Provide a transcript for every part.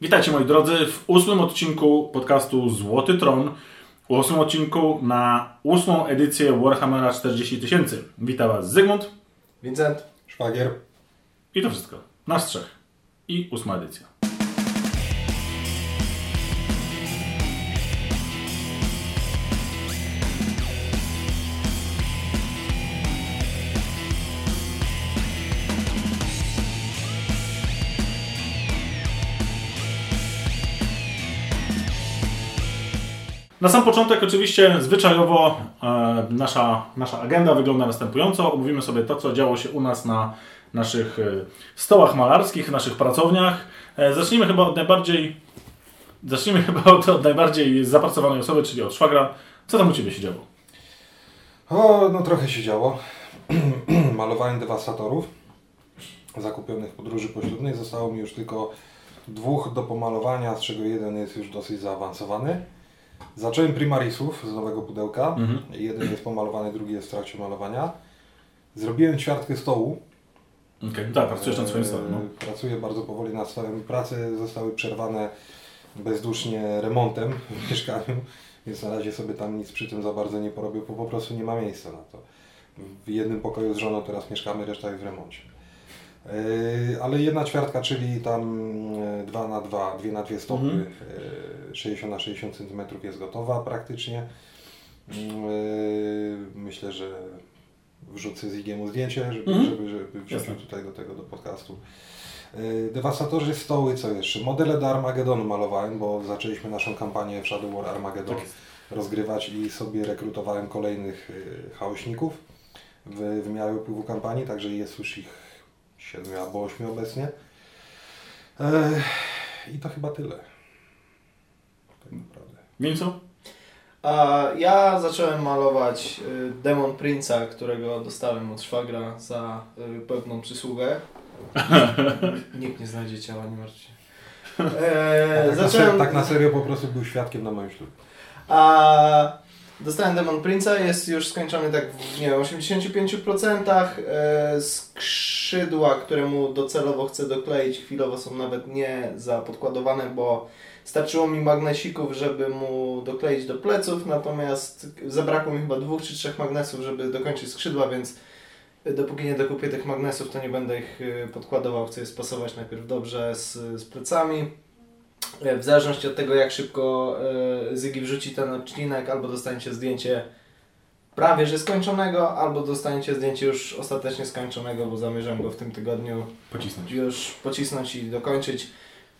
Witajcie moi drodzy w ósmym odcinku podcastu Złoty Tron. W ósmym odcinku na ósmą edycję Warhammera 40 tysięcy. Witam Was Zygmunt Vincent. Szwagier. i to wszystko. Nas trzech. I ósma edycja. Na sam początek oczywiście zwyczajowo e, nasza, nasza agenda wygląda następująco. Omówimy sobie to, co działo się u nas na naszych e, stołach malarskich, naszych pracowniach. E, zacznijmy chyba od najbardziej zacznijmy chyba od, od najbardziej zapracowanej osoby, czyli od szwagra. Co tam u Ciebie się działo? O, no trochę się działo. Malowałem dewastatorów zakupionych podróży poślubnej. Zostało mi już tylko dwóch do pomalowania, z czego jeden jest już dosyć zaawansowany. Zacząłem primarisów z nowego pudełka. Mhm. Jeden jest pomalowany, drugi jest w trakcie malowania. Zrobiłem ćwiartkę stołu. Okay. Tak, pracujesz nad swoim stole. No. E, Pracuję bardzo powoli nad stołem. Prace zostały przerwane bezdusznie remontem w mieszkaniu, więc na razie sobie tam nic przy tym za bardzo nie porobię, bo po prostu nie ma miejsca na to. W jednym pokoju z żoną teraz mieszkamy, reszta jest w remoncie. E, Ale jedna ćwiartka, czyli tam 2 na 2, 2 na 2 stopy, Mhm. e, 60 na 60 cm jest gotowa praktycznie. E, Myślę, że wrzucę z Igiemu zdjęcie, żeby, Mhm. żeby, żeby wrzucił tutaj do tego, do podcastu. Dewastatorzy stoły, co jeszcze? Modele do Armagedonu malowałem, bo zaczęliśmy naszą kampanię w Shadow War Armageddon Tak rozgrywać i sobie rekrutowałem kolejnych chaośników w, w miarę upływu kampanii, także jest już ich 7 albo 8 obecnie. I to chyba tyle. Tak naprawdę. Mięso? A ja zacząłem malować y, Demon Prince'a, którego dostałem od szwagra za y, pewną przysługę. Nikt nie znajdzie ciała, nie martwcie się. A E, tak, na zacząłem, serio, tak na serio po prostu był świadkiem na moim ślubie. A dostałem Demon Prince'a, jest już skończony tak w nie wiem, 85%. E, skrzydła, które mu docelowo chcę dokleić, chwilowo są nawet nie zapodkładowane, bo starczyło mi magnesików, żeby mu dokleić do pleców, natomiast zabrakło mi chyba dwóch czy trzech magnesów, żeby dokończyć skrzydła, więc dopóki nie dokupię tych magnesów, to nie będę ich y, podkładował. Chcę je spasować najpierw dobrze z, z plecami. E, W zależności od tego, jak szybko e, Zygi wrzuci ten odcinek, albo dostaniecie zdjęcie prawie że skończonego, albo dostaniecie zdjęcie już ostatecznie skończonego, bo zamierzam go w tym tygodniu Pocisnąć. już pocisnąć i dokończyć.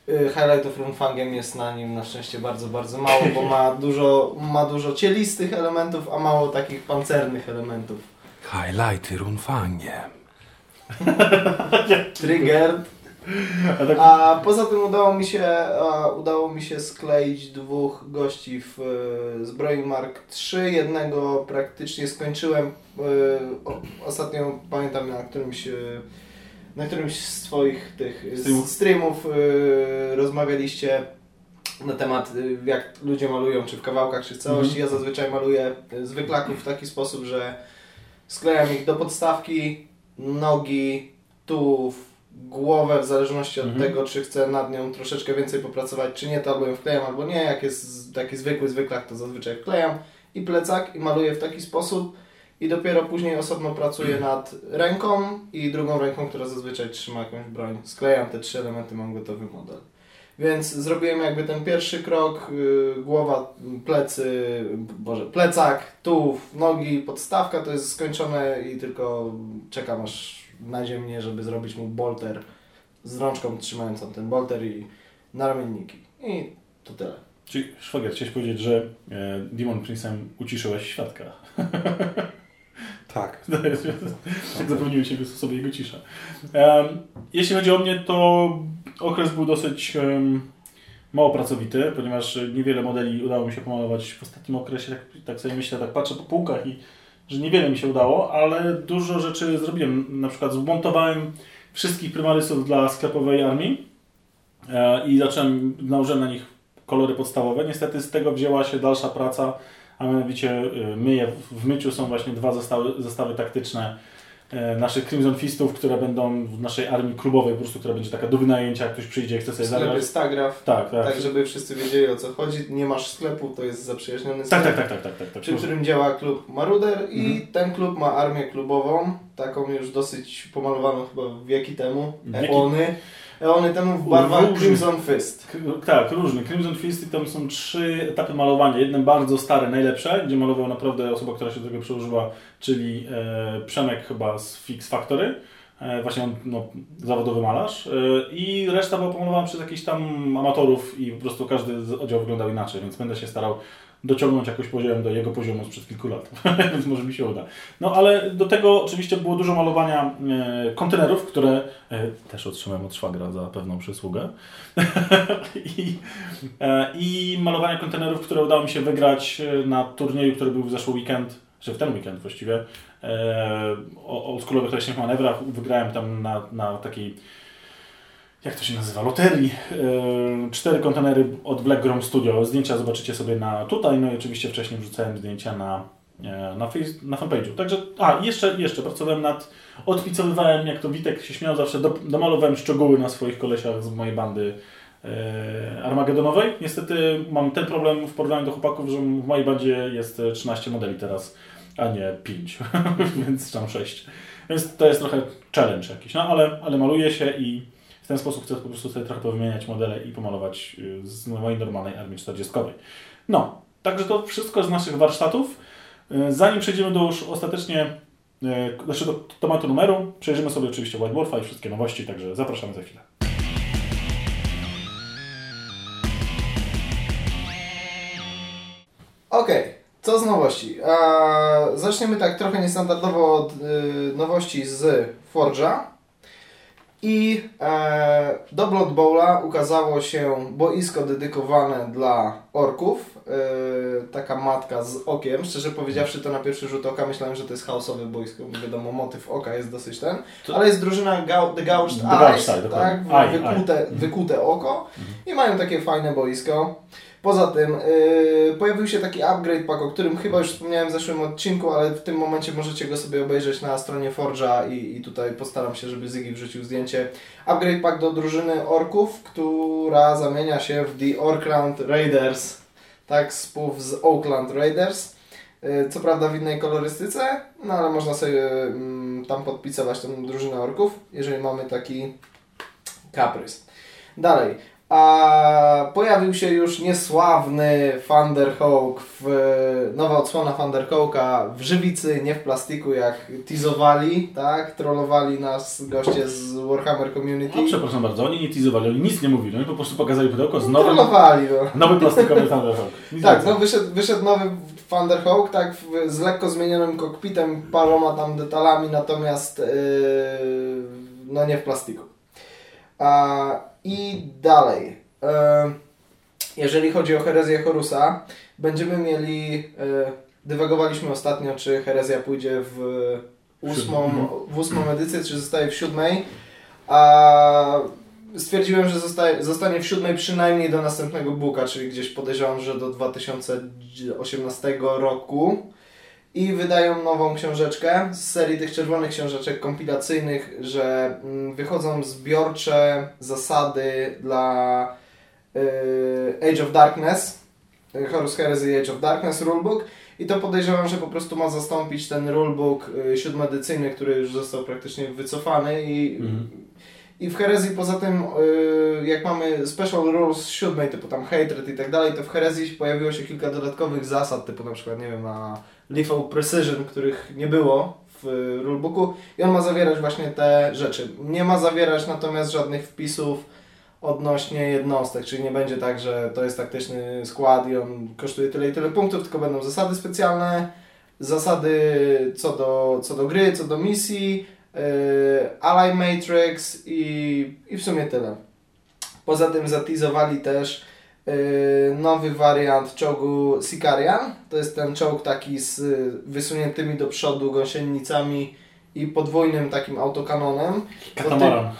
Y, Highlight of Runfangiem jest na nim na szczęście bardzo, bardzo mało, bo ma dużo, ma dużo cielistych elementów, a mało takich pancernych elementów. Highlighty runfangiem. Triggered. A tak, A poza tym udało mi się, udało mi się skleić dwóch gości w e, zbroi Mark III. Jednego praktycznie skończyłem. E, o, ostatnio pamiętam na którymś, e, na którymś z Twoich tych Streamów. streamów, e, rozmawialiście na temat jak ludzie malują, czy w kawałkach, czy w całości. Mhm. Ja zazwyczaj maluję zwyklaków w taki sposób, że sklejam ich do podstawki, nogi, tułów, głowę w zależności od Mhm. tego, czy chcę nad nią troszeczkę więcej popracować, czy nie, to albo ją wklejam, albo nie. Jak jest taki zwykły zwyklak, to zazwyczaj wklejam i plecak i maluję w taki sposób i dopiero później osobno pracuję nad ręką i drugą ręką, która zazwyczaj trzyma jakąś broń. Sklejam te trzy elementy, mam gotowy model. Więc zrobiłem jakby ten pierwszy krok, yy, głowa, plecy, boże, plecak, tułów, nogi, podstawka to jest skończone i tylko czekam aż na ziemię, żeby zrobić mu bolter z rączką trzymającą ten bolter i naramienniki. I to tyle. czyli szwagier, chciałeś powiedzieć, że e, Demon Prince'em uciszyłeś świadka. Tak. Tak zapewniły się sobie jego cisza. Em, jeśli chodzi o mnie, to okres był dosyć em, mało pracowity, ponieważ niewiele modeli udało mi się pomalować w ostatnim okresie. Tak, tak sobie myślę, tak patrzę po półkach i że niewiele mi się udało, ale dużo rzeczy zrobiłem. Na przykład zmontowałem wszystkich prymarysów dla sklepowej armii e, i zacząłem, nałożyłem na nich kolory podstawowe. Niestety z tego wzięła się dalsza praca, a mianowicie y, myję, w myciu są właśnie dwa zestawy, zestawy taktyczne e, naszych Crimson Fistów, które będą w naszej armii klubowej, po prostu, która będzie taka do wynajęcia, jak ktoś przyjdzie, chce sobie zagrać. Stagraf, Tak, tak. tak żeby wszyscy wiedzieli o co chodzi. Nie masz sklepu, to jest zaprzyjaźniony Tak, sklep. tak, tak, tak, tak, tak, tak. Przy którym działa klub Maruder i Mhm. ten klub ma armię klubową, taką już dosyć pomalowaną chyba wieki temu, Wieki? eony. Eony temu w barwach. Crimson Fist. Tak, różny. Crimson Fist i tam są trzy etapy malowania. Jedne bardzo stare, najlepsze, gdzie malował naprawdę osoba, która się do tego przełożyła, czyli e, Przemek chyba z Fix Factory. E, właśnie on, no, zawodowy malarz. E, I reszta była pomalowana przez jakichś tam amatorów i po prostu każdy oddział wyglądał inaczej, więc będę się starał dociągnąć jakoś poziom do jego poziomu sprzed kilku lat, więc może mi się uda. No ale do tego oczywiście było dużo malowania e, kontenerów, które e, też otrzymałem od szwagra za pewną przysługę. I, e, I malowania kontenerów, które udało mi się wygrać e, na turnieju, który był w zeszły weekend, czy w ten weekend właściwie, e, oldschoolowych leśnych manewrach. Wygrałem tam na, na takiej, jak to się nazywa, loterii. E, cztery kontenery od Black Grom Studio. Zdjęcia zobaczycie sobie na tutaj, no i oczywiście wcześniej wrzucałem zdjęcia na, e, na, face, na fanpage'u. Także, a jeszcze, jeszcze pracowałem nad, odpicowywałem, jak to Witek się śmiał zawsze, do, domalowałem szczegóły na swoich kolesiach z mojej bandy e, Armagedonowej. Niestety mam ten problem w porównaniu do chłopaków, że w mojej bandzie jest e, 13 modeli teraz, a nie 5, więc tam 6. Więc to jest trochę challenge jakiś, no ale, ale maluję się i ten sposób chcę po prostu sobie trochę powymieniać modele i pomalować y, z mojej normalnej armii 40. No, także to wszystko z naszych warsztatów. Y, Zanim przejdziemy do już ostatecznie y, znaczy do tematu numeru, przejrzymy sobie oczywiście White Wolfa i wszystkie nowości, także zapraszamy za chwilę. Okej, co z nowości? Eee, zaczniemy tak trochę niestandardowo od y, nowości z Forge'a. I e, do Blood Bowla ukazało się boisko dedykowane dla orków. E, taka matka z okiem. Szczerze powiedziawszy, to na pierwszy rzut oka myślałem, że to jest chaosowe boisko. bo Wiadomo, motyw oka jest dosyć ten. To- Ale jest drużyna Gau The Gouged Eyes, Eye, tak? Eye, Wykute, wykute oko. I mają takie fajne boisko. Poza tym yy, pojawił się taki upgrade pack, o którym chyba już wspomniałem w zeszłym odcinku, ale w tym momencie możecie go sobie obejrzeć na stronie Forge'a i, i tutaj postaram się, żeby Zygi wrzucił zdjęcie. Upgrade pack do drużyny orków, która zamienia się w The Orkland Raiders. Tak, spów z Oakland Raiders. Yy, Co prawda w innej kolorystyce, no ale można sobie mm, tam podpisywać tą drużynę orków, jeżeli mamy taki kaprys. Dalej. A pojawił się już niesławny Thunderhawk, w, nowa odsłona Thunderhawka w żywicy, nie w plastiku, jak teasowali, tak? Trollowali nas goście z Warhammer Community. No, przepraszam bardzo, oni nie teasowali, oni nic nie mówili, oni po prostu pokazali pudełko z nowym, Trollowali, no. nowy plastikowy Thunderhawk. Nic Tak, więcej. no wyszedł, wyszedł nowy Thunderhawk, tak, w, z lekko zmienionym kokpitem, paroma tam detalami, natomiast yy, no nie w plastiku. A, I dalej. Yy, jeżeli chodzi o herezję Horusa, będziemy mieli, yy, dywagowaliśmy ostatnio, czy herezja pójdzie w ósmą, w ósmą edycję, czy zostaje w siódmej. A stwierdziłem, że zostaje, zostanie w siódmej przynajmniej do następnego booka, czyli gdzieś podejrzewam, że do 2018 roku. I wydają nową książeczkę z serii tych czerwonych książeczek kompilacyjnych, że mm, wychodzą zbiorcze zasady dla y, Age of Darkness, y, Horus Heresy Age of Darkness rulebook. I to podejrzewam, że po prostu ma zastąpić ten rulebook y, siódmedycyjny, który już został praktycznie wycofany i Mhm. i w herezji poza tym, yy, jak mamy special rules siódmej, typu tam hatred i tak dalej, to w herezji pojawiło się kilka dodatkowych zasad, typu na przykład, nie wiem, na lethal precision, których nie było w rulebooku i on ma zawierać właśnie te rzeczy. Nie ma zawierać natomiast żadnych wpisów odnośnie jednostek, czyli nie będzie tak, że to jest taktyczny skład i on kosztuje tyle i tyle punktów, tylko będą zasady specjalne, zasady co do, co do gry, co do misji, yy, Ally Matrix i, i w sumie tyle. Poza tym zatizowali też nowy wariant czołgu Sicarian. To jest ten czołg taki z wysuniętymi do przodu gąsienicami i podwójnym takim autokanonem. Katamaran.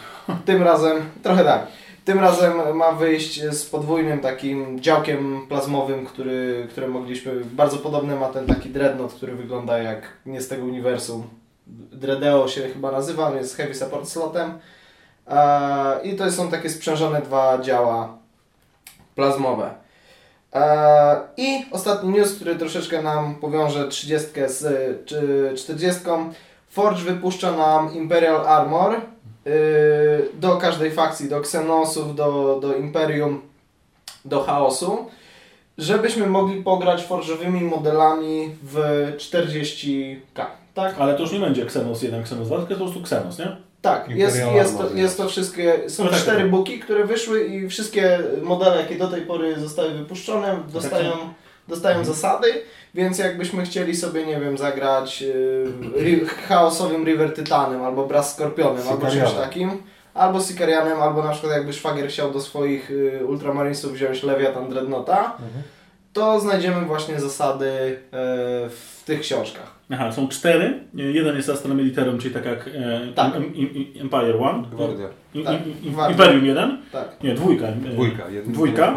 Tym razem, trochę tak. Tym razem ma wyjść z podwójnym takim działkiem plazmowym, który, które mogliśmy. Bardzo podobny ma ten taki dreadnought, który wygląda jak nie z tego uniwersum. Dredeo się chyba nazywa, on jest Heavy Support slotem. E, I to są takie sprzężone dwa działa plazmowe. E, I ostatni news, który troszeczkę nam powiąże 30 z czy 40. Forge wypuszcza nam Imperial Armor y, do każdej fakcji, do Xenosów, do, do Imperium, do Chaosu, żebyśmy mogli pograć forżowymi modelami w 40k. Tak? Ale to już nie będzie Xenos 1, Xenos 2, tylko po prostu Xenos, nie? Tak, jest, jest, to, jest to wszystkie, są No tak, cztery tak. buki, które wyszły i wszystkie modele, jakie do tej pory zostały wypuszczone, dostają, dostają Mhm. zasady, więc jakbyśmy chcieli sobie, nie wiem, zagrać yy, ri, chaosowym River Titanem, albo Brass Skorpionem, albo czymś takim, albo Sicarianem, albo na przykład jakby szwagier chciał do swoich yy, Ultramarinesów wziąć Leviathan Dreadnoughta, to znajdziemy właśnie zasady yy, w tych książkach. Aha, są cztery. Jeden jest Astromiliterum, czyli tak jak e, Tak. Em- Em- Em- Empire One. Gwardia. I- Tak, i- i- Gwardia. Imperium 1. Tak. Nie, dwójka. e, Dwójka. Jeden, Dwójka.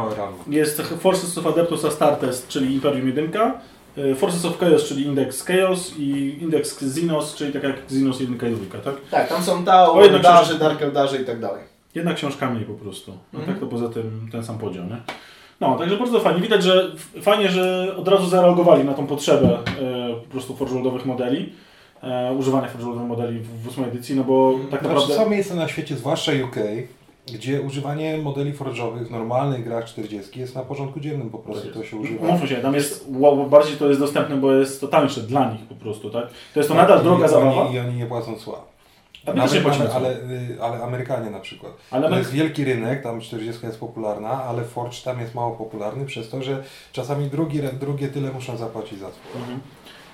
Jest Forces of Adeptus Astartes, czyli Imperium 1. e, Forces of Chaos, czyli Index Chaos i Index Xenos, czyli tak jak Xenos 1 i 2, tak? Tak, tam są Tau, O, jednak Eldarzy, książ- Dark Eldarzy i tak dalej. Jedna książka mniej po prostu. No Mhm. tak to poza tym ten sam podział, nie? No, także bardzo fajnie. Widać, że fajnie, że od razu zareagowali na tą potrzebę e, po prostu forge'oldowych modeli. E, używania forge'oldowych modeli w, w ósmej edycji, no bo tak Znaczy, naprawdę... są miejsca na świecie, zwłaszcza UK, gdzie używanie modeli forge'owych w normalnych grach 40 jest na porządku dziennym po prostu, to się używa. Mówmy się, tam jest, wow, bardziej to jest dostępne, bo jest to tańsze dla nich po prostu, tak? To jest to Tak, nadal droga zabawa, I oni nie płacą cła. Ale, ale, y, ale Amerykanie na przykład. Ale to jest wielki rynek, tam 40 jest popularna, ale Forge tam jest mało popularny przez to, że czasami drugi, drugie tyle muszą zapłacić za swój. Mhm.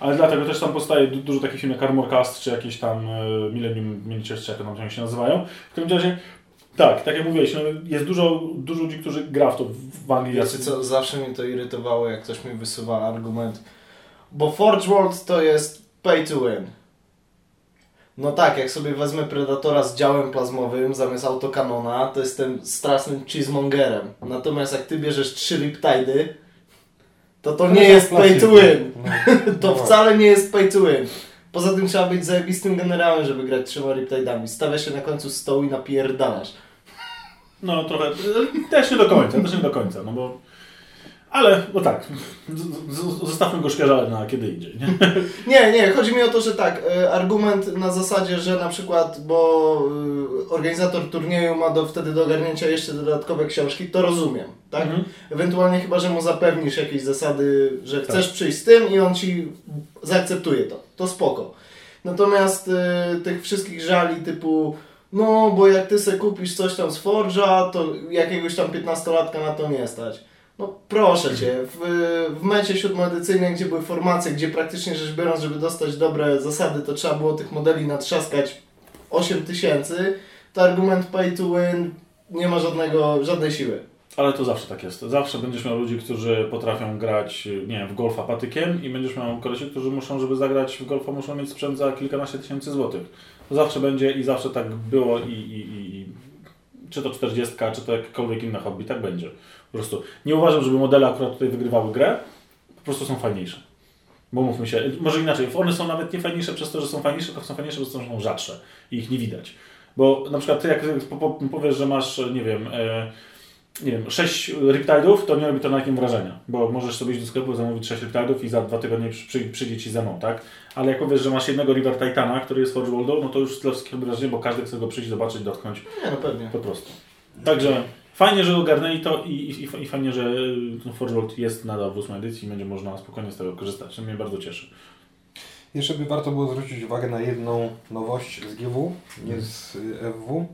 Ale dlatego też tam powstaje du- dużo takich filmów jak Armorcast, czy jakieś tam e, Millennium Miniatures, czy jak to tam się nazywają. W którym razie, tak, tak jak mówiłeś, no, jest dużo, dużo ludzi, którzy gra w to w- w Anglii. Wiecie co, zawsze mnie to irytowało, jak ktoś mi wysuwa argument, bo Forge World to jest pay to win. No tak, jak sobie wezmę Predatora z działem plazmowym zamiast autokanona, to jestem strasznym cheesemongerem. Natomiast jak ty bierzesz trzy Riptidy, to to nie jest pay to win. No, To no wcale nie jest pay to win. Poza tym trzeba być zajebistym generałem, żeby grać trzema Riptidami. Stawia się na końcu stołu i napierdalasz. No trochę, e, też nie do końca, też nie do końca, no bo... Ale, no tak, zostawmy go szkarzale na kiedy indziej, nie? Nie, nie, chodzi mi o to, że tak, y, argument na zasadzie, że na przykład, bo y, organizator turnieju ma do, wtedy do ogarnięcia jeszcze dodatkowe książki, to rozumiem, tak? Mhm. Ewentualnie chyba, że mu zapewnisz jakieś zasady, że chcesz przyjść z tym i on ci zaakceptuje to, to spoko. Natomiast y, tych wszystkich żali typu, no bo jak ty se kupisz coś tam z Forge'a, to jakiegoś tam 15-latka na to nie stać. No proszę Cię, w, w mecie siódmoedycyjnej, gdzie były formacje, gdzie praktycznie rzecz biorąc, żeby dostać dobre zasady, to trzeba było tych modeli natrzaskać 8 tysięcy, to argument pay to win nie ma żadnego, żadnej siły. Ale to zawsze tak jest. Zawsze będziesz miał ludzi, którzy potrafią grać, nie wiem, w golfa patykiem i będziesz miał kolesi, którzy muszą, żeby zagrać w golfa, muszą mieć sprzęt za kilkanaście tysięcy złotych. To zawsze będzie i zawsze tak było i, i, i, i czy to 40, czy to jakiekolwiek inne hobby, tak będzie. Po prostu nie uważam, żeby modele akurat tutaj wygrywały grę, po prostu są fajniejsze. Bo mówmy się, może inaczej, one są nawet nie fajniejsze przez to, że są fajniejsze, tylko są fajniejsze, bo są rzadsze i ich nie widać. Bo na przykład ty jak po- po- powiesz, że masz, nie wiem, e, nie wiem, 6 Riptide'ów, to nie robi to na jakim wrażenia, bo możesz sobie iść do sklepu, zamówić 6 Riptide'ów i za dwa tygodnie przy, przy, przyjdzie Ci ze mną, tak? Ale jak powiesz, że masz jednego River Titana, który jest Forge Worldu, no to już dla wszystkich wrażenie, bo każdy chce go przyjść, zobaczyć, dotknąć, Nie, no pewnie. po prostu. Także fajnie, że ogarnęli to i, i, i fajnie, że ten Forge World jest nadal w 8 edycji i będzie można spokojnie z tego korzystać. To mnie bardzo cieszy. Jeszcze by warto było zwrócić uwagę na jedną nowość z GW, nie z y, FW.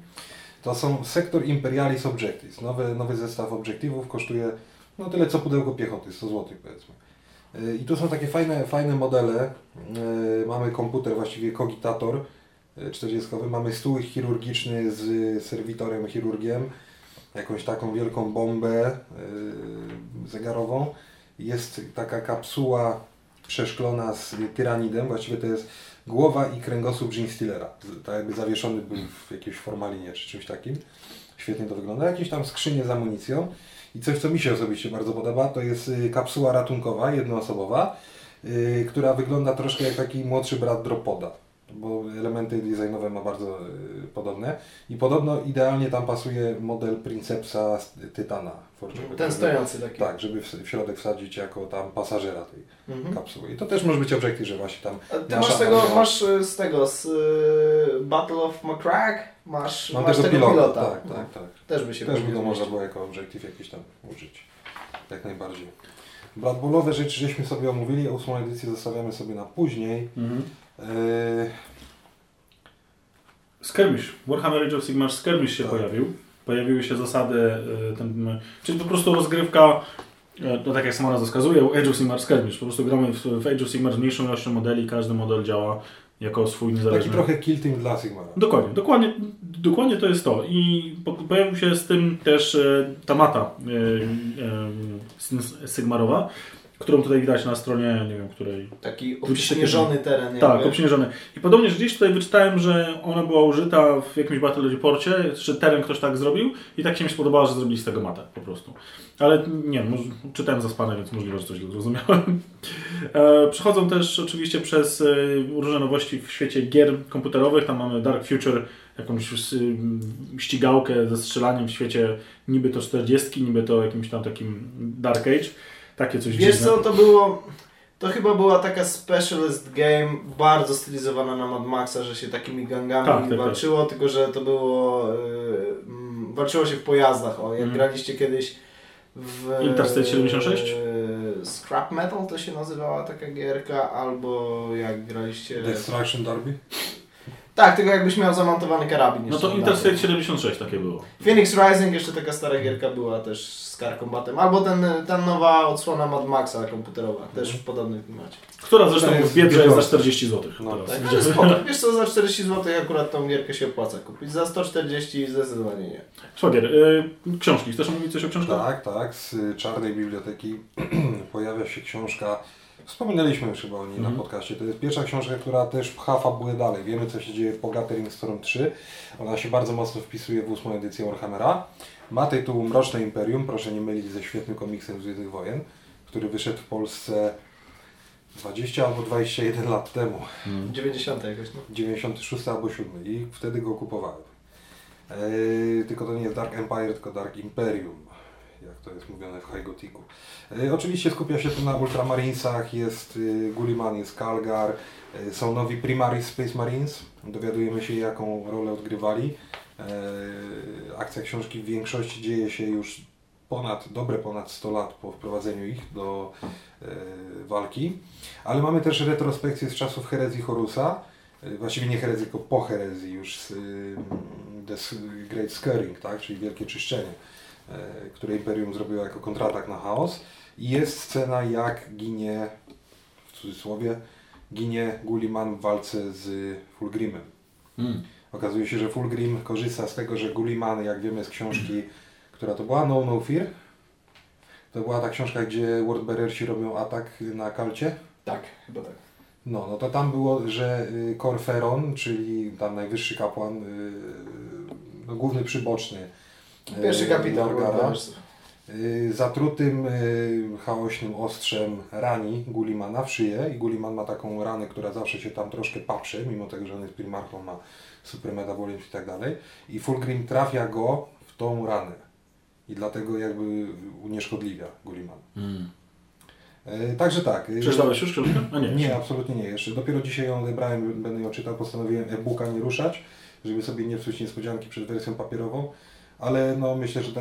To są Sektor Imperialis Objectives. Nowy, nowy zestaw obiektywów kosztuje no tyle co pudełko piechoty, 100 zł powiedzmy. Y, I tu są takie fajne, fajne modele. Y, Mamy komputer, właściwie kogitator y, 40. Mamy stół chirurgiczny z serwitorem chirurgiem. Jakąś taką wielką bombę y, zegarową. Jest taka kapsuła przeszklona z tyranidem. Właściwie to jest głowa i kręgosłup Gene Stealera. Z- Tak jakby zawieszony był w jakiejś formalinie czy czymś takim. Świetnie to wygląda. Jakieś tam skrzynie z amunicją. I coś, co mi się osobiście bardzo podoba, to jest y, kapsuła ratunkowa, jednoosobowa, y, która wygląda troszkę jak taki młodszy brat Dropoda. Bo elementy designowe ma bardzo y, podobne. I podobno idealnie tam pasuje model Princepsa z Tytana. Forge'ego, Ten żeby- stojący taki. Tak, żeby w, środek wsadzić jako tam pasażera tej Mhm. kapsuły. I to też może być obiektyw, że właśnie tam A ty masz tego, armia- masz y, z tego, z y, Battle of Macragge, masz, Mam masz tego tego pilota. pilota. Tak, tak, tak. Też by się Też by go można było jako obiektyw jakiś tam użyć. Jak najbardziej. Blood Bowlowe rzeczy żeśmy sobie omówili, a ósmą edycję zostawiamy sobie na później. Mhm. Eee, Skirmish. Warhammer Age of Sigmar Skirmish się Tak. pojawił. Pojawiły się zasady, e, ten, czyli po prostu rozgrywka, e, no tak jak sama nazwa wskazuje, Age of Sigmar Skirmish. Po prostu gramy w, w Age of Sigmar z mniejszą ilością modeli, każdy model działa jako swój taki niezależny. trochę kill team dla Sigmara. Dokładnie, dokładnie, dokładnie to jest to. I po, pojawił się z tym też e, ta mata e, e, Sigmarowa, którą tutaj widać na stronie, nie wiem której, Taki 20 obśnieżony teren. jakby. tak, obśnieżony. I podobnież gdzieś tutaj wyczytałem, że ona była użyta w jakimś Battle Reporcie, że teren ktoś tak zrobił i tak się mi spodobało, że zrobili z tego matę po prostu. Ale nie wiem, może, czytałem zaspane, więc możliwe, że coś źle zrozumiałem. E, przechodzą też oczywiście przez e, różne nowości w świecie gier komputerowych. Tam mamy Dark Future, jakąś ścigałkę ze strzelaniem w świecie niby to 40, niby to jakimś tam takim Dark Age. Takie coś Wiesz dziwne. co, to było... To chyba była taka specialist game, bardzo stylizowana na Mad Maxa, że się takimi gangami Tak, tak, tak. walczyło, tylko że to było... y, mm, walczyło się w pojazdach, o, jak Mhm. graliście kiedyś w... Interstate 76? y, Scrap Metal to się nazywała taka gierka, albo jak graliście... Destruction Derby? Tak, tylko jakbyś miał zamontowany karabin No to Interstate dachu. 76 takie było. Phoenix Rising, jeszcze taka stara gierka była też z Car Combatem, albo ten, ta nowa odsłona Mad Maxa komputerowa, też w podobnym klimacie. Która zresztą jest w Biedrze jest za biedronka. 40 zł. No, Tak, ale spoko. Wiesz co, za 40 zł akurat tą gierkę się opłaca kupić, za 140 zdecydowanie nie. Szwagier, y, książki. Chcesz mówić coś o książkach? Tak, tak. Z y, czarnej biblioteki pojawia się książka. Wspominaliśmy już chyba o niej Mhm. na podcaście. To jest pierwsza książka, która też pcha fabułę dalej. Wiemy, co się dzieje po Gathering Storm 3. Ona się bardzo mocno wpisuje w ósmą edycję Warhammera. Ma tytuł Mroczne Imperium, proszę nie mylić ze świetnym komiksem Zwiednych Wojen, który wyszedł w Polsce 20 albo 21 lat temu. 90 jakoś, no. 96 albo 7 i wtedy go kupowałem. Eee, tylko to nie jest Dark Empire, tylko Dark Imperium, jak to jest mówione w High Gothicu. Eee, oczywiście skupia się tu na Ultramarinesach, jest y, Gulliman, jest Kalgar, y, są nowi Primaris Space Marines, dowiadujemy się jaką rolę odgrywali. Akcja książki w większości dzieje się już ponad, dobre ponad 100 lat po wprowadzeniu ich do e, walki. Ale mamy też retrospekcję z czasów herezji Horusa, e, właściwie nie herezji, tylko po herezji już z The Great Scaring, tak? czyli Wielkie Czyszczenie, e, które Imperium zrobiło jako kontratak na chaos. I jest scena jak ginie, w cudzysłowie, ginie Gulliman w walce z Fulgrimem. Mm. Okazuje się, że Fulgrim korzysta z tego, że Gulliman, jak wiemy z książki, która to była, No No Fear, to była ta książka, gdzie Wordbearersi robią atak na kalcie. Tak, chyba tak. No, no to tam było, że y, Corferon, czyli tam najwyższy kapłan, y, no, główny przyboczny y, Pierwszy kapitał. Morgara, wiesz co. y, zatrutym y, chaośnym ostrzem rani Gullimana w szyję i Gulliman ma taką ranę, która zawsze się tam troszkę paprze, mimo tego, że on jest primarchą, ma supermetabolizm i tak dalej. I Fulgrim trafia go w tą ranę. I dlatego jakby unieszkodliwia Gulliman. Mm. E, także tak. Przeczytałeś już książkę? A nie. nie, absolutnie nie. Jeszcze dopiero dzisiaj ją odebrałem, będę ją czytał, postanowiłem e-booka nie ruszać, żeby sobie nie psuć niespodzianki przed wersją papierową, ale no myślę, że do,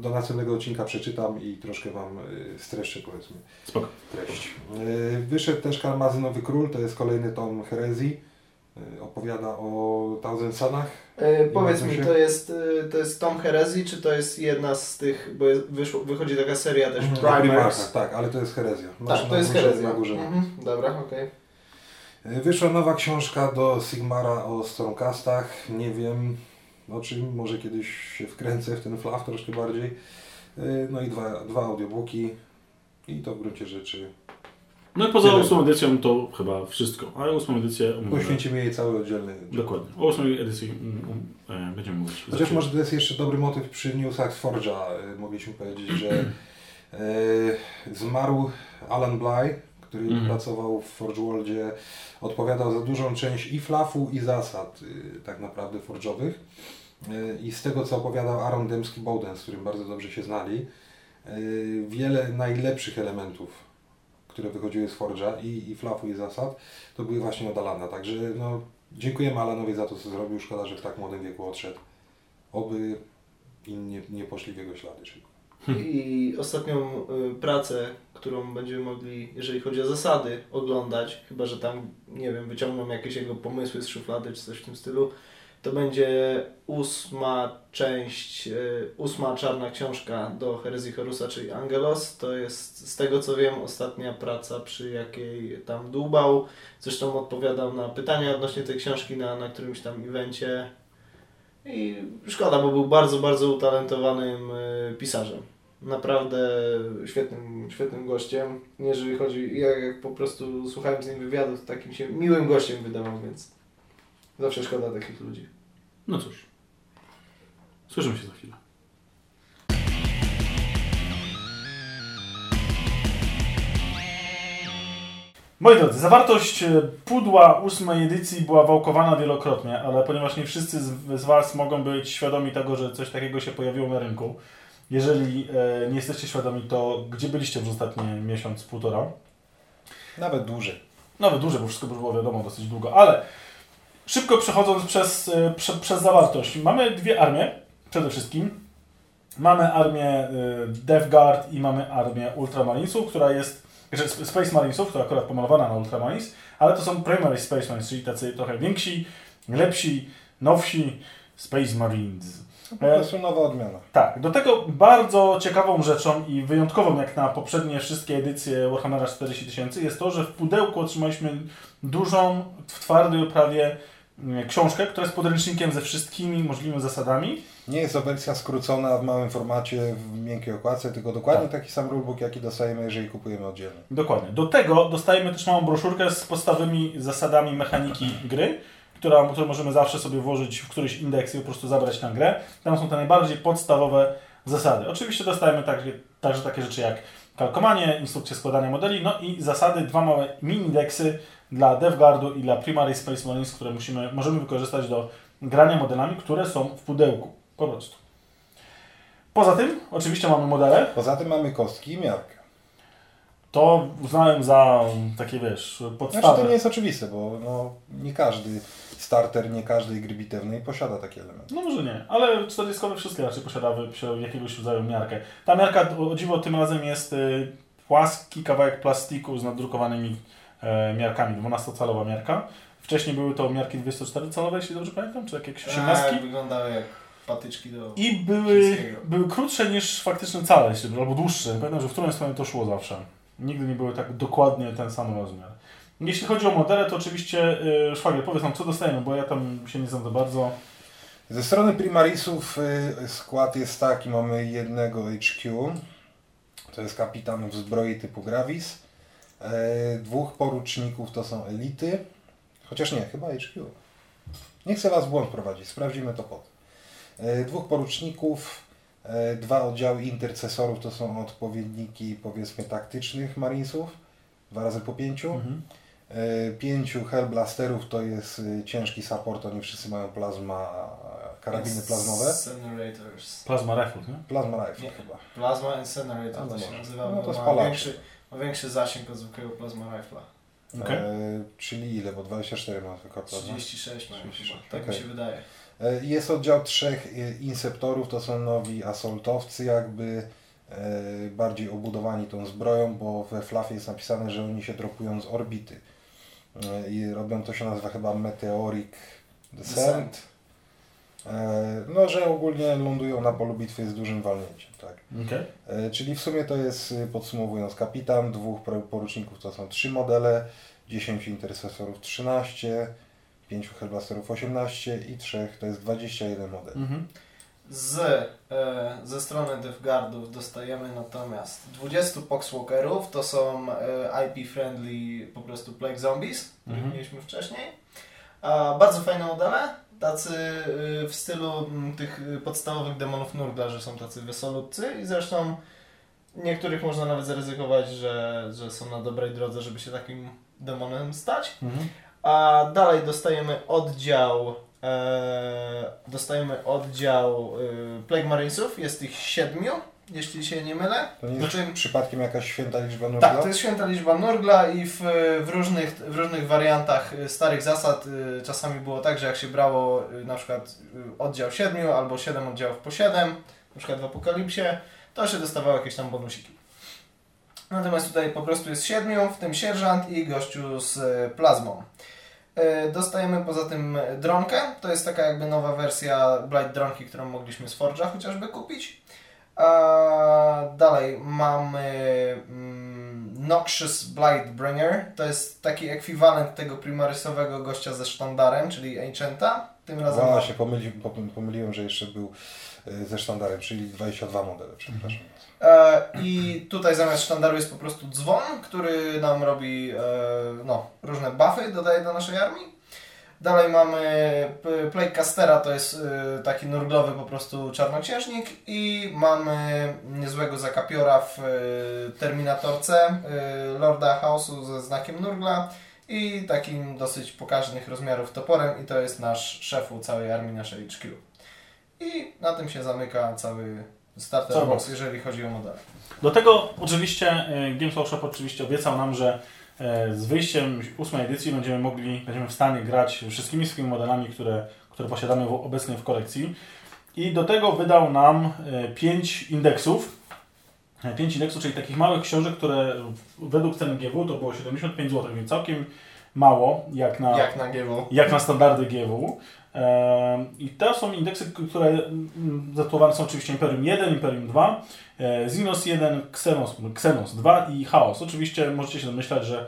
do następnego odcinka przeczytam i troszkę Wam y, streszczę powiedzmy Spoko. treść. Y, wyszedł też Karmazynowy Król, to jest kolejny tom herezji, y, opowiada o Thousand Sunach. E, powiedz mi, się? to jest, to jest Tom Herezji, czy to jest jedna z tych, bo jest, wyszło, wychodzi taka seria też O Primers. Tak, ale to jest herezja. Masz Tak, to jest herezja. Na górze. Mhm, dobra, okej. Y, Wyszła nowa książka do Sigmara o Stormcastach. Nie wiem o czym, może kiedyś się wkręcę w ten flaw troszkę bardziej. Y, No i dwa, dwa audiobooki i to w gruncie rzeczy. No i poza Tyle. ósmą edycją to chyba wszystko. Ale ósmą edycję. Poświęcimy jej cały oddzielny. Dokładnie. O ósmej edycji mm, mm, e, będziemy mówić. Chociaż może to jest jeszcze dobry motyw przy newsach z Forge'a. y, Mogliśmy powiedzieć, że y, zmarł Alan Bly, który Mhm. pracował w Forge Worldzie, odpowiadał za dużą część i flafu, i zasad y, tak naprawdę forge'owych. Y, I z tego, co opowiadał Aaron Dembski-Bowden, z którym bardzo dobrze się znali, y, wiele najlepszych elementów, które wychodziły z Forge'a i, i flafu, i zasad, to były właśnie od Alana. Także no, dziękujemy Alanowi za to, co zrobił. Szkoda, że w tak młodym wieku odszedł. Oby inni nie poszli w jego ślady. szybko. I ostatnią pracę, którą będziemy mogli, jeżeli chodzi o zasady, oglądać, chyba że tam, nie wiem, wyciągną jakieś jego pomysły z szuflady czy coś w tym stylu, to będzie ósma część, y, ósma czarna książka do Herezji Horusa, czyli Angelos. To jest, z tego co wiem, ostatnia praca, przy jakiej tam dłubał. Zresztą odpowiadał na pytania odnośnie tej książki na, na którymś tam evencie. I szkoda, bo był bardzo, bardzo utalentowanym y, pisarzem. Naprawdę świetnym, świetnym gościem. Jeżeli chodzi, ja jak po prostu słuchałem z nim wywiadu, to takim się miłym gościem wydawał, więc zawsze szkoda takich ludzi. No cóż. Słyszymy się za chwilę. Moi drodzy, zawartość e, pudła ósmej edycji była wałkowana wielokrotnie, ale ponieważ nie wszyscy z, z Was mogą być świadomi tego, że coś takiego się pojawiło na rynku, jeżeli e, nie jesteście świadomi, to gdzie byliście przez ostatni miesiąc, półtora? Nawet dłużej. Nawet dłużej, bo wszystko było wiadomo dosyć długo, ale szybko przechodząc przez, e, prze, przez zawartość. Mamy dwie armie, przede wszystkim. Mamy armię y, Death Guard i mamy armię Ultramarinesów, która jest, znaczy Sp- Space Marinesów, która akurat pomalowana na Ultramarines, ale to są Primary Space Marines, czyli tacy trochę więksi, lepsi, nowsi Space Marines. To po prostu nowa odmiana. Tak, do tego bardzo ciekawą rzeczą i wyjątkową jak na poprzednie wszystkie edycje Warhammera 40 tysięcy jest to, że w pudełku otrzymaliśmy dużą, w twardej oprawie mm, książkę, która jest podręcznikiem ze wszystkimi możliwymi zasadami. Nie jest to wersja skrócona w małym formacie, w miękkiej okładce, tylko dokładnie Tak. taki sam rulebook, jaki dostajemy, jeżeli kupujemy oddzielnie. Dokładnie. Do tego dostajemy też małą broszurkę z podstawowymi zasadami mechaniki gry, która, którą możemy zawsze sobie włożyć w któryś indeks i po prostu zabrać na grę. Tam są te najbardziej podstawowe zasady. Oczywiście dostajemy także, także takie rzeczy jak kalkowanie, instrukcje składania modeli, no i zasady, dwa małe mini-indeksy dla DevGuardu i dla Primary Space Marines, które musimy, możemy wykorzystać do grania modelami, które są w pudełku. Po prostu. Poza tym, oczywiście mamy modele. Poza tym mamy kostki i miarkę. To uznałem za takie, wiesz, Znaczy podstawę. to nie jest oczywiste, bo no, nie każdy starter, nie każdej gry bitewnej posiada taki element. No może nie, ale 40 wszystkie raczej posiadały się jakiegoś rodzaju miarkę. Ta miarka, o dziwo, tym razem jest y, płaski kawałek plastiku z nadrukowanymi e, miarkami, 12-calowa miarka. Wcześniej były to miarki 24-calowe, jeśli dobrze pamiętam, czy jakieś 18. Tak, wyglądały jak patyczki do... I były, były krótsze niż faktyczne cale, albo dłuższe. Pamiętam, że w którą stronę to szło zawsze. Nigdy nie były tak dokładnie ten sam rozmiar. Jeśli chodzi o modele, to oczywiście yy, Szwagier, powiedz nam, co dostajemy, bo ja tam się nie znam za bardzo. Ze strony Primarisów y, skład jest taki, mamy jednego HQ, to jest kapitan w zbroi typu Gravis, e, dwóch poruczników to są elity, chociaż nie, chyba HQ. Nie chcę Was w błąd prowadzić, sprawdzimy to potem. Dwóch poruczników, e, dwa oddziały intercesorów to są odpowiedniki powiedzmy taktycznych Marinesów, dwa razy po pięciu. Mhm. E, Pięciu Hellblasterów to jest y, ciężki support, oni wszyscy mają plazma, karabiny plazmowe. Incinerators. Plasma Rifle, nie? Plazma Rifle Nie. chyba. Plasma Incinerator A, to się nazywa, No to ma, większy, ma większy zasięg od zwykłego Plasma Rifle'a. Okej. E, czyli ile, bo 24 ma tylko plazma. 36 mają 36, chyba, tak mi okej. się wydaje. E, Jest oddział trzech e, inceptorów, to są nowi asoltowcy jakby e, bardziej obudowani tą zbroją, bo we Flafie jest napisane, że oni się dropują z orbity. E, I robią to się nazywa chyba Meteoric Descent. E, No, że ogólnie lądują na polu bitwy z dużym walnięciem, tak. Okej. E, Czyli w sumie to jest, y, podsumowując, kapitan, dwóch poruczników to są trzy modele, 10 intercesorów 13, 5 hellblasterów 18 i 3 to jest 21 modeli. Mhm. Z, e, ze strony DevGuardów dostajemy natomiast 20 Poxwalkerów, to są e, IP-friendly po prostu Plague Zombies, których Mhm. mieliśmy wcześniej. A, bardzo fajne modele, tacy y, w stylu tych podstawowych demonów Nurgla, że są tacy wesolutcy i zresztą niektórych można nawet zaryzykować, że, że są na dobrej drodze, żeby się takim demonem stać. Mhm. A dalej dostajemy oddział. E, dostajemy oddział e, Plague Marinesów. Jest ich siedmiu, jeśli się nie mylę. To nie jest Znaczy- przypadkiem jakaś święta liczba Nurgla? Tak, to jest święta liczba Nurgla i w, w, różnych, w różnych wariantach y, starych zasad y, czasami było tak, że jak się brało y, na przykład y, oddział 7 albo 7 oddziałów po 7, na przykład w Apokalipsie, to się dostawało jakieś tam bonusiki. Natomiast tutaj po prostu jest 7, w tym sierżant i gościu z y, plazmą. Y, Dostajemy poza tym dronkę, to jest taka jakby nowa wersja Blight Dronki, którą mogliśmy z Forge'a chociażby kupić. A dalej mamy mm, Noxious Blightbringer. To jest taki ekwiwalent tego primarysowego gościa ze sztandarem, czyli Ancienta. Tym razem Właśnie, pomyli, pom- pomyliłem, że jeszcze był y, ze sztandarem, czyli 22 modele, przepraszam. E, I tutaj zamiast sztandaru jest po prostu dzwon, który nam robi e, no, różne buffy, dodaje do naszej armii. Dalej mamy P- Plague Castera, to jest e, taki nurglowy po prostu czarnoksiężnik i mamy niezłego zakapiora w e, Terminatorce e, Lorda Chaosu ze znakiem nurgla i takim dosyć pokaźnych rozmiarów toporem i to jest nasz szefu całej armii naszej HQ. I na tym się zamyka cały starter Cały box, jeżeli chodzi o modele. Do tego oczywiście e, Games Workshop oczywiście obiecał nam, że e, z wyjściem ósmej edycji będziemy mogli, będziemy w stanie grać wszystkimi swoimi modelami, które, które posiadamy obecnie w kolekcji. I do tego wydał nam 5 indeksów. 5 indeksów, czyli takich małych książek, które według ceny GW to było 75 zł, więc całkiem mało, jak na, Jak na GW. jak na standardy GW. I to są indeksy, które mm, zatytułowane są oczywiście Imperium 1, Imperium 2, e, Xenos 1, Xenos, Xenos 2 i Chaos. Oczywiście możecie się domyślać, że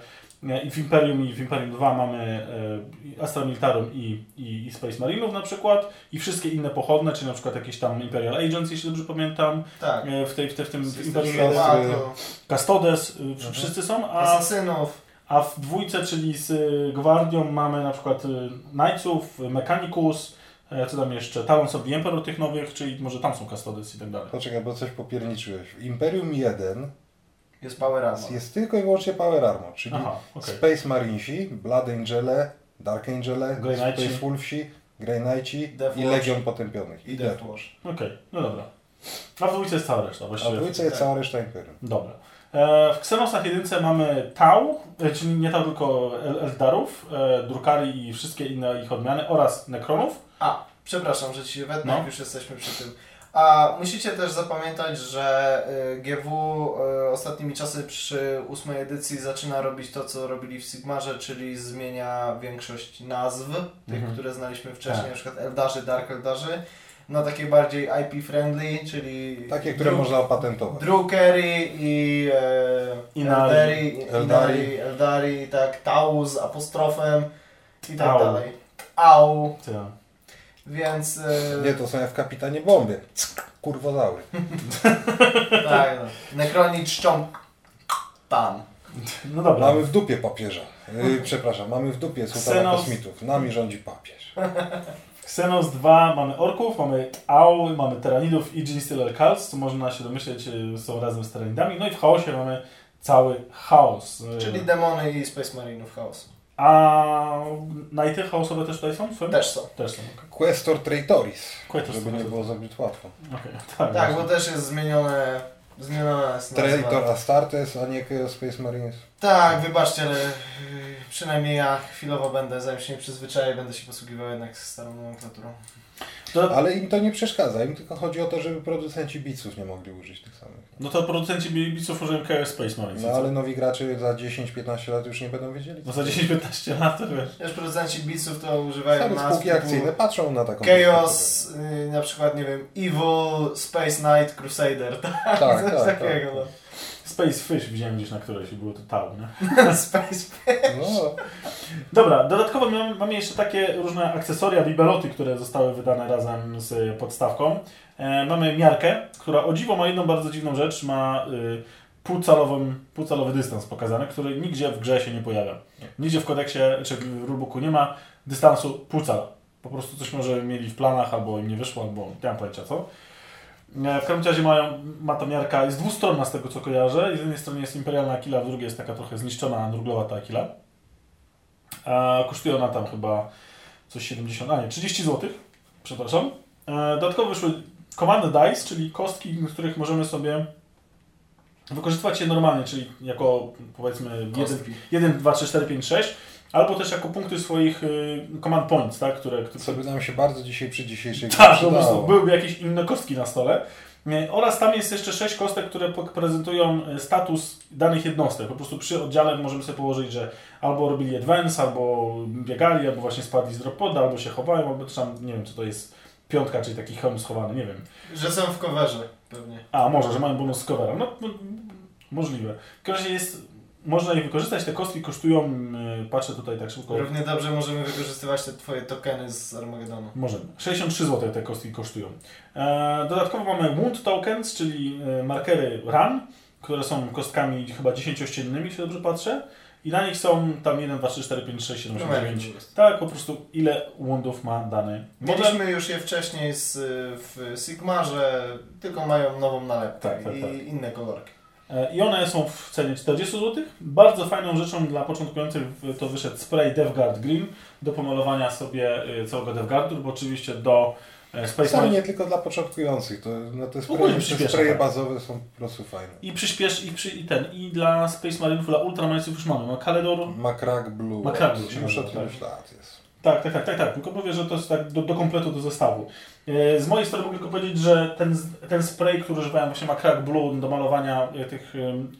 e, i w Imperium i w Imperium 2 mamy e, i Astra Militarum i, i, i Space Marinów na przykład i wszystkie inne pochodne, czyli na przykład jakieś tam Imperial Agents, jeśli dobrze pamiętam, Tak. e, w, tej, w, tej, w tym w Imperium Shadow. 1. Shadow, Custodes, y, wsz- wszyscy są, a Asasynów. A w dwójce, czyli z y, Gwardią mamy na przykład y, Knightsów, Mechanicus, e, co tam jeszcze, Talons of the Emperor tych nowych, czyli może tam są Custodes i tak dalej. Poczekaj, bo coś popierniczyłeś. W Imperium 1 Jest Power Armor. jest tylko i wyłącznie Power Armor, czyli Aha, okej. Space Marinesi, Blood Angele, Dark Angele, Grey. Space Wolfsi, Grey Knights Death i. Legion Potępionych. I Death Watch. Okej, no dobra. A w dwójce jest cała reszta A właściwie. w dwójce jest cała reszta Imperium. Dobra. E, w Xenosach jedynce mamy Tau, e, czyli nie Tau, tylko El- Eldarów, e, Drukari i wszystkie inne ich odmiany oraz Nekronów. A, przepraszam, że Ci się wetnę, No. już jesteśmy przy tym. A musicie też zapamiętać, że GW ostatnimi czasy przy ósmej edycji zaczyna robić to, co robili w Sigmarze, czyli zmienia większość nazw, tych, Mhm. które znaliśmy wcześniej, Tak. na przykład Eldarzy, Dark Eldarzy, na takie bardziej IP-friendly, czyli Takie, które można opatentować. Drukery i e, Inari. Eldari, Eldari. Inari, Eldari, tak, Tau z apostrofem i tak Au. dalej. Au, więc e, Nie, to są jak w Kapitanie Bombie. Kurwozaury. tak, no. Czczą tam. No dobra. Mamy w dupie papieża. Yy, przepraszam, mamy w dupie sułtana Xenos. kosmitów. Nami rządzi papież. Xenos 2 mamy orków, mamy Au, mamy Teranidów i Genestealer Cults, co można się domyśleć y, są razem z Teranidami. No i w chaosie mamy cały chaos. Y, Czyli demony i Space Marinów chaos. A Knighty chaosowe też tutaj są? Też są. Też są, okej. Questor Traitoris. Questor Żeby nie było zbyt łatwo. Okej, tak. Tak, bo też jest zmienione, zmieniona jest. Traitor Astartes, a nie Space Marines. Tak, wybaczcie, ale yy, przynajmniej ja chwilowo będę, zanim się nie przyzwyczaję, będę się posługiwał jednak starą nomenklaturą. To, Ale im to nie przeszkadza. Im tylko chodzi o to, żeby producenci biców nie mogli użyć tych samych. no to producenci biców użyją Chaos Space Marines. No ale nowi gracze za 10-15 lat już nie będą wiedzieli. No za 10-15 lat to wiesz. Wiesz, producenci biców to używają Nawet nazw spółki akcyjne patrzą na taką Chaos, yy, na przykład, nie wiem, Evil, Space Knight, Crusader, tak? Tak, tak, Coś tak. takiego, no. Space Fish widziałem gdzieś na którejś i było to Tau, nie? Space No, Dobra, dodatkowo mamy, mamy jeszcze takie różne akcesoria, bibeloty, które zostały wydane razem z podstawką. E, mamy miarkę, która o dziwo ma jedną bardzo dziwną rzecz, ma y, półcalową, półcalowy dystans pokazany, który nigdzie w grze się nie pojawia. Nigdzie w kodeksie czy w rulebooku nie ma dystansu pół cala. Po prostu coś może mieli w planach, albo im nie wyszło, albo nie mam pojęcia co. E, W każdym razie mają, ma ta miarka, jest dwustronna z tego co kojarzę. Z jednej strony jest imperialna Akila, w drugiej jest taka trochę zniszczona, nurglowata Akila. A kosztuje ona tam chyba coś 70, a nie, 30 zł, przepraszam. E, Dodatkowo wyszły Command Dice, czyli kostki, których możemy sobie wykorzystywać je normalnie, czyli jako powiedzmy 1, Kostki. 1 2, 3, 4, 5, 6, albo też jako punkty swoich y, command points, tak, które, które Co by nam się bardzo dzisiaj przy dzisiejszej grze tak, po prostu byłyby jakieś inne kostki na stole. Nie, Oraz tam jest jeszcze sześć kostek, które prezentują e, status danych jednostek. Po prostu przy oddziale możemy sobie położyć, że albo robili advance, albo biegali, albo właśnie spadli z drop poda, albo się chowają, albo też tam, nie wiem co to jest, piątka, czyli taki hełm schowany, nie wiem. Że są w coverze pewnie. A, może, że mają bonus z covera. No, no możliwe. W każdym razie jest, można je wykorzystać, te kostki kosztują, y, patrzę tutaj tak szybko, Równie dobrze możemy wykorzystywać te twoje tokeny z Armagedonu. Możemy. 63 zł te kostki kosztują. E, dodatkowo mamy Wound Tokens, czyli e, markery RAN, które są kostkami chyba 10-ściennymi, jeśli dobrze patrzę. I na nich są tam 1, 2, 3, 4, 5, 6, 7, 8, 9. Tak, po prostu ile woundów ma dany model. Mieliśmy już je wcześniej z, w Sigmarze, tylko mają nową nalepkę Tak, tak, i tak. inne kolorki. E, I one są w cenie 40 zł. Bardzo fajną rzeczą dla początkujących to wyszedł spray DevGuard Green do pomalowania sobie e, całego DevGuardu, bo oczywiście do e, Space Wcale Marine nie tylko dla początkujących, to, no te spraye, te spraye tak. bazowe są po prostu fajne. i przyspiesz i, przy, i ten i dla Space Marinów, dla Ultramarinów już mamy. No Kalendor Macrack Blue, Macrack Blue już od tak. iluś lat jest. Tak, tak, tak, tak, tak. Tylko mówię, że to jest tak do, do kompletu, do zestawu. E, Z mojej strony mogę tylko powiedzieć, że ten, ten spray, który używałem właśnie ma Crack Blue do malowania e, tych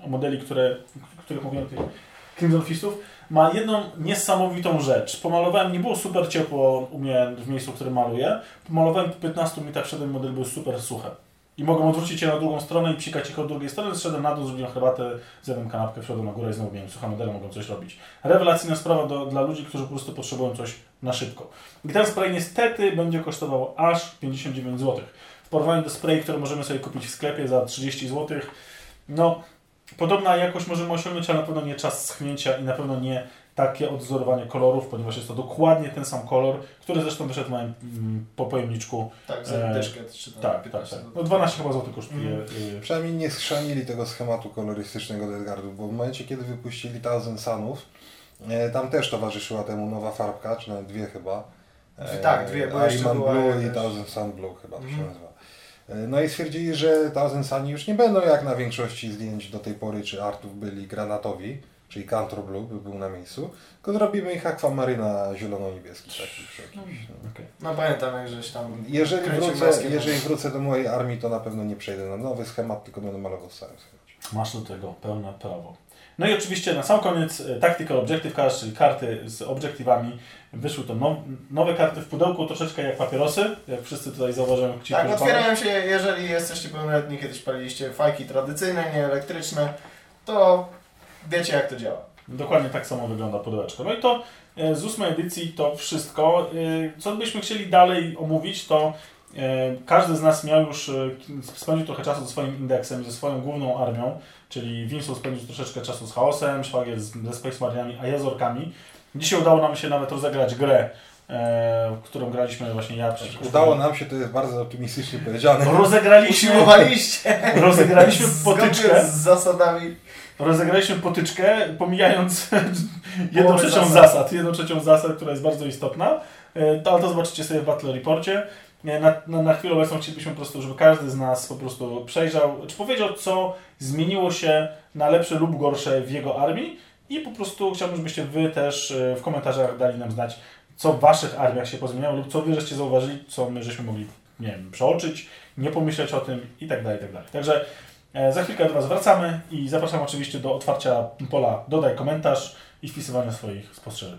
modeli, które, których mówiłem, tych Crimson Fistów, ma jedną niesamowitą rzecz. Pomalowałem, nie było super ciepło u mnie w miejscu, w którym maluję. Pomalowałem po 15 minutach, wszedłem model był super suche. I mogłem odwrócić je na drugą stronę i psikać ich od drugiej strony. Zszedłem na dół, zrobiłem herbatę, zjadłem kanapkę, wszedłem na górę i znowu miałem suche modele, mogłem coś robić. Rewelacyjna sprawa do, dla ludzi, którzy po prostu potrzebują coś na szybko. Ten spray niestety będzie kosztował aż 59 zł. W porównaniu do spray, które możemy sobie kupić w sklepie za 30 zł, no podobna jakość możemy osiągnąć, ale na pewno nie czas schnięcia i na pewno nie takie odwzorowanie kolorów, ponieważ jest to dokładnie ten sam kolor, który zresztą wyszedł w moim mm, po pojemniczku. Tak, E, za dyszkę czy tam Tak, tak, 15 tak. No 12 chyba złotych kosztuje. Mhm. y, Przynajmniej nie schrzanili tego schematu kolorystycznego Delgardu, bo w momencie, kiedy wypuścili Thousand Sunów, e, tam też towarzyszyła temu nowa farbka, czy nawet dwie chyba. E, Tak, dwie, bo jeszcze Blue jakaś- i Thousand Sun Blue chyba to się Mhm. nazywa. E, No i stwierdzili, że Thousand Suni już nie będą jak na większości zdjęć do tej pory, czy artów byli granatowi, czyli Cantro Blue by był na miejscu, tylko zrobimy ich akwamaryna zielono-niebieski taki jakiś. No. okej. No pamiętam jak żeś tam Jeżeli wrócę, maskiem. jeżeli wrócę do mojej armii, to na pewno nie przejdę na nowy schemat, tylko będę malował stary schemat. Masz do tego pełne prawo. No i oczywiście na sam koniec e, Tactical Objective Cards, czyli karty z obiektywami. Wyszły to now, nowe karty w pudełku, troszeczkę jak papierosy, jak wszyscy tutaj zauważyłem. ci, Tak, otwierają się, jeżeli jesteście pełnoletni, kiedyś paliliście fajki tradycyjne, nie elektryczne, to wiecie jak to działa. Dokładnie tak samo wygląda pudełeczko. No i to e, z ósmej edycji to wszystko. E, Co byśmy chcieli dalej omówić, to e, każdy z nas miał już, spędził trochę czasu ze swoim indeksem, ze swoją główną armią, czyli Winslow spędził troszeczkę czasu z Chaosem, Szwagier z, ze Space Marinami, a ja z Orkami. Dzisiaj udało nam się nawet rozegrać grę, e, w którą graliśmy właśnie ja. przeciwko Udało nam się, to jest bardzo optymistycznie powiedziane. Rozegraliśmy, rozegraliśmy potyczkę. z zasadami. Rozegraliśmy potyczkę, pomijając jedną Połowę trzecią zasad. zasad. jedną trzecią zasad, która jest bardzo istotna. E, To, ale to zobaczycie sobie w Battle Reporcie. E, Na, na, na chwilę obecną chcielibyśmy po prostu, żeby każdy z nas po prostu przejrzał, czy powiedział, co zmieniło się na lepsze lub gorsze w jego armii i po prostu chciałbym, żebyście wy też e, w komentarzach dali nam znać, co w waszych armiach się pozmieniało lub co wy żeście zauważyli, co my żeśmy mogli, nie wiem, przeoczyć, nie pomyśleć o tym i tak dalej, i tak dalej. Także Za chwilkę do Was wracamy i zapraszam oczywiście do otwarcia pola dodaj komentarz i wpisywania swoich spostrzeżeń.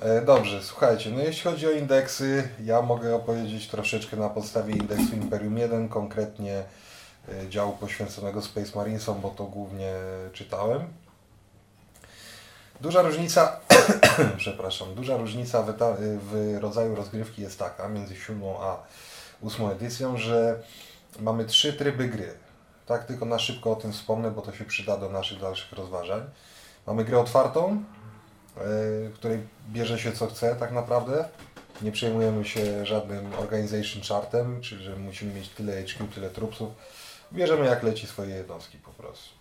E, Dobrze, słuchajcie, no jeśli chodzi o indeksy, ja mogę opowiedzieć troszeczkę na podstawie indeksu Imperium 1, konkretnie e, działu poświęconego Space Marinesom, bo to głównie czytałem. Duża różnica, przepraszam, duża różnica w, w rodzaju rozgrywki jest taka między 7 a 8 edycją, że mamy trzy tryby gry. Tak, tylko na szybko o tym wspomnę, bo to się przyda do naszych dalszych rozważań. Mamy grę otwartą, w której bierze się co chce tak naprawdę. Nie przejmujemy się żadnym organization chartem, czyli że musimy mieć tyle HQ, tyle trupsów. Bierzemy jak leci swoje jednostki po prostu.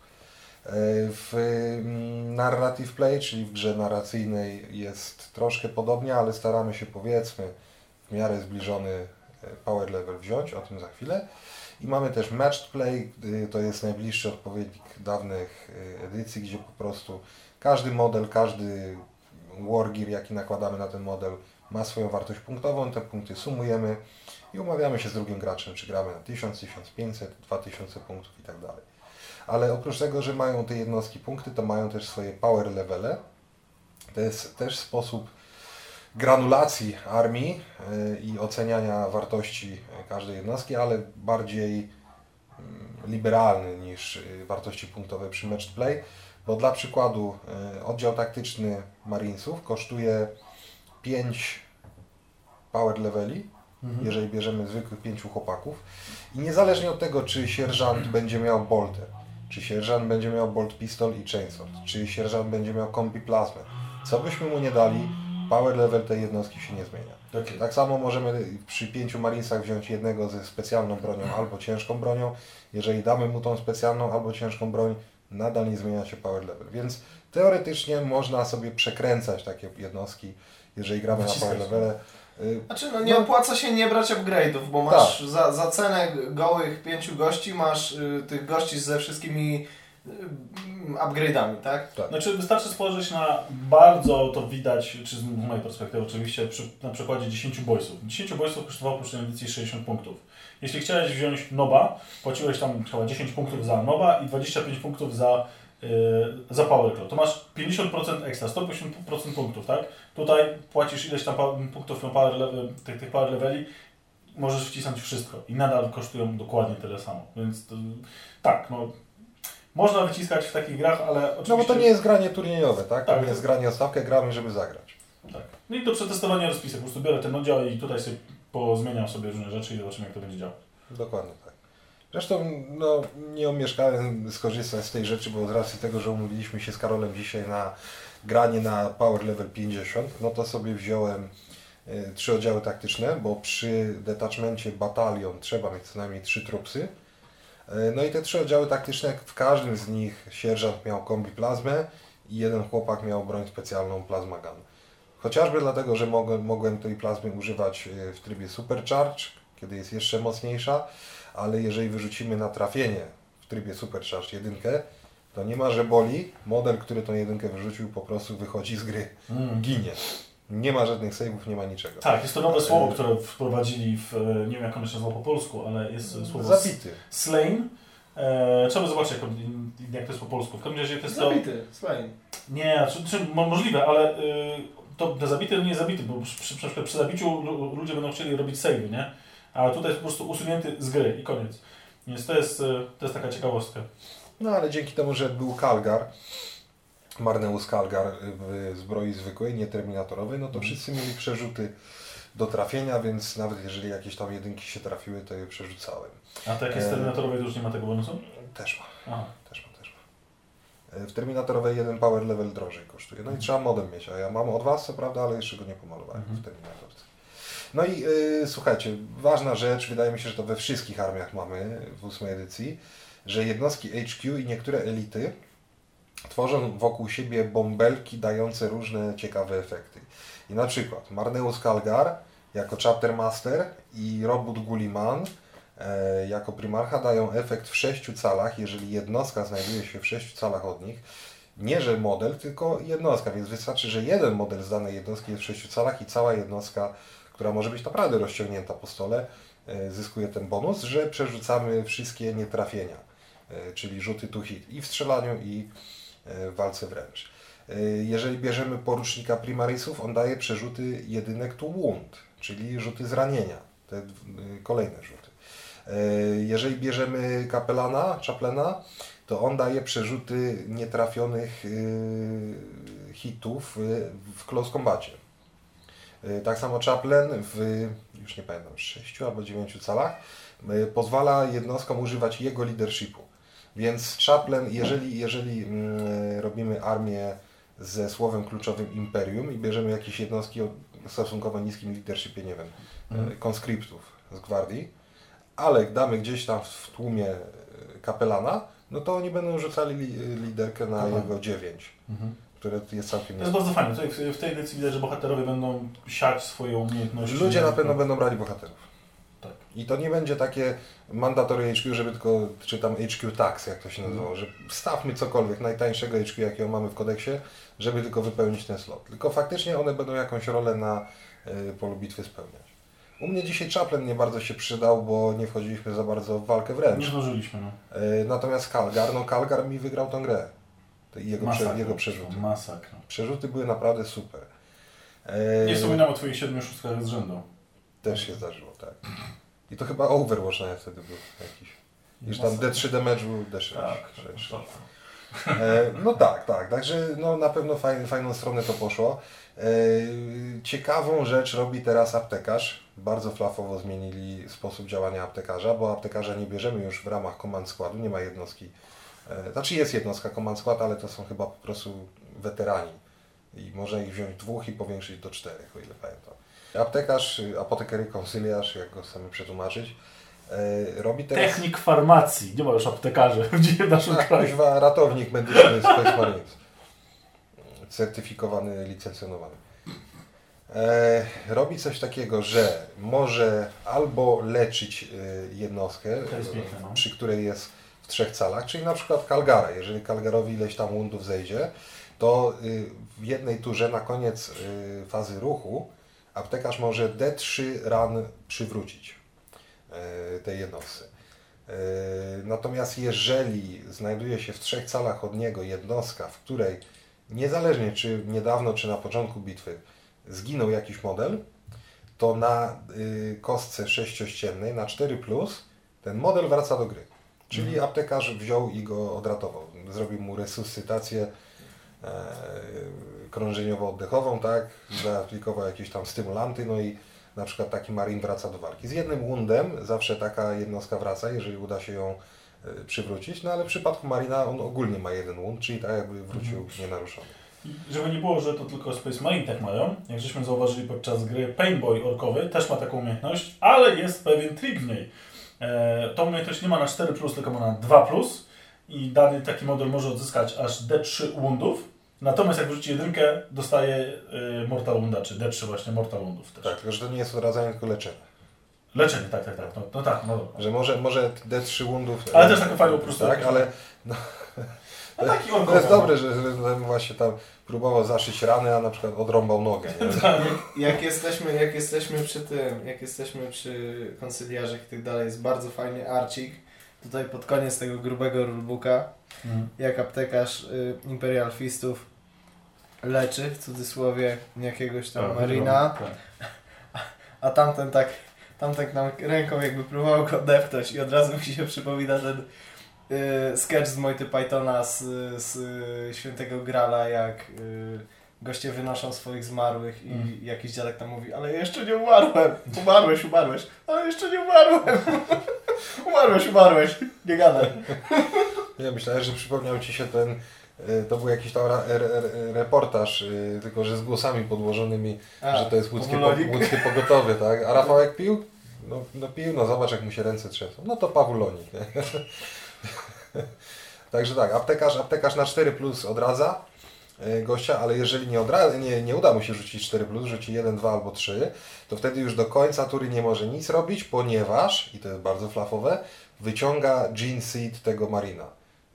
W mm, narrative play, czyli w grze narracyjnej jest troszkę podobnie, ale staramy się powiedzmy w miarę zbliżony e, power level wziąć, o tym za chwilę. I mamy też matched play, to jest najbliższy odpowiednik dawnych e, edycji, gdzie po prostu każdy model, każdy wargear, jaki nakładamy na ten model, ma swoją wartość punktową, te punkty sumujemy i umawiamy się z drugim graczem, czy gramy na 1000, 1500, 2000 punktów i tak dalej. Ale oprócz tego, że mają te jednostki punkty, to mają też swoje power levele. To jest też sposób granulacji armii y, i oceniania wartości każdej jednostki, ale bardziej mm, liberalny niż y, wartości punktowe przy match play, bo dla przykładu oddział taktyczny Marinesów kosztuje 5 power leveli, mhm. jeżeli bierzemy zwykłych pięciu chłopaków. I niezależnie od tego, czy sierżant będzie miał boltę, czy sierżant będzie miał bolt pistol i chainsword, czy sierżant będzie miał kombi plazmę, co byśmy mu nie dali, power level tej jednostki się nie zmienia. Okay. Tak samo możemy przy pięciu marinesach wziąć jednego ze specjalną bronią albo ciężką bronią. Jeżeli damy mu tą specjalną albo ciężką broń, nadal nie zmienia się power level. Więc teoretycznie można sobie przekręcać takie jednostki jeżeli gramy na power levele. Y, znaczy, no nie no, opłaca się nie brać upgrade'ów, bo masz tak. za, za cenę gołych pięciu gości masz y, tych gości ze wszystkimi y, upgrade'ami, tak? tak? Znaczy wystarczy spojrzeć na bardzo to widać, czy z mojej perspektywy oczywiście, przy, na przykładzie 10 boysów. 10 boysów kosztowało po edycji 60 punktów. Jeśli chciałeś wziąć noba, płaciłeś tam chyba 10 punktów za noba i 25 punktów za za Power Club, to masz 50% ekstra, 150% punktów, tak? Tutaj płacisz ileś tam punktów na power level, tych, tych power leveli, możesz wcisnąć wszystko i nadal kosztują dokładnie tyle samo, więc to, tak, no można wyciskać w takich grach, ale oczywiście... No bo to nie jest granie turniejowe, tak? tak to nie jest granie o stawkę, gramy, żeby zagrać. Tak. No i do przetestowania rozpisek, po prostu biorę ten oddział i tutaj sobie pozmieniam sobie różne rzeczy i zobaczymy jak to będzie działać. Dokładnie tak. Zresztą no, nie omieszkałem skorzystać z tej rzeczy, bo z racji tego, że umówiliśmy się z Karolem dzisiaj na granie na Power Level 50, no to sobie wziąłem y, trzy oddziały taktyczne, bo przy detachmencie batalion trzeba mieć co najmniej trzy trupsy. Y, no i te trzy oddziały taktyczne, w każdym z nich sierżant miał kombi plazmę i jeden chłopak miał broń specjalną Plasma Gun. Chociażby dlatego, że mogłem, mogłem tej plazmy używać y, w trybie Supercharge, kiedy jest jeszcze mocniejsza, ale jeżeli wyrzucimy na trafienie w trybie Supercharge jedynkę, to nie ma, że boli. Model, który tą jedynkę wyrzucił, po prostu wychodzi z gry. Mm. Ginie. Nie ma żadnych save'ów, nie ma niczego. Tak, jest to nowe słowo, które wprowadzili w, nie wiem jak ono się nazywa po polsku, ale jest słowo Zabity. slain. E, trzeba zobaczyć, jak, jak to jest po polsku. W każdym razie to jest Zabity, to... slain. Nie, czy, czy, możliwe, ale y, to, to zabity to nie jest zabity, bo przy, przy, przy zabiciu ludzie będą chcieli robić save, nie? A tutaj jest po prostu usunięty z gry i koniec. Więc to jest, y, to jest taka ciekawostka. No ale dzięki temu, że był Kalgar, Marneus Kalgar w zbroi zwykłej, nie terminatorowej, no to mhm. wszyscy mieli przerzuty do trafienia, więc nawet jeżeli jakieś tam jedynki się trafiły, to je przerzucałem. A to jak jest terminatorowej, to już nie ma tego bonusu? Też ma. Aha. Też ma, też ma. E, w terminatorowej jeden power level drożej kosztuje. No i mhm. trzeba modem mieć, a ja mam od Was, co prawda, ale jeszcze go nie pomalowałem mhm. w terminatorce. No i yy, słuchajcie, ważna rzecz, wydaje mi się, że to we wszystkich armiach mamy w ósmej edycji, że jednostki HQ i niektóre elity tworzą wokół siebie bąbelki dające różne ciekawe efekty. I na przykład Marneus Kalgar jako Chapter Master i Robot Gulliman e, jako Primarcha dają efekt w sześciu calach, jeżeli jednostka znajduje się w sześciu calach od nich. Nie, że model, tylko jednostka, więc wystarczy, że jeden model z danej jednostki jest w sześciu calach i cała jednostka, która może być naprawdę rozciągnięta po stole, e, zyskuje ten bonus, że przerzucamy wszystkie nietrafienia. E, czyli rzuty to hit i w strzelaniu i e, w walce wręcz. Jeżeli bierzemy porucznika primarisów, on daje przerzuty jedynek to wound, czyli rzuty zranienia, te kolejne rzuty. Jeżeli bierzemy kapelana, chaplena, to on daje przerzuty nietrafionych hitów w close combacie. Tak samo chaplain w, już nie pamiętam, 6 albo 9 calach pozwala jednostkom używać jego leadershipu. Więc Chaplin, jeżeli, jeżeli mm, robimy armię ze słowem kluczowym imperium i bierzemy jakieś jednostki o stosunkowo niskim leadershipie, nie wiem, Mhm. e, konskryptów z gwardii, ale damy gdzieś tam w tłumie kapelana, no to oni będą rzucali li, liderkę na Aha. jego 9, Mhm. Które jest całkiem To jest bardzo fajne. Tutaj w, w tej edycji widać, że bohaterowie będą siać swoją umiejętność. Ludzie na pewno będą brali bohaterów. Tak. I to nie będzie takie mandatory HQ, żeby tylko, czy tam HQ tax, jak to się Mhm. nazywało, że stawmy cokolwiek, najtańszego HQ, jakiego mamy w kodeksie, żeby tylko wypełnić ten slot. Tylko faktycznie one będą jakąś rolę na y, polu bitwy spełniać. U mnie dzisiaj Chaplain nie bardzo się przydał, bo nie wchodziliśmy za bardzo w walkę Nie wręcz. zdążyliśmy. No. Y, natomiast Kalgar, no Kalgar mi wygrał tą grę. Jego, prze, Masakra. jego przerzuty. Masakra. Przerzuty były naprawdę super. Y, Nie wspominam o twoich siedmiu szóstkach z rzędu. Też się zdarzyło, tak. I to chyba Overwatch nawet wtedy był jakiś. Już tam Masakra. D3 damage był D6. Tak, sześć. tak. E, no tak, tak. Także no, na pewno fajn, fajną stronę to poszło. E, ciekawą rzecz robi teraz aptekarz. Bardzo flafowo zmienili sposób działania aptekarza, bo aptekarza nie bierzemy już w ramach command składu, nie ma jednostki. E, znaczy jest jednostka command skład, ale to są chyba po prostu weterani. I można ich wziąć dwóch i powiększyć do czterech, o ile pamiętam. Aptekarz, y, apotekery konsyliarz, jak go chcemy przetłumaczyć, e, robi teraz... Technik farmacji. Nie ma już aptekarzy w naszym Tak, kraju. kuźwa, ratownik medyczny z Space Marines. Certyfikowany, licencjonowany. E, robi coś takiego, że może albo leczyć jednostkę, no. przy której jest w trzech calach, czyli na przykład Kalgara. Jeżeli Kalgarowi ileś tam wundów zejdzie, to y, w jednej turze na koniec y, fazy ruchu aptekarz może D3 ran przywrócić y, tej jednostce. Natomiast jeżeli znajduje się w trzech calach od niego jednostka, w której niezależnie czy niedawno, czy na początku bitwy zginął jakiś model, to na kostce sześciościennej, na 4, ten model wraca do gry. Czyli aptekarz wziął i go odratował. Zrobił mu resuscytację e, krążeniowo-oddechową, tak? Zaaplikował jakieś tam stymulanty, no i na przykład taki marin wraca do walki. Z jednym wundem zawsze taka jednostka wraca, jeżeli uda się ją e, przywrócić, no ale w przypadku marina on ogólnie ma jeden wund, czyli tak jakby wrócił nienaruszony. I Żeby nie było, że to tylko Space Marine tak mają, jak żeśmy zauważyli podczas gry, Painboy orkowy też ma taką umiejętność, ale jest pewien trik w niej. E, tą umiejętność nie ma na 4, tylko ma na 2 i dany taki model może odzyskać aż D3 wundów. Natomiast jak wrzuci jedynkę, dostaje y, Mortal Wunda, czy D3 właśnie Mortal Wundów też. Tak, tylko że to nie jest odradzanie, tylko leczenie. Leczenie, tak, tak, tak. No, no tak, no dobra. Że może, może D3 wundów... Ale też taką fajną po prostu- Tak, ale No taki to orkowy. jest dobre, że, że ten właśnie tam próbował zaszyć rany, a na przykład odrąbał nogę. Tak. Jak jesteśmy, jak jesteśmy przy tym, jak jesteśmy przy konsyliarzach i tak dalej, jest bardzo fajny arcik. Tutaj pod koniec tego grubego rulebooka, Mhm. jak aptekarz y, Imperial Fistów leczy, w cudzysłowie, jakiegoś tam Tak, marina, tak. a tamten tak, tamten nam ręką jakby próbował go odepchnąć i od razu mi się przypomina ten y, sketch z Mojty Pythona z, z y, Świętego Grala, jak y, goście wynoszą swoich zmarłych i Mm. jakiś dziadek tam mówi, ale jeszcze nie umarłem, umarłeś, umarłeś, ale jeszcze nie umarłem, umarłeś, umarłeś, nie gadaj. Ja myślałem, że przypomniał Ci się ten, to był jakiś tam reportaż, tylko że z głosami podłożonymi, A, że to jest łódzkie, po, łódzkie pogotowie, tak? A Rafałek pił? No, no pił, no zobacz jak mu się ręce trzęsą. No to Pawulonik. Nie? Także tak, aptekarz, aptekarz na 4 plus odradza y, gościa, ale jeżeli nie, odra- nie, nie uda mu się rzucić 4 plus, rzuci 1, 2 albo 3, to wtedy już do końca tury nie może nic robić, ponieważ, i to jest bardzo flafowe, wyciąga Gene Seed tego Marina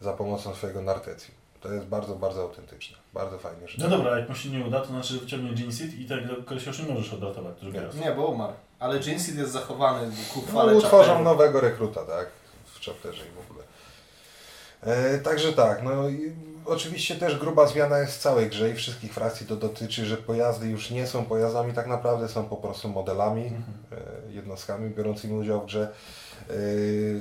za pomocą swojego nartecjum. To jest bardzo, bardzo autentyczne. Bardzo fajnie. Że No dobra, jak mu się nie uda, to znaczy, że wyciągnie Genseed i tego kolesia już nie możesz odratować drugi Nie. raz. Nie, bo umarł. Ale Jinseed jest zachowany ku no, chwale utworzą chapteru. nowego rekruta, tak? W chapterze i w ogóle. E, także tak, no i oczywiście też gruba zmiana jest w całej grze i wszystkich frakcji to dotyczy, że pojazdy już nie są pojazdami tak naprawdę, są po prostu modelami, Mhm. e, jednostkami biorącymi udział w grze. E,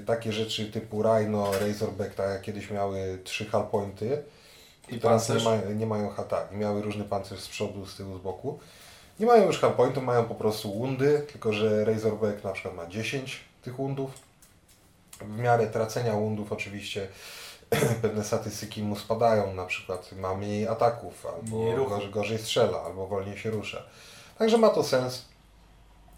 takie rzeczy typu Rhino, Razorback, tak jak kiedyś miały trzy hull pointy, I teraz nie, ma, nie mają ha- tak, miały różny pancerz z przodu, z tyłu, z boku. Nie mają już hull pointu, mają po prostu wundy, tylko że Razorback na przykład ma 10 tych wundów. W miarę tracenia wundów oczywiście pewne statystyki mu spadają, na przykład ma mniej ataków, albo gorzej, gorzej strzela, albo wolniej się rusza. Także ma to sens.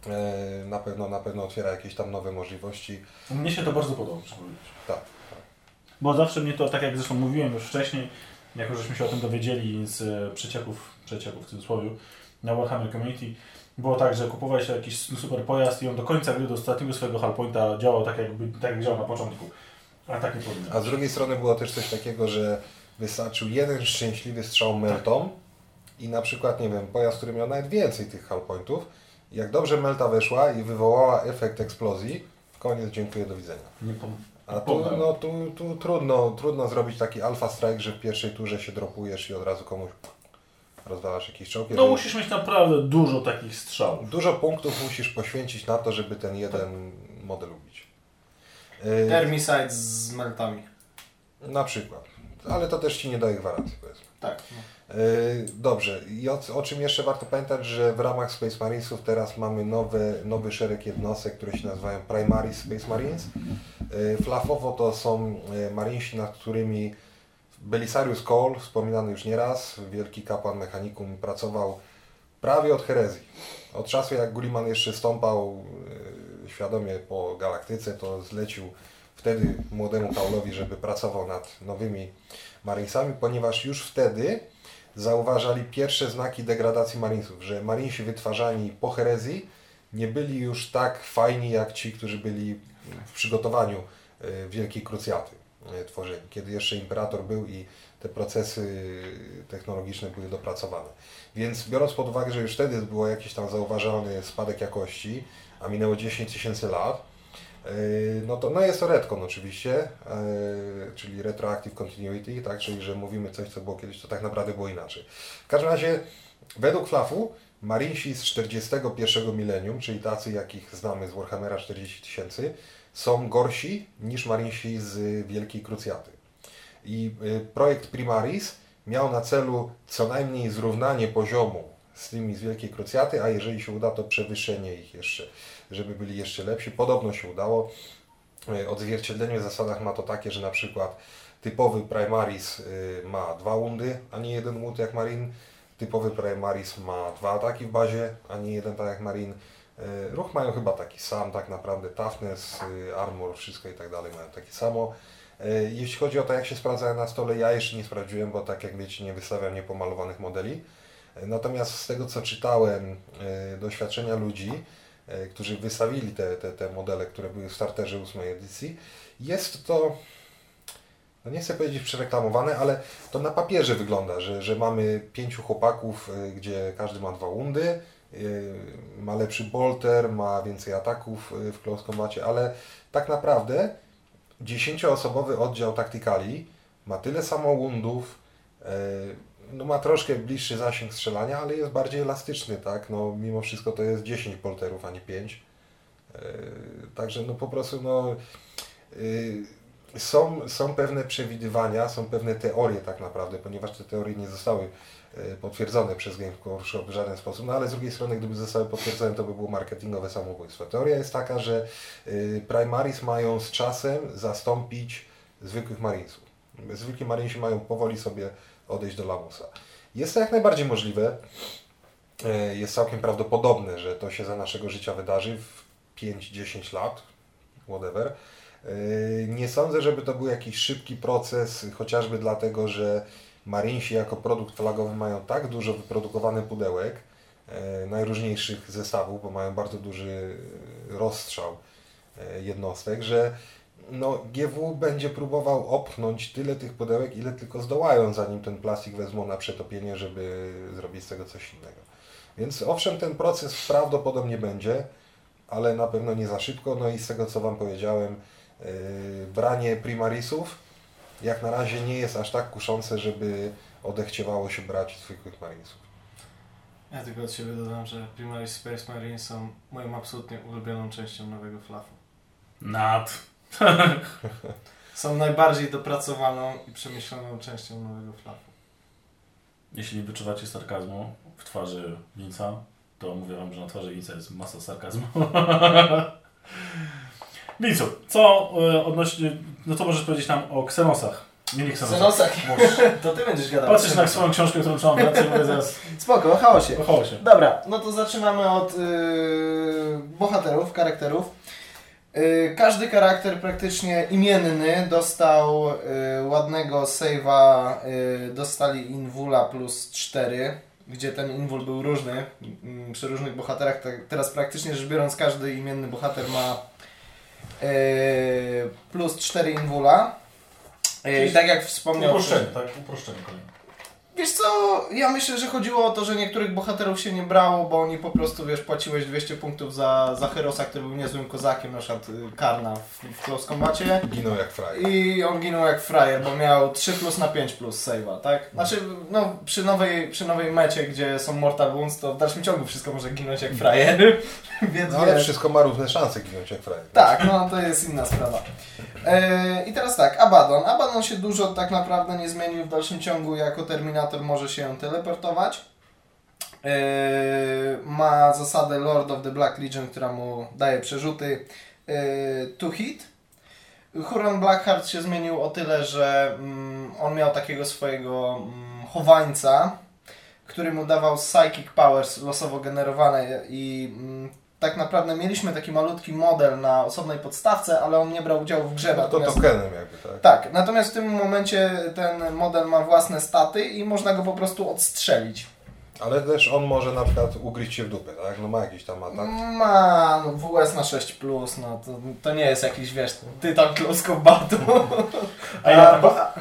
E, Na pewno, na pewno otwiera jakieś tam nowe możliwości. Mnie się to bardzo podoba, muszę powiedzieć. Tak. Bo zawsze mnie to, tak jak zresztą mówiłem już wcześniej, jako żeśmy się o tym dowiedzieli z e, przecieków, przecieków w cudzysłowie, na Warhammer Community, było tak, że kupowałeś jakiś super pojazd i on do końca gry, do ostatniego swojego hardpointa działał tak, jakby, tak jak działał na początku. A tak nie powinno. A z drugiej strony było też coś takiego, że wystarczył jeden szczęśliwy strzał meltą i na przykład, nie wiem, pojazd, który miał nawet więcej tych hellpointów, jak dobrze melta weszła i wywołała efekt eksplozji, koniec, dziękuję, do widzenia. Nie pom- A tu, no, tu, tu trudno, trudno zrobić taki alfa strike, że w pierwszej turze się dropujesz i od razu komuś rozwalasz jakiś czołg. No musisz mieć naprawdę dużo takich strzałów. Dużo punktów musisz poświęcić na to, żeby ten jeden model ubić. Yy, Termicide z meltami. na przykład. Ale to też Ci nie daje gwarancji, powiedzmy. Tak. No. Yy, Dobrze, i o, o czym jeszcze warto pamiętać, że w ramach Space Marinesów teraz mamy nowe, nowy szereg jednostek, które się nazywają Primaris Space Marines. Yy, Flafowo to są marinsi, nad którymi Belisarius Cole, wspominany już nieraz, wielki kapłan mechanikum, pracował prawie od herezji. Od czasu jak Gulliman jeszcze stąpał świadomie po galaktyce, to zlecił wtedy młodemu Paulowi, żeby pracował nad nowymi Marinesami, ponieważ już wtedy zauważali pierwsze znaki degradacji Marinesów, że Marinesi wytwarzani po herezji nie byli już tak fajni jak ci, którzy byli w przygotowaniu e, Wielkiej Krucjaty e, tworzeni, kiedy jeszcze Imperator był i te procesy technologiczne były dopracowane. Więc biorąc pod uwagę, że już wtedy było jakiś tam zauważalny spadek jakości, a minęło 10 tysięcy lat, Yy, No to no jest to retcon oczywiście, yy, czyli retroactive continuity, tak, czyli że mówimy coś, co było kiedyś, to tak naprawdę było inaczej. W każdym razie, według Flafu, Marinesi z 41 milenium, czyli tacy, jakich znamy z Warhammera 40 tysięcy, są gorsi niż Marinesi z Wielkiej Krucjaty. I y, projekt Primaris miał na celu co najmniej zrównanie poziomu z tymi z Wielkiej Krucjaty, a jeżeli się uda, to przewyższenie ich jeszcze, żeby byli jeszcze lepsi. Podobno się udało. Y, Odzwierciedlenie w zasadach ma to takie, że na przykład typowy Primaris y, ma dwa wundy, a nie jeden wound jak Marin. Typowy Primaris ma dwa ataki w bazie, a nie jeden tak jak Marin. Y, Ruch mają chyba taki sam, tak naprawdę toughness, armor, wszystko i tak dalej mają takie samo. Jeśli chodzi o to, jak się sprawdzają na stole, ja jeszcze nie sprawdziłem, bo tak jak wiecie, nie wystawiam niepomalowanych modeli. Natomiast z tego, co czytałem, y, doświadczenia ludzi, y, którzy wystawili te, te, te modele, które były w starterze ósmej edycji, jest to, no nie chcę powiedzieć przereklamowane, ale to na papierze wygląda, że, że mamy pięciu chłopaków, y, gdzie każdy ma dwa wundy, y, ma lepszy bolter, ma więcej ataków w close ale tak naprawdę dziesięcioosobowy oddział taktykali ma tyle samo wundów, y, no ma troszkę bliższy zasięg strzelania, ale jest bardziej elastyczny, tak? No mimo wszystko to jest 10 bolterów, a nie 5. Y, Także no po prostu no y, są, są pewne przewidywania, są pewne teorie tak naprawdę, ponieważ te teorie nie zostały y, potwierdzone przez Game Workshop w żaden sposób, no ale z drugiej strony gdyby zostały potwierdzone, to by było marketingowe samobójstwo. Teoria jest taka, że Primaris mają z czasem zastąpić zwykłych Marinesów. Zwykli Marinesi mają powoli sobie odejść do lamusa. Jest to jak najbardziej możliwe. E, Jest całkiem prawdopodobne, że to się za naszego życia wydarzy w 5-10 lat, whatever. E, Nie sądzę, żeby to był jakiś szybki proces, chociażby dlatego, że Marinesi jako produkt flagowy mają tak dużo wyprodukowanych pudełek, e, najróżniejszych zestawów, bo mają bardzo duży rozstrzał jednostek, że no, GW będzie próbował opchnąć tyle tych pudełek, ile tylko zdołają, zanim ten plastik wezmą na przetopienie, żeby zrobić z tego coś innego. Więc owszem, ten proces prawdopodobnie będzie, ale na pewno nie za szybko. No i z tego, co Wam powiedziałem, yy, branie primarisów jak na razie nie jest aż tak kuszące, żeby odechciewało się brać zwykłych marinesów. Ja tylko od siebie dodam, że Primaris Space Marines są moją absolutnie ulubioną częścią nowego flafu. Nad. Są najbardziej dopracowaną i przemyślaną częścią nowego flafu. Jeśli nie wyczuwacie sarkazmu w twarzy Vince'a, to mówię wam, że na twarzy Vince'a jest masa sarkazmu. Vincu, co e, odnośnie, no co możesz powiedzieć nam o Xenosach? Mieli Xenosa. Xenosek. Boże. To ty będziesz gadał. Patrzysz na swoją książkę, którą trzymam w ręce i mówię zaraz Spoko, chaosie. po chaosie. Dobra, no to zaczynamy od yy, bohaterów, charakterów. Yy, każdy charakter praktycznie imienny dostał yy, ładnego save'a, yy, dostali Invula plus 4, gdzie ten Invul był różny yy, przy różnych bohaterach. Tak, teraz praktycznie rzecz biorąc każdy imienny bohater ma plus 4 Invula. I tak jak wspomniał... Uproszczenie, tak? Uproszczenie kolejne. Wiesz co, ja myślę, że chodziło o to, że niektórych bohaterów się nie brało, bo oni po prostu, wiesz, płaciłeś 200 punktów za, za Herosa, który był niezłym kozakiem, na przykład y, Karna w, w Close Combacie Ginął jak frajer. i on ginął jak frajer, bo miał 3 plus na 5 plus save'a, tak? Znaczy, no, przy nowej, przy nowej mecie, gdzie są Mortal Wounds, to w dalszym ciągu wszystko może ginąć jak frajer, więc No ale wiesz... wszystko ma równe szanse ginąć jak frajer. Tak, no to jest inna sprawa. E, I teraz tak, Abaddon. Abaddon się dużo tak naprawdę nie zmienił w dalszym ciągu. Jako Terminator może się teleportować. E, ma zasadę Lord of the Black Legion, która mu daje przerzuty e, to hit. Huron Blackheart się zmienił o tyle, że mm, on miał takiego swojego mm, chowańca, który mu dawał psychic powers losowo generowane i mm, tak naprawdę mieliśmy taki malutki model na osobnej podstawce, ale on nie brał udziału w grze. No to natomiast- tokenem jakby, tak? tak, natomiast w tym momencie ten model ma własne staty i można go po prostu odstrzelić. Ale też on może na przykład ugryźć się w dupę, tak? No ma jakiś tam atak. Ma no, WS na 6, no to, to nie jest jakiś wiesz, tytan close combatu. A ile ataków? a-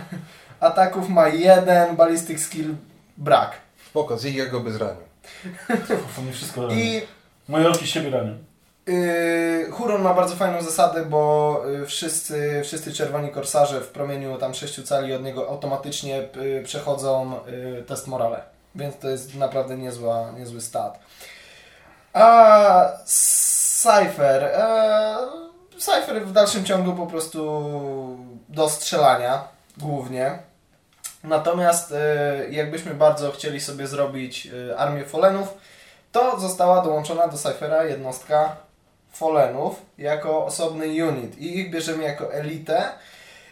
ataków ma jeden, ballistic skill brak. Spoko, Zigiego by zranił. To mi wszystko I... I Moje oki z siebie ranią. Yy, Huron ma bardzo fajną zasadę, bo yy, wszyscy, wszyscy czerwoni korsarze w promieniu tam 6 cali od niego automatycznie yy, przechodzą yy, test morale. Więc to jest naprawdę niezła, niezły stat. A Cypher. E, Cypher w dalszym ciągu po prostu do strzelania głównie. Natomiast e, jakbyśmy bardzo chcieli sobie zrobić e, armię Folenów, to została dołączona do Cyphera jednostka Folenów jako osobny unit i ich bierzemy jako elitę.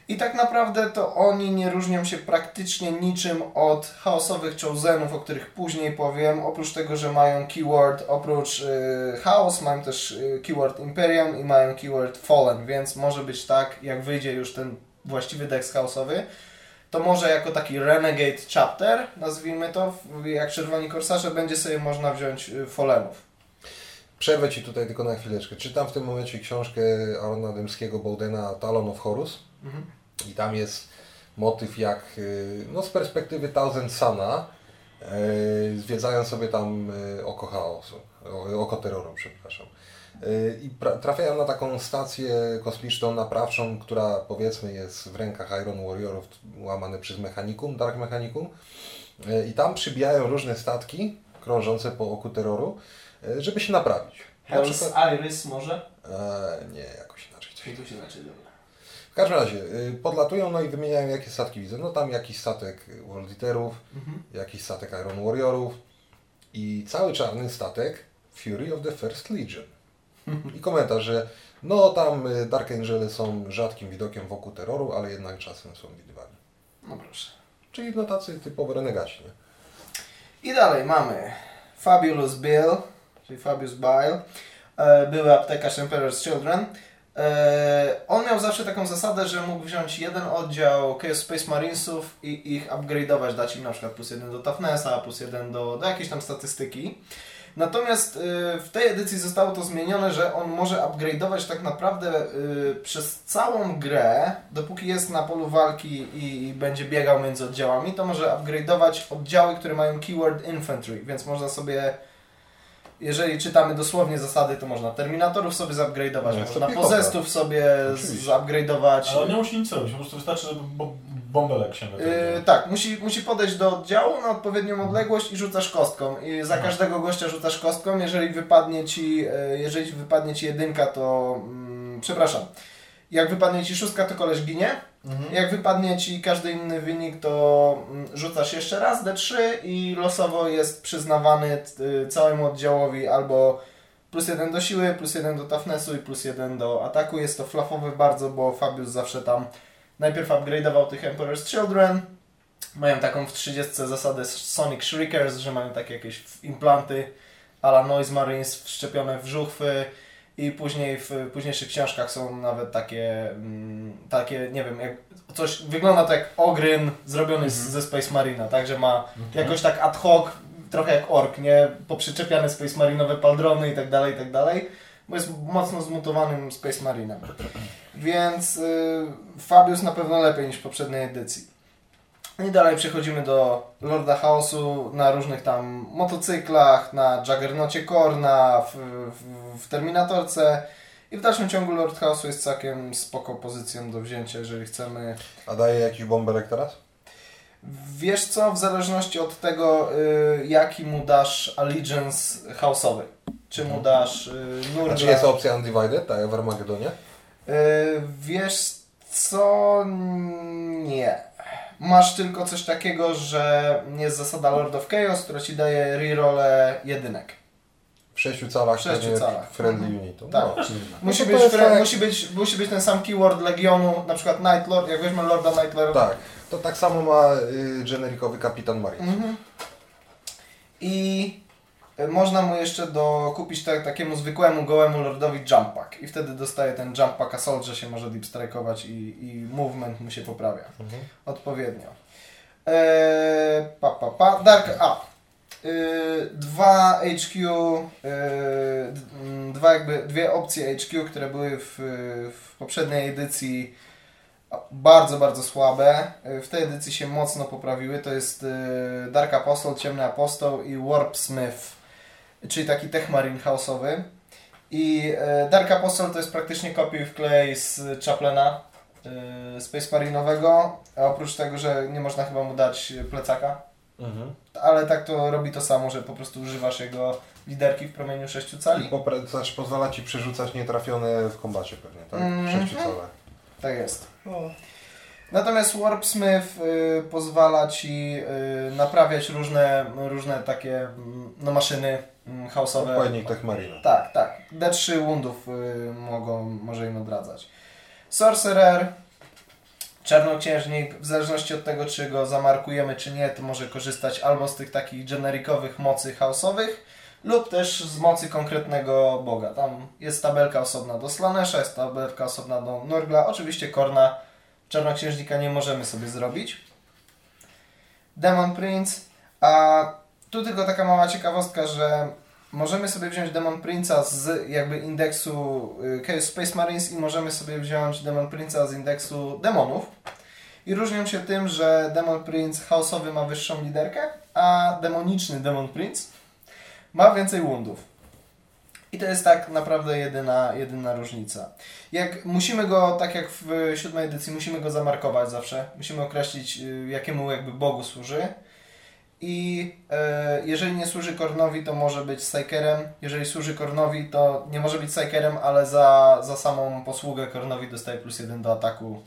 I tak naprawdę to oni nie różnią się praktycznie niczym od chaosowych chosenów, o których później powiem. Oprócz tego, że mają keyword, oprócz y, chaos, mają też y, keyword Imperium i mają keyword Fallen, więc może być tak, jak wyjdzie już ten właściwy dex chaosowy, to może jako taki Renegade Chapter, nazwijmy to, jak Czerwoni Korsarze, będzie sobie można wziąć y, Fallenów. Przerwę Ci tutaj tylko na chwileczkę. Czytam w tym momencie książkę Arona Dębskiego Bowdena Talon of Horus Mhm. i tam jest motyw jak, y, no z perspektywy Thousand Sana y, zwiedzają sobie tam oko chaosu, oko terroru, przepraszam. Y, I trafiają na taką stację kosmiczną naprawczą, która powiedzmy jest w rękach Iron Warriorów, łamane przez Mechanikum, Dark Mechanikum. Y, I tam przybijają różne statki krążące po oku terroru, y, żeby się naprawić. Na Hell's przykład, Iris może? e, nie, jakoś inaczej. Coś. Znaczy dobra. W każdym razie, podlatują no i wymieniają jakie statki widzę. No tam jakiś statek World Eaterów, Mhm. jakiś statek Iron Warriorów i cały czarny statek Fury of the First Legion. I komentarz, że no tam y, Dark Angele są rzadkim widokiem wokół terroru, ale jednak czasem są widywani. No proszę. Czyli no tacy typowo renegaci, nie? I dalej mamy Fabulous Bill, czyli Fabius Bile, były aptekarz Emperor's Children. E, on miał zawsze taką zasadę, że mógł wziąć jeden oddział Chaos Space Marinesów i ich upgrade'ować, dać im na przykład plus jeden do toughnessa, plus jeden do, do jakiejś tam statystyki. Natomiast y, w tej edycji zostało to zmienione, że on może upgrade'ować tak naprawdę y, przez całą grę, dopóki jest na polu walki i, będzie biegał między oddziałami, to może upgrade'ować oddziały, które mają keyword infantry, więc można sobie, jeżeli czytamy dosłownie zasady, to można Terminatorów sobie zupgrade'ować, No, można. Pozestów sobie zupgrade'ować. Ale on nie musi nic robić, po prostu wystarczy, żeby bo bąbelek się Yy, tak, musi, musi podejść do oddziału na odpowiednią odległość i rzucasz kostką. I za każdego gościa rzucasz kostką. Jeżeli wypadnie ci, yy, jeżeli wypadnie ci jedynka, to. Mm, przepraszam. Jak wypadnie ci szóstka, to koleś ginie. Jak wypadnie ci każdy inny wynik, to mm, rzucasz jeszcze raz D3 i losowo jest przyznawany y, całemu oddziałowi albo plus jeden do siły, plus jeden do toughnessu i plus jeden do ataku. Jest to flafowe bardzo, bo Fabius zawsze tam najpierw upgrade'ował tych Emperor's Children. Mają taką w 30 zasadę Sonic Shriekers, że mają takie jakieś implanty a la Noise Marines wszczepione w żuchwy i później w późniejszych książkach są nawet takie, mm, takie nie wiem, jak coś wygląda to jak ogryn zrobiony z, ze Space Marina, tak, że ma jakoś tak ad hoc, trochę jak ork, nie? Poprzyczepiane Space Marinowe paldrony i tak dalej, i tak dalej, bo jest mocno zmutowanym Space Marinem. Więc y, Fabius na pewno lepiej niż w poprzedniej edycji. I dalej przechodzimy do Lorda Chaosu na różnych tam motocyklach, na Juggernaucie Korna, w, w, w Terminatorce. I w dalszym ciągu Lord Chaosu jest całkiem spoko pozycją do wzięcia, jeżeli chcemy. A daje jakiś bąbelek teraz? Wiesz co, w zależności od tego, y, jaki mu dasz allegiance chaosowy. Czy mu dasz y, A Nurgla... czy jest opcja Undivided, tak jak w Armagedonie? Y, wiesz co? Nie. Masz tylko coś takiego, że jest zasada Lord of Chaos, która ci daje rerolle jedynek. W sześciu calach, W sześciu calach. friendly Mhm. unitu. Tak. No. Musi, to być, fre- tak- musi, być, musi być ten sam keyword Legionu, na przykład Night Lord, jak weźmy Lorda Night Lord. Tak, to tak samo ma y, generikowy kapitan Marine. Mhm. I e, można mu jeszcze dokupić tak, takiemu zwykłemu, gołemu Lordowi Jump Pack. I wtedy dostaje ten Jump Pack Assault, że się może deep strike'ować i, i movement mu się poprawia. Mhm. Odpowiednio. Eee, pa, pa, pa. Dark A. Yy, dwa HQ, yy, d- mm, dwa jakby, dwie opcje HQ, które były w, w poprzedniej edycji bardzo, bardzo słabe. Yy, W tej edycji się mocno poprawiły. To jest yy, Dark Apostle, Ciemny Apostoł i Warp Smith, czyli taki Tech Marine house'owy. I yy, Dark Apostle to jest praktycznie kopiuj w klej z Chaplena, Space Marinowego, a oprócz tego, że nie można chyba mu dać plecaka, Mhm. ale tak to robi to samo, że po prostu używasz jego liderki w promieniu 6 I cali. znaczy pozwala Ci przerzucać nietrafione w kombacie pewnie, tak? W Mhm. sześciu calach. Tak jest. Natomiast Warpsmith y, pozwala Ci y, naprawiać różne, różne takie mm, no, maszyny chaosowe. Odpowiednik Tech Marina. Tak, tak. D3 wundów y, mogą, może im odradzać. Sorcerer, czarnoksiężnik, w zależności od tego, czy go zamarkujemy, czy nie, to może korzystać albo z tych takich generikowych mocy chaosowych, lub też z mocy konkretnego boga. Tam jest tabelka osobna do Slanesha, jest tabelka osobna do Nurgla. Oczywiście Korna czarnoksiężnika nie możemy sobie zrobić. Demon Prince, a tu tylko taka mała ciekawostka, że możemy sobie wziąć Demon Prince'a z jakby indeksu y, Chaos Space Marines i możemy sobie wziąć Demon Prince'a z indeksu demonów. I różnią się tym, że Demon Prince chaosowy ma wyższą liderkę, a demoniczny Demon Prince ma więcej wundów. I to jest tak naprawdę jedyna, jedyna różnica. Jak musimy go, tak jak w siódmej edycji, musimy go zamarkować zawsze. Musimy określić, y, jakiemu jakby bogu służy. I e, jeżeli nie służy Kornowi, to może być Psykerem. Jeżeli służy Kornowi, to nie może być Psykerem, ale za, za samą posługę Kornowi dostaje plus jeden do ataku.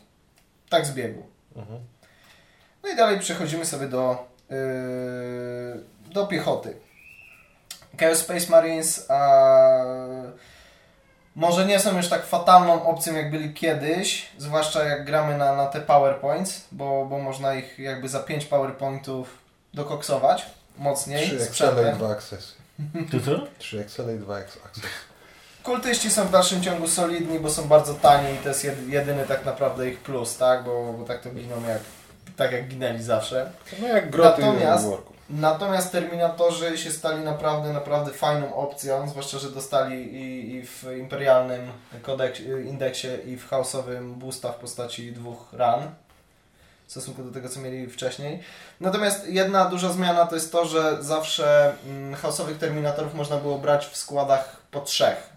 Tak z biegu. Mhm. No i dalej przechodzimy sobie do, yy, do piechoty. Chaos Space Marines a, może nie są już tak fatalną opcją jak byli kiedyś, zwłaszcza jak gramy na, na te PowerPoints, bo, bo można ich jakby za 5 PowerPointów dokoksować mocniej. Trzy z Excel i przerwem. dwa Accessy. To co? Trzy Excel i dwa Accessy. Kultyści są w dalszym ciągu solidni, bo są bardzo tani i to jest jedy- jedyny tak naprawdę ich plus, tak? Bo, bo tak to giną jak, tak jak ginęli zawsze. No jak groty Natomiast-. Natomiast Terminatorzy się stali naprawdę, naprawdę fajną opcją, zwłaszcza, że dostali i, i w imperialnym indeksie i w chaosowym boosta w postaci dwóch ran w stosunku do tego, co mieli wcześniej. Natomiast jedna duża zmiana to jest to, że zawsze mm, chaosowych Terminatorów można było brać w składach po trzech.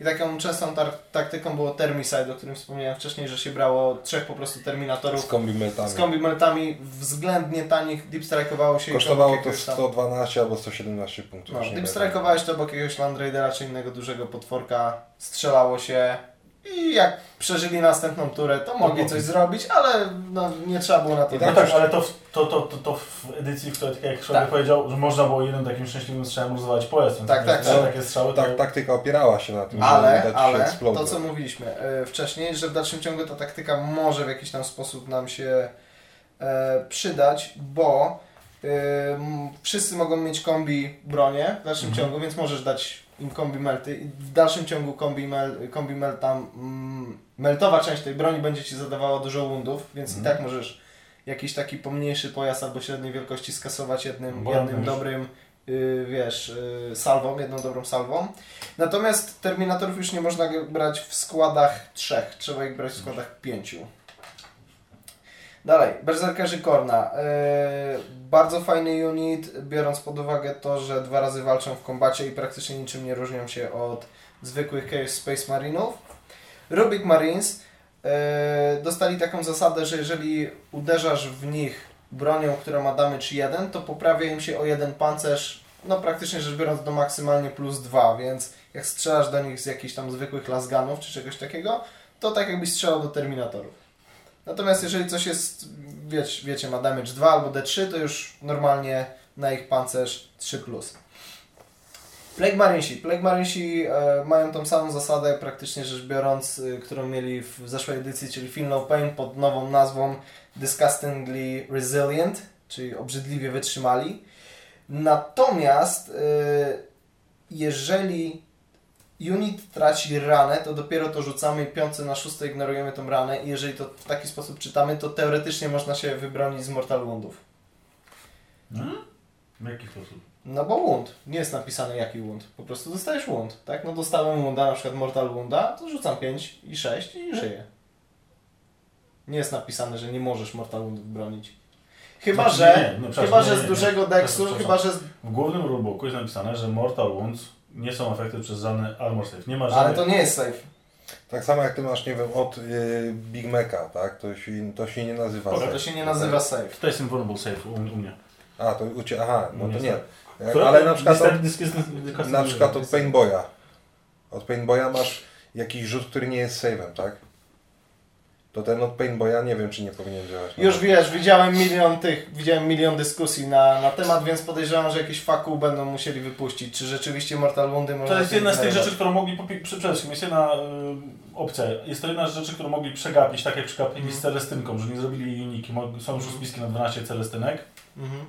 I taką częstą taktyką było Termicide, o którym wspomniałem wcześniej, że się brało trzech po prostu Terminatorów Z kombimetami. z kombimeltami względnie tanich, deep strike'owało się Kosztowało to jakiegoś tam- 112 albo 117 punktów. No, deep strike'owałeś to obok jakiegoś Land Raidera czy innego dużego potworka, strzelało się I jak przeżyli następną turę, to mogli coś zrobić, ale no, nie trzeba było na to No tak, ale to, w- to, to, to, to w edycji, w której, tak jak Szwagier Tak. powiedział, że można było jednym takim szczęśliwym strzałem rozwalać pojazd. więc Tak, jak tak, są tak. takie strzały, to... Tak, taktyka opierała się na tym, Ale, żeby dać się ale to co mówiliśmy e, wcześniej, że w dalszym ciągu ta taktyka może w jakiś tam sposób nam się e, przydać, bo e, m, wszyscy mogą mieć kombi bronię w dalszym Mhm. ciągu, więc możesz dać kombi melty i w dalszym ciągu kombi, mel, kombi melta, mm, meltowa część tej broni będzie Ci zadawała dużo woundów, więc Mhm. i tak możesz jakiś taki pomniejszy pojazd albo średniej wielkości skasować jednym, Bo jednym dobrym yy, wiesz, yy, salwą, jedną dobrą salwą. Natomiast Terminatorów już nie można brać w składach trzech, trzeba ich brać w składach pięciu. Dalej, Berserkerzy Korna. Yy, bardzo fajny unit, biorąc pod uwagę to, że dwa razy walczą w kombacie i praktycznie niczym nie różnią się od zwykłych Chaos Space Marinów. Rubik Marines yy, dostali taką zasadę, że jeżeli uderzasz w nich bronią, która ma damage 1, to poprawia im się o jeden pancerz, no praktycznie rzecz biorąc do maksymalnie plus 2, więc jak strzelasz do nich z jakichś tam zwykłych lasganów czy czegoś takiego, to tak jakbyś strzelał do Terminatorów. Natomiast jeżeli coś jest, wiecie, wiecie ma damage 2 albo D3, to już normalnie na ich pancerz 3+. Plus. Plague Marinesi. Plague Marinesi e, mają tą samą zasadę, praktycznie rzecz biorąc, y, którą mieli w zeszłej edycji, czyli Feel No Pain pod nową nazwą Disgustingly Resilient, czyli obrzydliwie wytrzymali. Natomiast y, jeżeli unit traci ranę, to dopiero to rzucamy i piątce na szóste ignorujemy tą ranę i jeżeli to w taki sposób czytamy, to teoretycznie można się wybronić z Mortal Woundów. Hmm? W jaki sposób? No bo wound. Nie jest napisane jaki wound. Po prostu dostajesz wound, tak? No dostałem wounda, na przykład Mortal Wounda, to rzucam 5 i 6 i żyję. Nie jest napisane, że nie możesz Mortal Woundów bronić. Chyba, Znaczy, że, nie, no, chyba, nie, że z dużego deksu, chyba, że z... W głównym rulebooku jest napisane, że Mortal Wounds nie są efekty przez żadny armor save. Nie ma Ale żadnych... to nie jest safe. Tak samo jak ty masz, nie wiem, od y, Big Maca, tak? To się, to się nie nazywa Dobra, To safe. się nie nazywa safe. To jest invulnerable save u, u mnie. A, to u ciebie, aha, no to Nie Która- Ale na przykład, Dysk- od, dysk jest- na przykład od Painboya. Od Painboya masz jakiś rzut, który nie jest save'em, tak? To ten od Painboya nie wiem, czy nie powinien działać. Już wiesz, widziałem milion tych, widziałem milion dyskusji na, na temat, więc podejrzewam, że jakieś faku będą musieli wypuścić. Czy rzeczywiście Mortal Woundy można To jest jedna z tych rzeczy, którą mogli przede wszystkim, jest jedna y, opcja. Jest to jedna z rzeczy, którą mogli przegapić, tak jak przegapili Mhm. z Celestynką, że nie zrobili jej uniki. Są już spiski na 12 Celestynek. Mhm.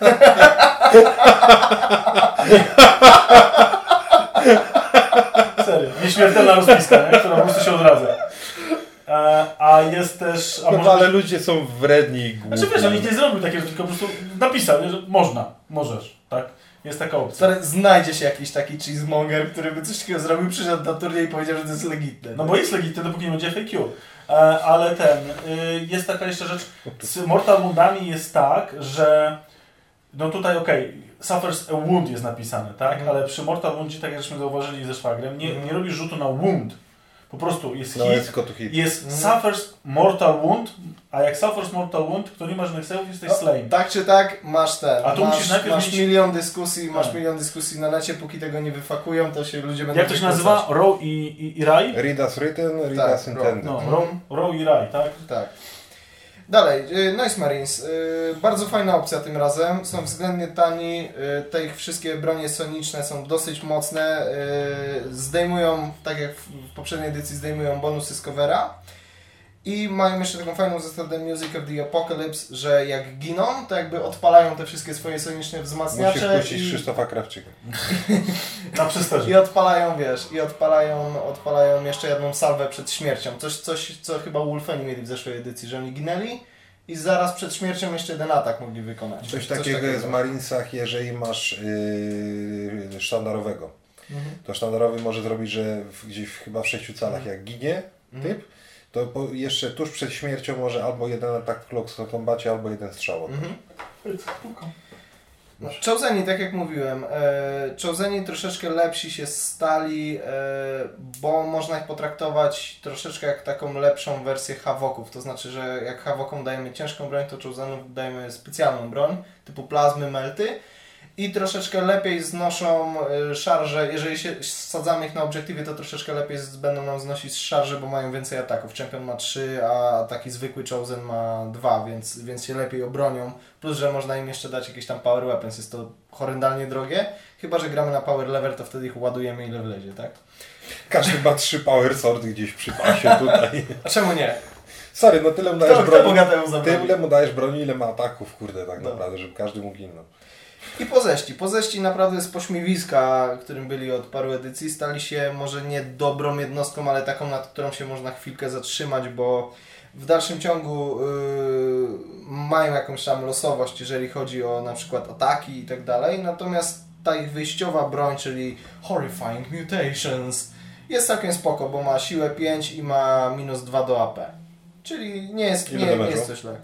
Serio, nieśmiertelna rozpiska, nie? która po prostu się odradza. E, a jest też... A No, można- ale ludzie są wredni i głupi. Znaczy wiesz, on nikt nie zrobił takiego, tylko po prostu napisał, że można, możesz, tak? Jest taka opcja. Stary, znajdzie się jakiś taki cheesemonger, który by coś takiego zrobił, przyszedł na turniej i powiedział, że to jest legitne. No bo jest legitny, dopóki nie będzie FAQ. E, ale ten, y, jest taka jeszcze rzecz, z Mortal Woundami jest tak, że no tutaj okej, suffers a wound jest napisane, tak? Mhm. Ale przy Mortal Woundzie, tak jak żeśmy zauważyli ze szwagrem, nie, Mhm. nie robisz rzutu na wound. Po prostu jest No hit, jest hit. jest Mhm. suffers mortal wound, a jak suffers mortal wound, to nie masz żadnych save'ów, jesteś No, slain. Tak czy tak, masz ten. A tu masz, musisz najpierw masz mieć- milion dyskusji, masz Tak. milion dyskusji na necie, póki tego nie wyfakują, to się ludzie będą Jak to się nazywa? Row i, i, i Raj? Read as written, read as Tak, intended. No, Mhm. row, row i Raj, tak? Tak. Dalej, y, Noise Marines. Y, Bardzo fajna opcja tym razem. Są względnie tani. y, Te ich wszystkie bronie soniczne są dosyć mocne. Zdejmują, tak jak w poprzedniej edycji, zdejmują bonusy z covera. I mają jeszcze taką fajną zasadę Music of the Apocalypse, że jak giną, to jakby odpalają te wszystkie swoje soniczne Musisz wzmacniacze puścić i, Krzysztofa Krawczyka. Na przesterze. i odpalają, wiesz, i odpalają, odpalają jeszcze jedną salwę przed śmiercią. Coś, coś co chyba Wolfeni mieli w zeszłej edycji, że oni ginęli i zaraz przed śmiercią jeszcze jeden atak mogli wykonać. Coś takiego jest w Marinesach, jeżeli masz yy, sztandarowego. Mhm. To sztandarowy może zrobić, że w, gdzieś w, chyba w sześciu calach jak ginie Mhm. typ, to po, jeszcze tuż przed śmiercią może albo jeden atak w close combacie, albo jeden strzał. Mhm. No, Choseni, tak jak mówiłem, e, Choseni troszeczkę lepsi się stali, e, bo można ich potraktować troszeczkę jak taką lepszą wersję Havoków. To znaczy, że jak Havokom dajemy ciężką broń, to Chosenów dajemy specjalną broń, typu plazmy, melty. I troszeczkę lepiej znoszą y, szarże. Jeżeli się sadzamy ich na obiektywie, to troszeczkę lepiej będą nam znosić szarże, bo mają więcej ataków. Champion ma 3, a taki zwykły Chosen ma 2, więc, więc się lepiej obronią. Plus, że można im jeszcze dać jakieś tam power weapons. Jest to horrendalnie drogie. Chyba, że gramy na power level, to wtedy ich ładujemy ile wlezie, tak? Każdy ma trzy power swordy gdzieś przy pasie tutaj. A czemu nie? Sorry, no tyle mu Kto, dajesz kto broni. zabroni? Tyle mu dajesz broni, ile ma ataków, kurde, tak No. naprawdę, żeby każdy mógł inną. I poześci. Poześci naprawdę z pośmiewiska, którym byli od paru edycji, stali się może nie dobrą jednostką, ale taką, nad którą się można chwilkę zatrzymać, bo w dalszym ciągu yy, mają jakąś tam losowość, jeżeli chodzi o na przykład ataki i tak dalej. Natomiast ta ich wyjściowa broń, czyli Horrifying Mutations, jest całkiem spoko, bo ma siłę 5 i ma minus 2 do AP. Czyli nie jest, nie, nie jest źle.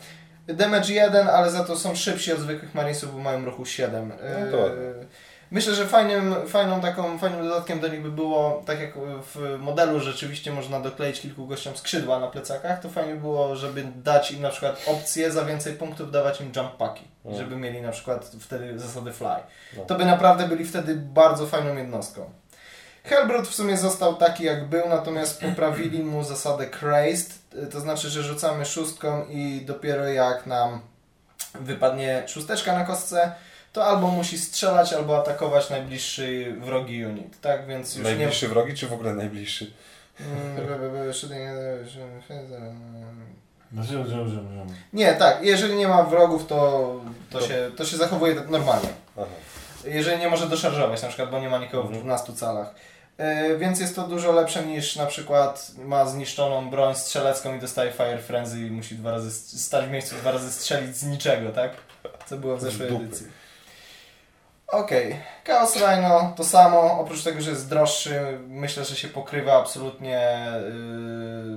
Damage 1, ale za to są szybsi od zwykłych Marinesów, bo mają ruchu 7. No to. Yy, Myślę, że fajnym, fajną taką, fajnym dodatkiem do nich by było, tak jak w modelu rzeczywiście można dokleić kilku gościom skrzydła na plecakach, to fajnie było, żeby dać im na przykład opcję za więcej punktów dawać im jump packi, Mm. żeby mieli na przykład wtedy zasady fly. No. To by naprawdę byli wtedy bardzo fajną jednostką. Hellbrut w sumie został taki jak był, natomiast poprawili mu zasadę Crazed, to znaczy, że rzucamy szóstką i dopiero jak nam wypadnie szósteczka na kostce, to albo musi strzelać, albo atakować najbliższy wrogi unit, tak? Więc już Najbliższy wrogi, czy w ogóle najbliższy? nie... Nie, tak, jeżeli nie ma wrogów, to, to, się, to się zachowuje normalnie. Aha. Jeżeli nie może doszarżować, na przykład, bo nie ma nikogo w Mhm. 12 calach. Yy, więc jest to dużo lepsze niż na przykład ma zniszczoną broń strzelecką i dostaje Fire Frenzy i musi dwa razy st- stać w miejscu dwa razy strzelić z niczego, tak? Co było w zeszłej edycji. Okej, Chaos Rhino to samo, oprócz tego, że jest droższy, myślę, że się pokrywa absolutnie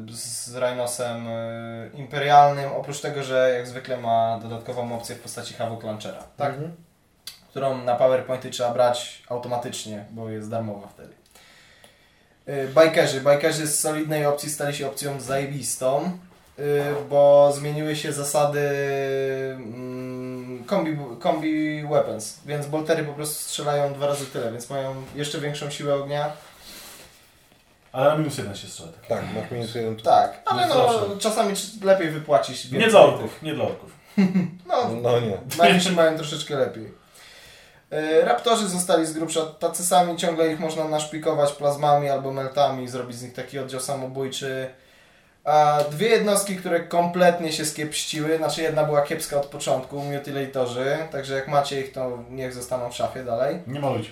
yy, z Rhinosem yy, imperialnym, oprócz tego, że jak zwykle ma dodatkową opcję w postaci Havoc Launchera, tak? Mhm. którą na PowerPointy trzeba brać automatycznie, bo jest darmowa wtedy. Yy, Bikerzy. Bikerzy z solidnej opcji stali się opcją zajebistą, yy, bo zmieniły się zasady mm, kombi, kombi weapons, więc boltery po prostu strzelają dwa razy tyle, więc mają jeszcze większą siłę ognia. Ale na minus jeden się strzela. Tak. Tak, masz minus jeden tu. Tak, ale no zawsze. czasami lepiej wypłacić. Nie dla orków, nie dla orków. No, No nie. Najmniejsi mają troszeczkę lepiej. E, Raptorzy zostali z grubsza tacy sami, ciągle ich można naszpikować plazmami albo meltami i zrobić z nich taki oddział samobójczy. A dwie jednostki, które kompletnie się skiepściły, znaczy jedna była kiepska od początku, Mutilatorzy, także jak macie ich, to niech zostaną w szafie dalej. Nie malujcie.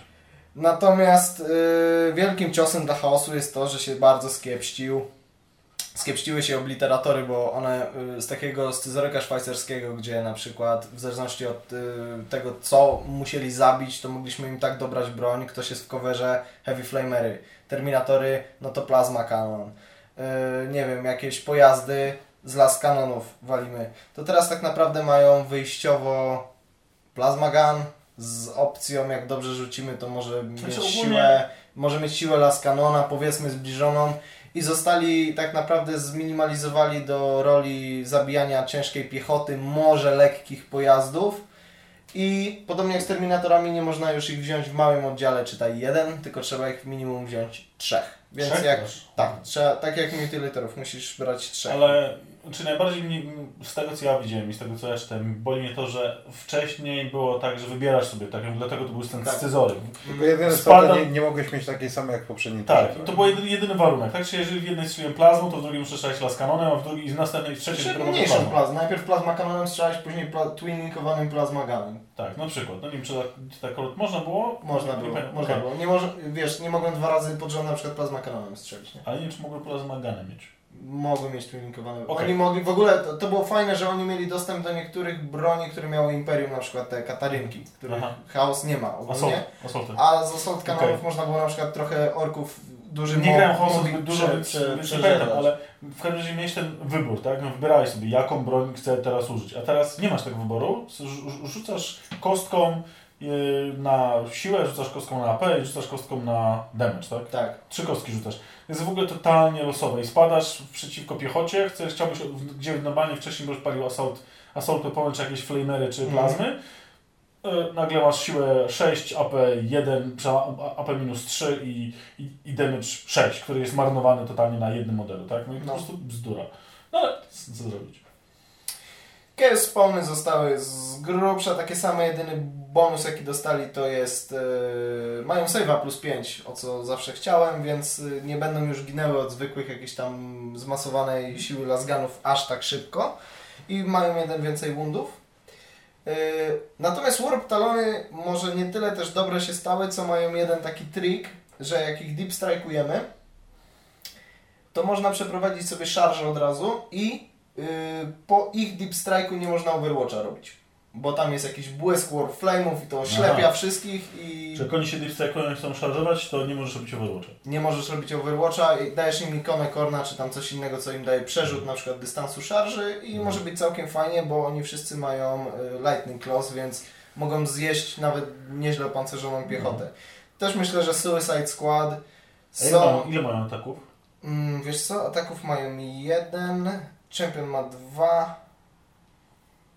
Natomiast y, wielkim ciosem dla chaosu jest to, że się bardzo skiepścił. Skiepściły się obliteratory, bo one y, z takiego scyzoryka szwajcarskiego, gdzie na przykład w zależności od y, tego, co musieli zabić, to mogliśmy im tak dobrać broń. Ktoś jest w coverze Heavy Flamery, Terminatory, no to Plasma Cannon. Y, nie wiem, jakieś pojazdy z las kanonów walimy. To teraz tak naprawdę mają wyjściowo Plasma Gun, z opcją, jak dobrze rzucimy, to może mieć Znaczy siłę, może mieć siłę las kanona, powiedzmy zbliżoną i zostali tak naprawdę zminimalizowali do roli zabijania ciężkiej piechoty, może lekkich pojazdów i podobnie jak z Terminatorami nie można już ich wziąć w małym oddziale, czytaj jeden, tylko trzeba ich minimum wziąć trzech. Więc Trzech jak, też? tak, trzeba, tak jak Mutilatorów, musisz brać trzech. Ale czy najbardziej mnie, z tego co ja widziałem i z tego co ja czytałem, boli mnie to, że wcześniej było tak, że wybierasz sobie taką, dlatego to był ten Tak. scyzoryk. Tylko jedyne Spada- sprawy, nie, nie mogłeś mieć takiej samej jak poprzedniej Tak, to był jedyny, jedyny warunek, tak? Czyli jeżeli w jednej strzeliłem plazmą, to w drugiej muszę strzelać las kanonem, a w drugiej i w następnej, w trzeciej Czy dopiero mogę mniejszą plazmą. plazmę. Najpierw plazma kanonem strzelać, później pla- twin-linkowanym plazma gunem. Tak, na przykład. No nie wiem, czy tak, czy tak można było? Można Nie było, pamiętam. można Okej. było. Nie może, wiesz, nie mogłem dwa razy pod rząd na przykład plazma kanonem strzelić, nie? Ale nie wiem, czy mogłem plazma ganem mieć. Mogły mieć twin-linkowane. Okej. Oni mogli, w ogóle to, to było fajne, że oni mieli dostęp do niektórych broni, które miało Imperium, na przykład te katarynki, których Aha. chaos nie ma ogólnie. Assault. A z assault Okej. można było na przykład trochę orków dużym Nie grałem chaosu mogli zbyt dużo, prze- więc, nie pamiętam, ale w każdym razie miałeś ten wybór, tak? No, wybierałeś sobie, jaką broń chcę teraz użyć. A teraz nie masz tego wyboru. Rzu- Rzucasz kostką na siłę, rzucasz kostką na AP i rzucasz kostką na damage, tak? Tak. Trzy kostki rzucasz. Jest w ogóle totalnie losowe i spadasz przeciwko piechocie, chcesz, chciałbyś, gdzie normalnie wcześniej byś palił assault, assault weapony, czy jakieś flamery, czy Mhm. plazmy, e, nagle masz siłę 6, AP 1, prze- a- AP minus 3 i, i, i damage 6, który jest marnowany totalnie na jednym modelu, tak? No i po No. prostu bzdura. No ale co zrobić? Chaos Spawny zostały z grubsza takie same, jedyny bonus jaki dostali to jest, yy, mają save'a plus 5, o co zawsze chciałem, więc yy, nie będą już ginęły od zwykłych jakiejś tam zmasowanej siły lasganów aż tak szybko i mają jeden więcej wundów. Yy, natomiast Warp Talony może nie tyle też dobre się stały, co mają jeden taki trik, że jak ich deep strike'ujemy, to można przeprowadzić sobie szarżę od razu i yy, po ich deep strike'u nie można overwatcha robić. Bo tam jest jakiś błysk warp flame'ów i to oślepia Aha. wszystkich i Czy jak oni się deepstakują i chcą szarżować, to nie możesz robić overwatcha. nie możesz robić overwatcha i dajesz im ikonę korna czy tam coś innego, co im daje przerzut na przykład dystansu szarży i może być całkiem fajnie, bo oni wszyscy mają y, lightning claws, więc mogą zjeść nawet nieźle opancerzoną piechotę. Też myślę, że Suicide Squad A ile, mają, są... ile mają ataków? Mm, wiesz co, ataków mają jeden, Champion ma dwa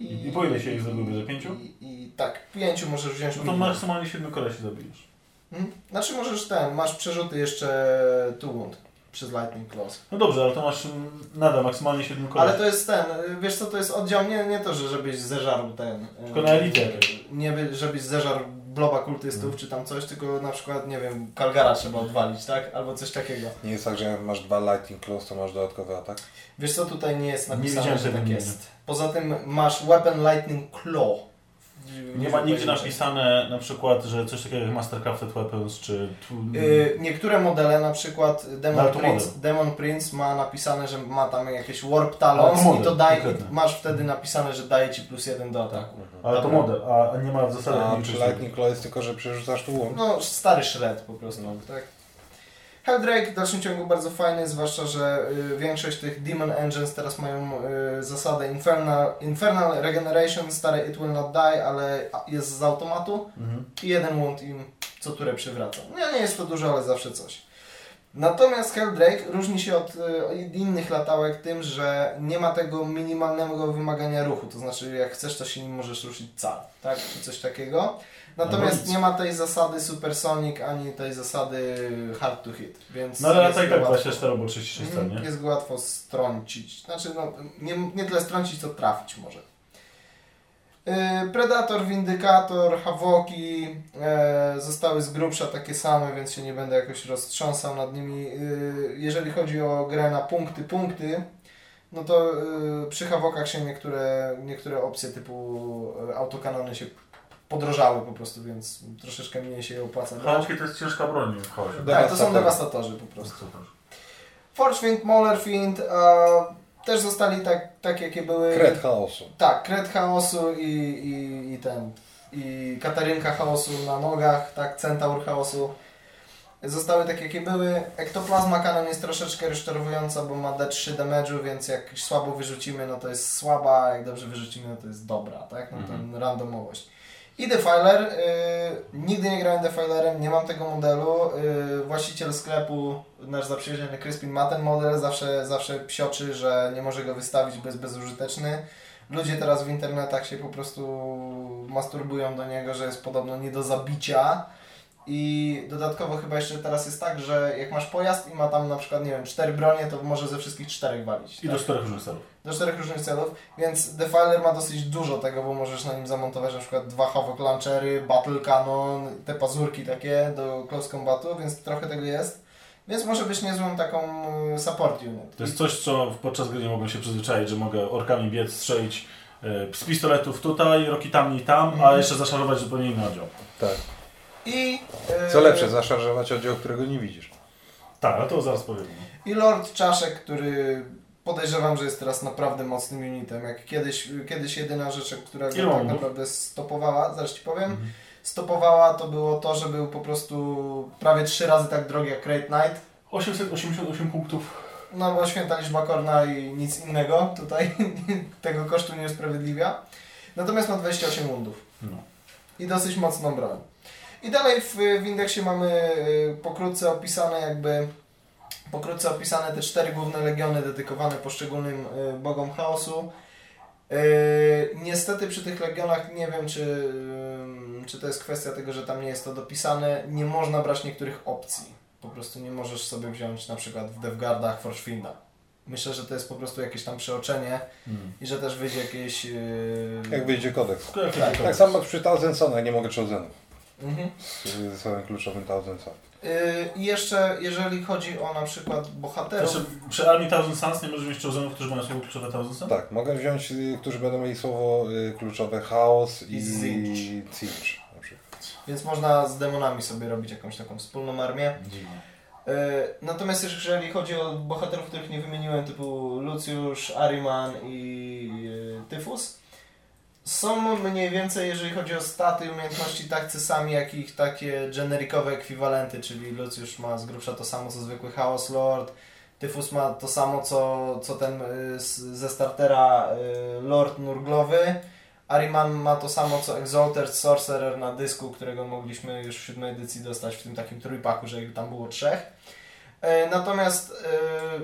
I po ile się ich zabije? Za pięciu? I, i tak, pięciu możesz wziąć No to minimum. maksymalnie siedmiu kolesi zabijesz. Hmm? Znaczy możesz ten, masz przerzuty jeszcze two wound przez Lightning Claws. No dobrze, ale to masz mm, nadal maksymalnie siedmiu kolesi. Ale to jest ten, y, wiesz co, to jest oddział, nie, nie to, że żebyś zeżarł ten... y, Tylko na elitę. Nie, by- żebyś zeżarł bloba kultystów czy tam coś, tylko na przykład, nie wiem, Kalgara trzeba odwalić, tak? Albo coś takiego. Nie jest tak, że jak masz dwa Lightning Claws, to masz dodatkowy atak? Wiesz co, tutaj nie jest Nie napisane, widziałem że tak nigdy. jest. Poza tym masz Weapon Lightning Claw. Nie ma nigdzie napisane na przykład, że coś takiego jak Mastercrafted Weapons, czy... Y, niektóre modele, na przykład Demon, No, ale to Prince. Demon Prince ma napisane, że ma tam jakieś Warp Ale Talons to i to daje, konkretny. masz wtedy napisane, że daje Ci plus jeden do ataku. Ale to Dobra. model, a nie ma w zasadzie... A czy. Lightning Claw jest tylko, że przerzucasz tu łącz? No, stary shred po prostu, tak? Helldrake w dalszym ciągu bardzo fajny, zwłaszcza, że y, większość tych Demon Engines teraz mają y, zasadę Infernal, Infernal Regeneration, stare It Will Not Die, ale jest z automatu Mhm. i jeden wound im co turę przywraca. Nie, nie jest to dużo, ale zawsze coś. Natomiast Helldrake różni się od y, innych latałek tym, że nie ma tego minimalnego wymagania ruchu, to znaczy jak chcesz, to się nim możesz ruszyć cal, tak? Czy coś takiego. Natomiast nic. nie ma tej zasady Supersonic, ani tej zasady hard to hit, więc No ale lata i tak łatwo- 24 albo 36 cel, Mhm, nie? Jest go łatwo strącić. Znaczy, no, nie, nie tyle strącić, co trafić może. Yy, Predator, Windykator, Havoki e, zostały z grubsza takie same, więc się nie będę jakoś roztrząsał nad nimi. Yy, jeżeli chodzi o grę na punkty, punkty, no to przy Havokach się niektóre, niektóre opcje typu e, autokanony się podrożały po prostu, więc troszeczkę mniej się je opłaca. brać. Hałki to jest ciężka broń w chaosie. Tak, to są Dewastator. dewastatorzy po prostu. Forgefiend, Maulerfiend e, też zostali tak, tak jakie były. Kret chaosu. Tak, Kret Chaosu i, i, i ten. I Katarynka Chaosu na nogach, tak, Centaur Chaosu. Zostały tak jakie były. Ektoplazma Kanon jest troszeczkę rozczarowująca, bo ma D3 damage'u, więc jak słabo wyrzucimy, no to jest słaba, a jak dobrze wyrzucimy, no to jest dobra, tak? No Mhm. ten randomowość. I Defiler, y, nigdy nie grałem Defilerem, nie mam tego modelu. Y, właściciel sklepu, nasz zaprzyjaźniony Crispin ma ten model, zawsze, zawsze psioczy, że nie może go wystawić, bo jest bezużyteczny. Ludzie teraz w internetach się po prostu masturbują do niego, że jest podobno nie do zabicia. I dodatkowo chyba jeszcze teraz jest tak, że jak masz pojazd i ma tam na przykład, nie wiem, cztery bronie, to może ze wszystkich czterech walić. I tak? do czterech różnych celów. do czterech różnych celów, więc Defiler ma dosyć dużo tego, bo możesz na nim zamontować na przykład dwa Havoc Launchery, Battle Cannon, te pazurki takie do close combatu, więc trochę tego jest. Więc może być niezłą taką y, support unit. To jest coś, co podczas gry nie mogłem się przyzwyczaić, że mogę orkami biec, strzelić e, z pistoletów tutaj, rokitami tam, a Mhm. jeszcze zaszarżować zupełnie inny oddział. Tak. I, y, Co lepsze, zaszarżować oddział, którego nie widzisz. Tak, ale to zaraz powiem. I Lord Czaszek, który podejrzewam, że jest teraz naprawdę mocnym unitem. Jak kiedyś, kiedyś jedyna rzecz, która go tak naprawdę stopowała, zaraz Ci powiem, Mhm. stopowała to było to, że był po prostu prawie trzy razy tak drogi jak Great Knight. 888 punktów. No bo święta liczba korna i nic innego tutaj tego kosztu nie usprawiedliwia. Natomiast ma 28 wundów No. i dosyć mocną broń. I dalej w, w indeksie mamy y, pokrótce opisane jakby pokrótce opisane te cztery główne legiony dedykowane poszczególnym y, bogom chaosu. Yy, niestety przy tych Legionach nie wiem, czy, czy to jest kwestia tego, że tam nie jest to dopisane. Nie można brać niektórych opcji. Po prostu nie możesz sobie wziąć na przykład w DevGuardach Forgefinda. Myślę, że to jest po prostu jakieś tam przeoczenie i że też wyjdzie jakieś... Yy... Jak wyjdzie kodeks. Tak, Tak samo przy Sonach nie mogę Chosenów. Mhm. Z- Ze swoim kluczowym Thousand Son. Yy, I jeszcze jeżeli chodzi o na przykład bohaterów... Znaczy, przy armii Thousand Suns nie możesz mieć chosenów, którzy mają słowo kluczowe Thousand Suns? Tak, mogę wziąć, y, którzy będą mieli słowo y, kluczowe chaos i przykład. Więc można z demonami sobie robić jakąś taką wspólną armię. Dziwnie. Natomiast jeżeli chodzi o bohaterów, których nie wymieniłem, typu Lucius, Ariman i Tyfus, są mniej więcej, jeżeli chodzi o staty umiejętności, tacy sami jak ich takie generikowe ekwiwalenty, czyli Lucius ma z grubsza to samo co zwykły Chaos Lord, Tyfus ma to samo co, co ten z- ze startera e, Lord Nurglowy, Ariman ma to samo co Exalted Sorcerer na dysku, którego mogliśmy już w siódmej edycji dostać w tym takim trójpaku, że tam było trzech. E, Natomiast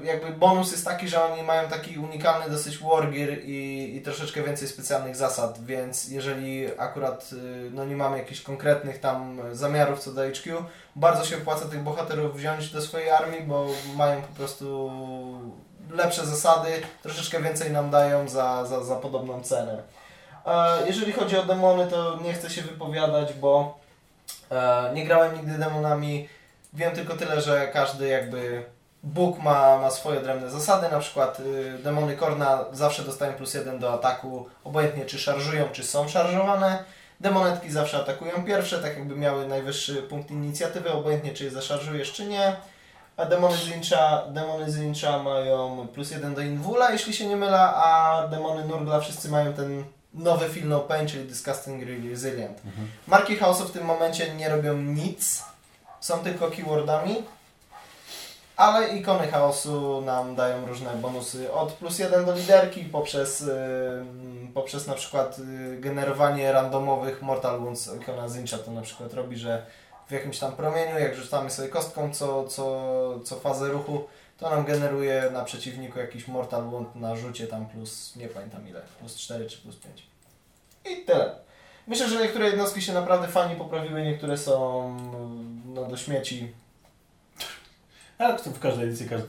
e, jakby bonus jest taki, że oni mają taki unikalny dosyć wargear i, i troszeczkę więcej specjalnych zasad, więc jeżeli akurat e, no nie mamy jakichś konkretnych tam zamiarów co do HQ, bardzo się opłaca tych bohaterów wziąć do swojej armii, bo mają po prostu lepsze zasady, troszeczkę więcej nam dają za, za, za podobną cenę. Jeżeli chodzi o demony, to nie chcę się wypowiadać, bo nie grałem nigdy demonami. Wiem tylko tyle, że każdy jakby Bóg ma, ma swoje odrębne zasady, na przykład y, demony Korna zawsze dostają plus jeden do ataku, obojętnie czy szarżują, czy są szarżowane. Demonetki zawsze atakują pierwsze, tak jakby miały najwyższy punkt inicjatywy, obojętnie czy je zaszarżujesz, czy nie. A demony Zincha, demony Zincha mają plus jeden do Invula, jeśli się nie mylę, a demony Nurgla wszyscy mają ten nowy feel no pain, czyli Disgusting Resilient. Marki House'u w tym momencie nie robią nic, są tylko keywordami, ale ikony chaosu nam dają różne bonusy od plus jeden do liderki poprzez, yy, poprzez na przykład yy, generowanie randomowych Mortal Wounds. Ikona Zincha to na przykład robi, że w jakimś tam promieniu, jak rzucamy sobie kostką co, co, co fazę ruchu, to nam generuje na przeciwniku jakiś Mortal Wound na rzucie tam plus, nie pamiętam ile, plus 4 czy plus 5. I tyle. Myślę, że niektóre jednostki się naprawdę fajnie poprawiły, niektóre są no, do śmieci. Ale w każdej edycji każdy,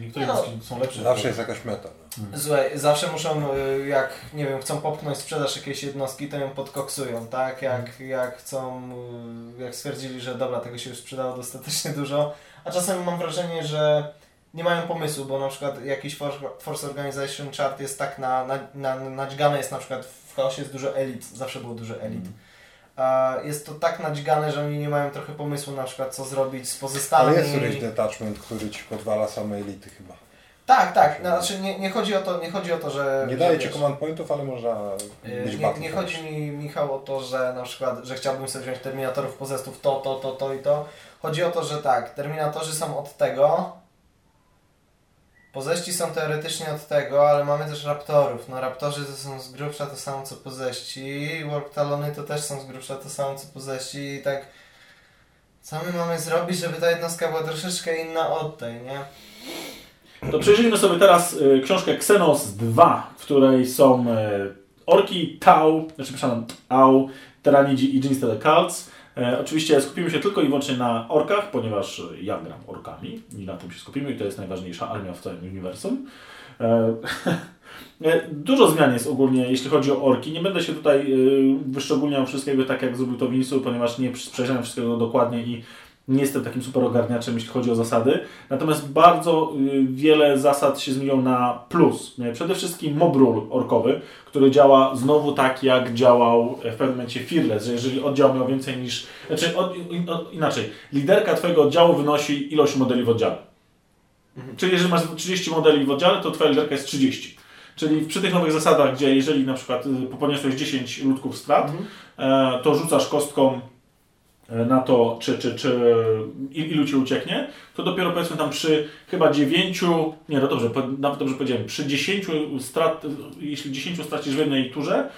niektóre No. są lepsze. Zawsze jest jakaś meta. No. Słuchaj, zawsze muszą, y, jak nie wiem, chcą popchnąć sprzedaż jakiejś jednostki, to ją podkoksują, tak? Jak, jak chcą, y, jak stwierdzili, że dobra, tego się już sprzedało dostatecznie dużo, a czasem mam wrażenie, że nie mają pomysłu, bo na przykład jakiś Force, Organization chart jest tak na, na, na, nadźgane, jest na przykład w chaosie jest dużo elit, zawsze było dużo elit. A jest to tak nadźgane, że oni nie mają trochę pomysłu na przykład co zrobić z pozostałymi. Ale jest któryś detachment, który ci podwala same elity chyba. Tak, tak. No, znaczy nie, nie chodzi o to, nie chodzi o to, że. Nie daje ci command pointów, ale można yy, być nie, nie chodzi mi, Michał, o to, że na przykład, że chciałbym sobie wziąć Terminatorów pozestów to, to, to, to i to. Chodzi o to, że tak, Terminatorzy są od tego. Poześci są teoretycznie od tego, ale mamy też Raptorów. No Raptorzy to są z grubsza to samo co poześci. Warp Talony to też są z grubsza to samo co poześci i tak co my mamy zrobić, żeby ta jednostka była troszeczkę inna od tej, nie? To przejrzyjmy sobie teraz y, książkę Xenos 2, w której są y, orki, tau, znaczy przepraszam, au, teranidzi i Ginstele Cults. E, oczywiście skupimy się tylko i wyłącznie na orkach, ponieważ ja gram orkami i na tym się skupimy i to jest najważniejsza armia w całym uniwersum. E, e, Dużo zmian jest ogólnie, jeśli chodzi o orki. Nie będę się tutaj wyszczególniał wszystkiego tak, jak zrobił to Winsu, ponieważ nie przejrzałem wszystkiego dokładnie i nie jestem takim super ogarniaczem, jeśli chodzi o zasady. Natomiast bardzo y, wiele zasad się zmieniło na plus. Nie? Przede wszystkim mob rule orkowy, który działa znowu tak, jak działał w pewnym momencie Fearless, że jeżeli oddział miał więcej niż... Znaczy, od, in- od, inaczej, liderka Twojego oddziału wynosi ilość modeli w oddziale. Czyli jeżeli masz 30 modeli w oddziale, to Twoja liderka jest 30. Czyli przy tych nowych zasadach, gdzie jeżeli na przykład y, poniosłeś 10 ludków strat, e, to rzucasz kostką e, na to, czy, czy, czy ilu ci ucieknie, to dopiero powiedzmy tam przy chyba 9, nie no dobrze, nawet dobrze powiedziałem, przy 10 strat, jeśli 10 stracisz w jednej turze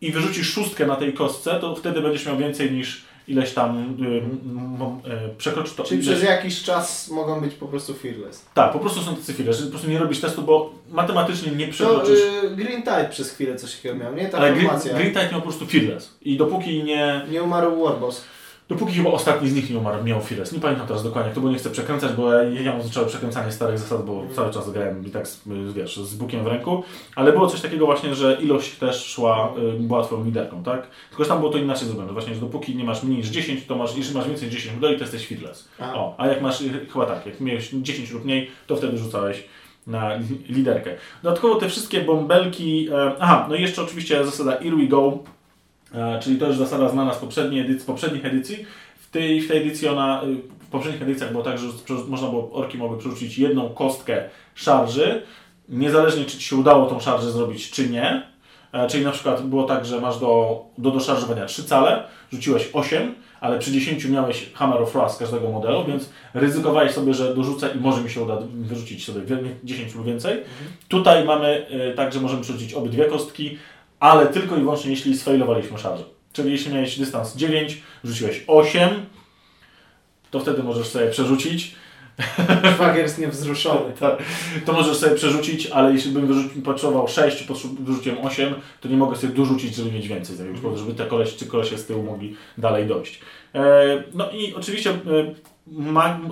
i wyrzucisz szóstkę na tej kostce, to wtedy będziesz miał więcej niż, ileś tam y, y, przekroczy to Czyli ileś... przez jakiś czas mogą być po prostu fearless. Tak, po prostu są tacy że po prostu nie robisz testu, bo matematycznie nie To przekroczysz... y, Green Tide przez chwilę coś takiego miał, nie? Ta Ale Green. Green Tide miał po prostu fearless. I dopóki nie... Nie umarł Warboss. Dopóki chyba ostatni z nich nie umarł, miał fearless. Nie pamiętam teraz dokładnie, kto bo nie chcę przekręcać, bo ja, ja mam zaczęło przekręcanie starych zasad, bo cały czas grałem i tak, z- wiesz, z bukiem w ręku. Ale było coś takiego właśnie, że ilość też szła, y, była twoją liderką, tak? Tylko, że tam było to inaczej zrobione, właśnie, że dopóki nie masz mniej niż 10, to masz, jeśli masz więcej niż 10 modeli, to jesteś. A. O, a jak masz, y, chyba tak, jak miałeś 10 lub mniej, to wtedy rzucałeś na li- liderkę. Dodatkowo te wszystkie bąbelki, e, aha, no i jeszcze oczywiście zasada Here We Go, czyli to już zasada znana z poprzedniej edycji, z poprzednich edycji. W tej, w tej edycji ona, y, w poprzednich edycjach było tak, że można było, orki mogły przerzucić jedną kostkę szarży, niezależnie czy Ci się udało tą szarżę zrobić, czy nie. E, Czyli na przykład było tak, że masz do, do doszarżowania 3 cale, rzuciłeś 8, ale przy 10 miałeś Hammer of Frost każdego modelu, więc ryzykowałeś sobie, że dorzucę i może mi się uda wyrzucić sobie wie- 10 lub więcej. Tutaj mamy y, tak, że możemy przerzucić obydwie kostki, ale tylko i wyłącznie jeśli sfailowaliśmy szarżę. Czyli jeśli miałeś dystans 9, rzuciłeś 8, to wtedy możesz sobie przerzucić. Szwagier jest niewzruszony. Tak, to możesz sobie przerzucić, ale jeśli bym wyrzucił, potrzebował 6, potrze- wyrzuciłem 8, to nie mogę sobie dorzucić, żeby mieć więcej, żeby te koleś, czy kolesie z tyłu mogli dalej dojść. E, no i oczywiście e,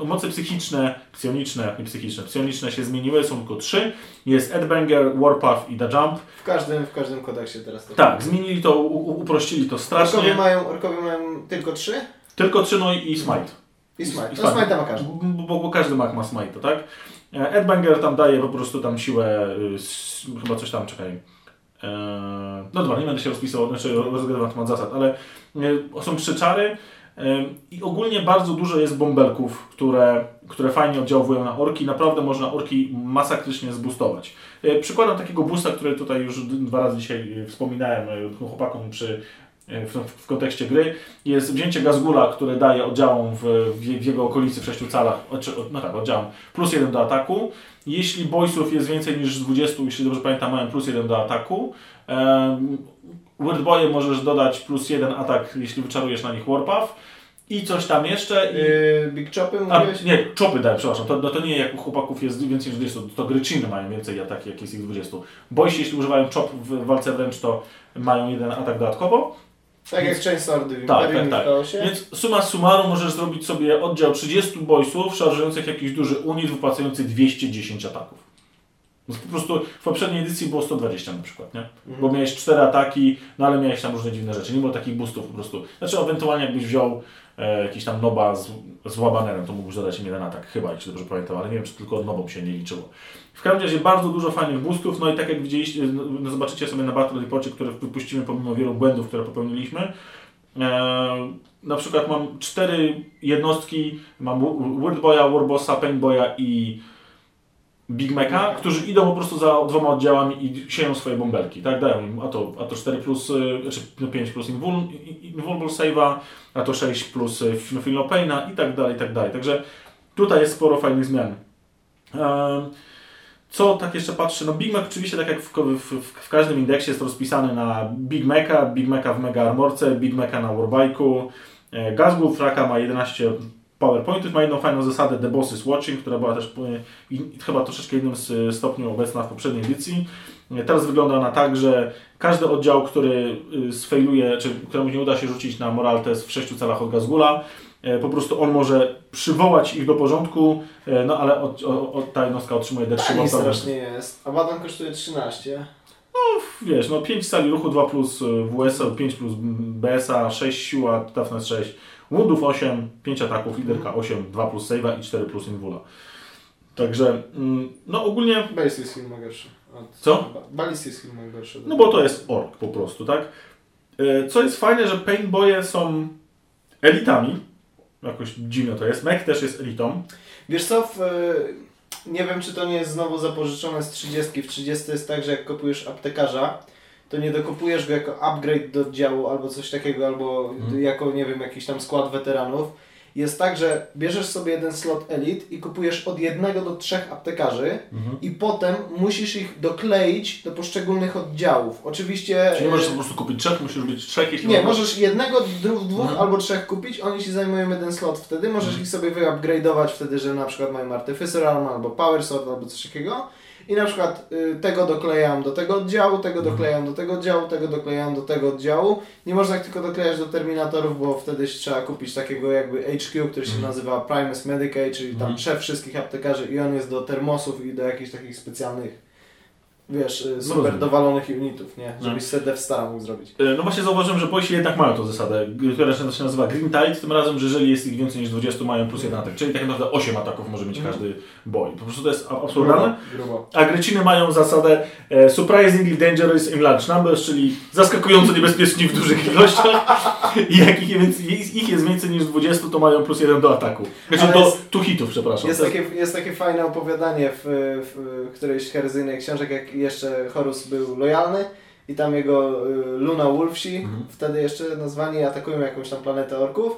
moce psychiczne, psioniczne, nie psychiczne, psioniczne się zmieniły, są tylko trzy. Jest Edbanger, Warpath i The Jump. W każdym, w każdym kodeksie teraz to Tak, zmienili to, u, uprościli to Orkowie strasznie. mają, orkowie mają tylko trzy Tylko trzy, no i Smite. i smite. I To smite ma każdy. Bo, bo, każdy mak ma smite, tak? E, Edbanger tam daje po prostu tam siłę, y, chyba coś tam, czekaj. E, no dobra, nie będę się rozpisywał, znaczy rozgadywał temat zasad, ale e, są trzy czary i ogólnie bardzo dużo jest bąbelków, które, które fajnie oddziałują na orki. Naprawdę można orki masakrycznie zboostować. E, Przykładem takiego boosta, który tutaj już dwa razy dzisiaj e, wspominałem e, chłopakom przy w, w kontekście gry, jest wzięcie Gazgula, które daje oddziałom w, w, jego okolicy w 6 calach, no tak, oddziałom, plus 1 do ataku. Jeśli boysów jest więcej niż 20, jeśli dobrze pamiętam, mają plus 1 do ataku. Um, Weirdboye możesz dodać plus 1 atak, jeśli wyczarujesz na nich Warpath. I coś tam jeszcze. I... Yy, Big Chopy A, mówiłeś? nie, czopy daję, przepraszam. To, no to nie jak u chłopaków jest więcej niż 20, to gryczyny mają więcej ataki, jak jest ich 20. Boysi, jeśli używają czop w walce wręcz, to mają jeden atak dodatkowo. Tak jak Chain Swordy w Tak, tak, tak. Więc suma summarum możesz zrobić sobie oddział 30 boysów szarżujących jakiś duży unit wypłacający 210 ataków. Więc po prostu w poprzedniej edycji było 120 na przykład, nie? Bo miałeś 4 ataki, no ale miałeś tam różne dziwne rzeczy. Nie było takich boostów po prostu. Znaczy ewentualnie jakbyś wziął e, jakiś tam noba z, z łabanerem, to mógłbyś dodać im jeden atak, chyba, jeśli dobrze pamiętam, ale nie wiem, czy tylko od nobą się nie liczyło. W każdym razie bardzo dużo fajnych boostów, no i tak jak widzieliście, no, no zobaczycie sobie na Battle Reporcie, które wypuścimy pomimo wielu błędów, które popełniliśmy, E, na przykład mam cztery jednostki, mam Weirdboya, Warbossa, Painboya i Big Maca, którzy idą po prostu za dwoma oddziałami i sieją swoje bąbelki, tak? Dają im a to, a to 4 plus, y, znaczy no 5 plus invul, Invulnerable Save'a, a to 6 plus No Pain'a i tak dalej, i tak dalej. Także tutaj jest sporo fajnych zmian. Co tak jeszcze patrzę? No Big Mac oczywiście tak jak w, w, w, każdym indeksie jest rozpisany na Big Maca, Big Maca w Mega Armorce, Big Maca na Warbike'u. E, Gazgul Fraka ma 11 PowerPointów, ma jedną fajną zasadę The Boss is Watching, która była też e, i, chyba troszeczkę innym s- stopniu obecna w poprzedniej edycji. E, Teraz wygląda ona tak, że każdy oddział, który sfailuje, czy któremu nie uda się rzucić na moral test w 6 celach od Gazgula, e, po prostu on może przywołać ich do porządku, e, no ale od, od, od, ta jednostka otrzymuje D3 Tani mocowe. strasznie jest. Abaddon kosztuje 13. Wiesz, no 5 sali ruchu, 2 plus WS-a, 5 plus BS-a, 6 siła, toughness 6, woundów 8, 5 ataków, liderka 8, 2 plus save'a i 4 plus invula. Także, mm, no ogólnie, Ballistic Skill ma gorszy. Co? Ballistic Skill ma gorszy. no bo to jest ork po prostu, tak? E, Co jest fajne, że paintboye są elitami, jakoś dziwne to jest, mech też jest elitą, Wiesz co, w, nie wiem czy to nie jest znowu zapożyczone z 30. W 30 jest tak, że jak kupujesz aptekarza, to nie dokupujesz go jako upgrade do oddziału albo coś takiego, albo Mhm. jako, nie wiem, jakiś tam skład weteranów. jest tak, że bierzesz sobie jeden slot Elite i kupujesz od jednego do trzech aptekarzy Mhm. i potem musisz ich dokleić do poszczególnych oddziałów. Oczywiście... Czyli nie możesz e, po prostu kupić trzech, musisz być trzech, jeśli nie, możesz- możesz jednego, dru- dwóch Mhm. albo trzech kupić, oni ci zajmują jeden slot wtedy, możesz Mhm. ich sobie wyupgrade'ować wtedy, że na przykład mają Artificer Arm albo Power Sword albo coś takiego i na przykład y, tego doklejam do tego oddziału, tego Mhm. doklejam do tego oddziału, tego doklejam do tego oddziału. Nie można ich tylko doklejać do Terminatorów, bo wtedy trzeba kupić takiego jakby HQ, który się Mhm. nazywa Primus Medicae, czyli tam Mhm. szef wszystkich aptekarzy i on jest do termosów i do jakichś takich specjalnych wiesz, super rozumiem. dowalonych unitów, nie? No. Żebyś sobie Death Stara mógł zrobić. E, No właśnie zauważyłem, że boysi jednak mają tą zasadę, która się nazywa Green Tide, tym razem, że jeżeli jest ich więcej niż 20, mają plus jeden atak, czyli tak naprawdę 8 ataków może mieć Mhm. każdy boy. Po prostu to jest absurdalne. A Greciny mają zasadę e, surprisingly dangerous in large numbers, czyli zaskakująco niebezpieczni w dużych ilościach. I jak ich, więc ich jest więcej niż 20, to mają plus jeden do ataku. Znaczy Ale do jest- tu hitów, przepraszam. Jest takie, jest takie fajne opowiadanie w, w, którejś herezyjnej książek, jak jeszcze Horus był lojalny i tam jego y, Luna Wolfsi, Mhm. wtedy jeszcze nazwani, atakują jakąś tam planetę orków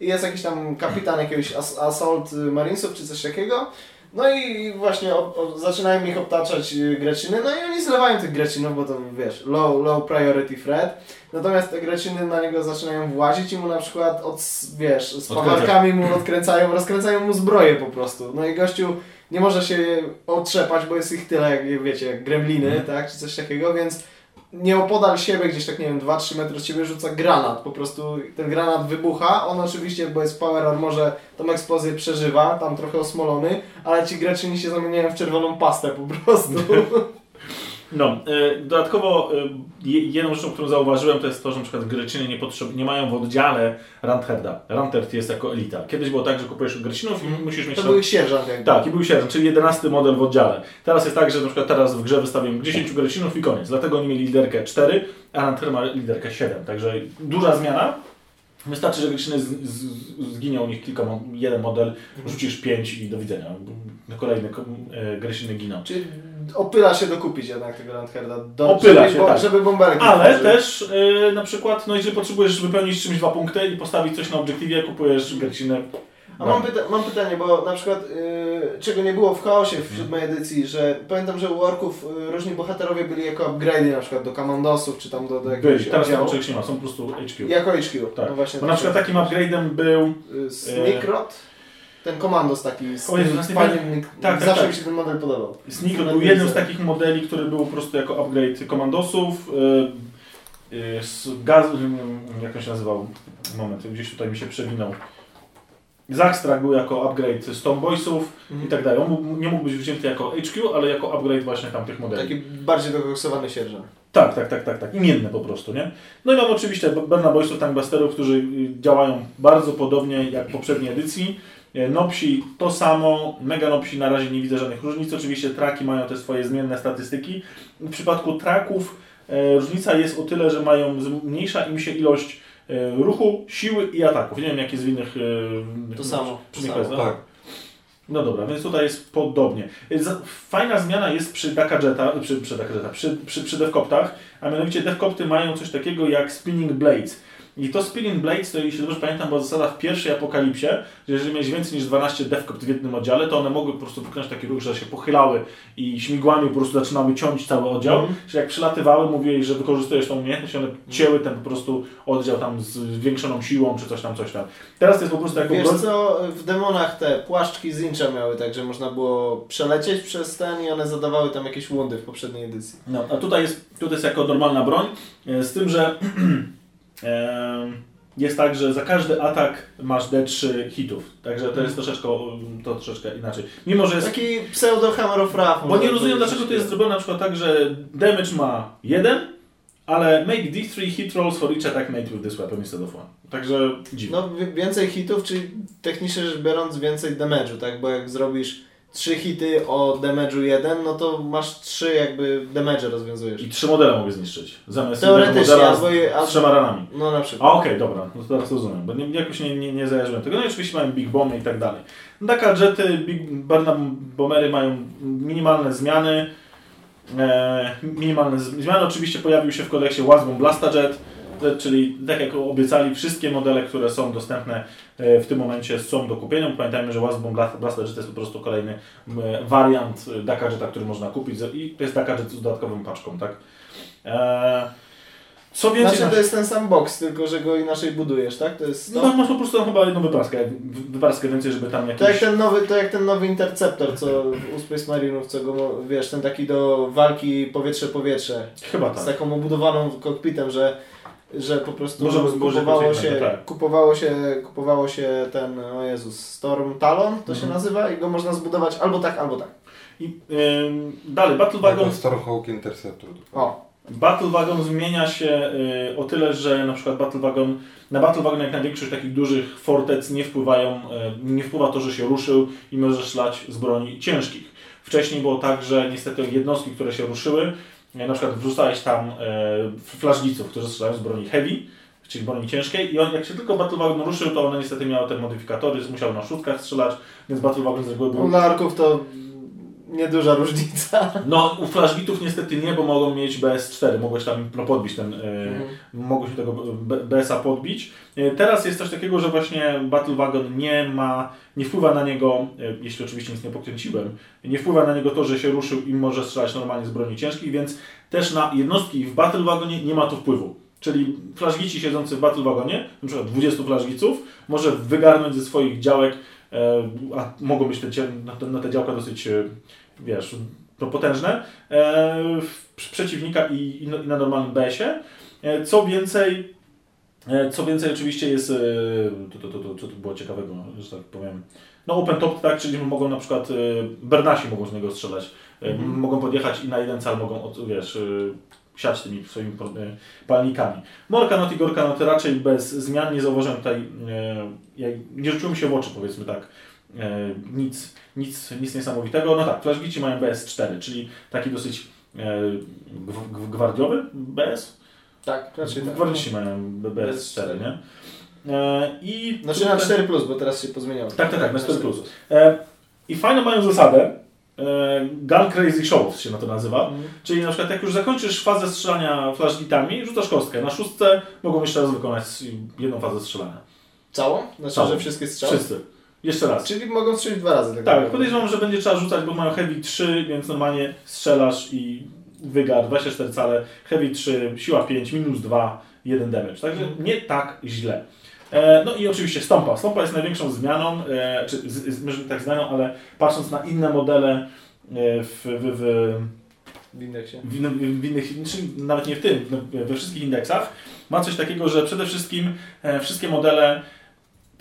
i jest jakiś tam kapitan jakiegoś as Assault Marinesów czy coś takiego. No i właśnie o, o, zaczynają ich obtaczać y, Greciny, no i oni zlewają tych Grecinów, bo to wiesz, low, low priority threat. Natomiast te Greciny na niego zaczynają włazić i mu na przykład od, wiesz, z pawarkami mu odkręcają, rozkręcają mu zbroję po prostu. No i gościu nie może się otrzepać, bo jest ich tyle, jak wiecie, jak gremliny, Mhm. tak, czy coś takiego, więc nieopodal siebie, gdzieś tak nie wiem, 2-3 metry od siebie rzuca granat. Po prostu ten granat wybucha. On oczywiście, bo jest power armorze, tą eksplozję przeżywa, tam trochę osmolony, ale ci Greczyni się zamieniają w czerwoną pastę po prostu. No, e, dodatkowo e, je- jedną rzeczą, którą zauważyłem, to jest to, że na przykład Greczyny nie, potrzeb, nie mają w oddziale Rantherda. Rantherd jest jako elita. Kiedyś było tak, że kupujesz Grecynów i musisz mieć... To był sierżant jakby. Tak, i był sierżant, czyli 11 model w oddziale. Teraz jest tak, że na przykład teraz w grze wystawiłem 10 Grecinów i koniec. Dlatego oni mieli liderkę 4, a Ranther ma liderkę 7. Także duża zmiana. Wystarczy, że z, zginie u nich kilka, jeden model, rzucisz 5 i do widzenia. Kolejne ko- Greciny giną. Czyli opyla się dokupić jednak tego Landherda. Do, Opyla żeby, się, bo, tak. żeby Ale tworzył. też e, na przykład, no jeżeli potrzebujesz wypełnić czymś dwa punkty i postawić coś na obiektywie, kupujesz Grecinę. A mam, pyta mam pytanie, bo na przykład yy, czego nie było w chaosie w siódmej edycji, że pamiętam, że u orków yy, różni bohaterowie byli jako upgrade'y na przykład do komandosów, czy tam do, do Byli, jakiegoś teraz tam czegoś nie ma, są po prostu HQ. Jako HQ. Tak. No właśnie Bo na przykład takim upgrade'em był Yy, Sneakrot? Ten komandos taki z O Jezu, nie fajnym, tak, tak, zawsze tak. mi się ten model podobał. Sneaker był jednym z takich modeli, który był po prostu jako upgrade komandosów. Yy, yy, z gaz, yy, jak on się nazywał? Moment, gdzieś tutaj mi się przewinął. Zaxtrack był jako upgrade Stoneboysów i tak dalej. On mógł, nie mógł być wzięty jako HQ, ale jako upgrade właśnie tamtych modeli. Taki bardziej dokoksowany sierżant. Tak, tak, tak, tak, tak. Imienne po prostu, nie? No i mam oczywiście Berna Boysów, Tankbusterów, którzy y, działają bardzo podobnie jak w poprzedniej edycji. E, Nopsi to samo, Mega Nopsi na razie nie widzę żadnych różnic. Oczywiście traki mają te swoje zmienne statystyki. W przypadku traków e, różnica jest o tyle, że mają zmniejsza im się ilość e, ruchu, siły i ataków. Nie wiem jak jest w innych... To samo, to samo. Tak. No dobra, więc tutaj jest podobnie. Fajna zmiana jest przy Dakajeta, przy, przy, Dakajeta, przy, przy, przy Devcoptach, a mianowicie Devcopty mają coś takiego jak Spinning Blades. I to Spinning Blades, to jeśli dobrze pamiętam, była zasada w pierwszej apokalipsie, że jeżeli miałeś więcej niż 12 Devcopt w jednym oddziale, to one mogły po prostu wykonać taki ruch, że się pochylały i śmigłami po prostu zaczynały ciąć cały oddział. Mhm. Czyli jak przylatywały, mówiłeś, że wykorzystujesz tą umiejętność, one cięły ten po prostu oddział tam z zwiększoną siłą, czy coś tam, coś tam. Teraz to jest po prostu jako Wiesz co, w demonach te płaszczki z Incha miały tak, że można było przelecieć przez ten i one zadawały tam jakieś łundy w poprzedniej edycji. No, a tutaj jest, tutaj jest jako normalna broń, e, z tym, że jest tak, że za każdy atak masz D3 hitów. Także to jest troszeczkę, to troszeczkę inaczej. Mimo, że jest... Taki pseudo Hammer of Wrath. Bo nie rozumiem, dlaczego to jest zrobione na przykład tak, że damage ma 1, ale make D3 hit rolls for each attack made with this weapon instead of one. Także dziwne. No wi- więcej hitów, czyli technicznie rzecz biorąc więcej damage'u, tak? Bo jak zrobisz 3 hity o damage'u 1, no to masz 3 jakby damage'e rozwiązujesz. I trzy modele mogę zniszczyć. Zamiast Teoretycznie, modela albo je- z, albo- z trzema ranami. No na A przykład. okej, dobra, no to teraz rozumiem, bo nie, jakoś nie, nie, nie zajarzyłem tego. No i oczywiście mają Big Bomby i tak dalej. Dakar Jety, Big Barna Bombery mają minimalne zmiany. E, minimalne zmiany oczywiście pojawił się w kodeksie Wasbom Blasta Jet. E, Czyli tak jak obiecali, wszystkie modele, które są dostępne w tym momencie są do kupienia. Pamiętajmy, że Wasbom Blast to jest po prostu kolejny wariant e, Dakar Jetta, który można kupić i to jest Dakar Jet z dodatkową paczką, tak? E, Co więcej... Znaczy na- to jest ten sam box, tylko że go inaczej budujesz, tak? To jest to? No, masz po prostu chyba jedną wypraskę, wypraskę więcej, żeby tam jakieś... To jak, ten nowy, to jak ten nowy Interceptor, co u Space Marinów, co go, wiesz, ten taki do walki powietrze-powietrze, Chyba z tak. taką obudowaną kokpitem, że, że po prostu Możemy kupowało się, tak. kupowało się, kupowało się ten, o Jezus, Storm Talon to się Mhm. nazywa i go można zbudować albo tak, albo tak. I ym, dalej, Battle Wagon, Stormhawk Interceptor. O, Battle Wagon zmienia się y, o tyle, że na przykład Battle Wagon, na Battle Wagon jak na większość takich dużych fortec nie wpływają, y, nie wpływa to, że się ruszył i może szlać z broni ciężkich. Wcześniej było tak, że niestety jednostki, które się ruszyły, na przykład wrzucałeś tam y, flaszgiców, którzy strzelają z broni heavy, czyli broni ciężkiej i on, jak się tylko Battle Wagon ruszył, to one niestety miały te modyfikatory, musiał na szóstkach strzelać, więc Battle Wagon z reguły był orków to nieduża różnica. No, u flashbitów niestety nie, bo mogą mieć BS4, mogłeś tam no, podbić ten, e, Mhm. mogłeś tego BS-a podbić. E, teraz jest coś takiego, że właśnie Battle Wagon nie ma, nie wpływa na niego, e, jeśli oczywiście nic nie pokręciłem, nie wpływa na niego to, że się ruszył i może strzelać normalnie z broni ciężkich, więc też na jednostki w Battle Wagonie nie ma to wpływu. Czyli flashgici siedzący w Battle Wagonie, przykład 20 flashgiców, może wygarnąć ze swoich działek, a mogą być te, na, te, na te działka dosyć, e, wiesz, no, potężne, e, przeciwnika i, i, na- normalnym BS-ie. E, co więcej, e, co więcej oczywiście jest, e, to, to, to, to, co tu było ciekawego, że tak powiem, no open top, tak, czyli mogą na przykład, e, Bernasi mogą z niego strzelać, e, Mhm. mogą podjechać i na jeden cal mogą, od, wiesz, e, siać tymi swoimi e, palnikami. Morkanot i Gorkanot raczej bez zmian, nie zauważyłem tutaj, e, nie rzuciło mi się w oczy, powiedzmy tak, e, nic, nic, nic niesamowitego. No tak, flashgici mają BS4, czyli taki dosyć gw- gw- gwardiowy BS. Tak, raczej tak. Gwardziści mają BS4, nie? I Znaczy na 4 plus, bo teraz się pozmieniało. Tak, tak, tak, na 4 plus. I fajną mają zasadę, Gun Crazy Show się na to nazywa, Mhm. czyli na przykład jak już zakończysz fazę strzelania flashgitami, rzucasz kostkę. Na szóstce mogą jeszcze raz wykonać jedną fazę strzelania. Całą? Znaczy, Całą. że wszystkie strzały? Wszyscy. Jeszcze raz. Czyli mogą strzelić dwa razy. Tak, Tak, podejrzewam, że będzie trzeba rzucać, bo mają Heavy 3, więc normalnie strzelasz i wygar 24 cale, Heavy 3, siła 5, minus 2, 1 damage. Także Mhm. nie tak źle. E, no i oczywiście Stompa. Stompa jest największą zmianą, e, czy z, z, tak zmianą, ale patrząc na inne modele e, w, w, w, W indeksie. w, innym- w innych, czy nawet nie w tym, we wszystkich indeksach, ma coś takiego, że przede wszystkim wszystkie modele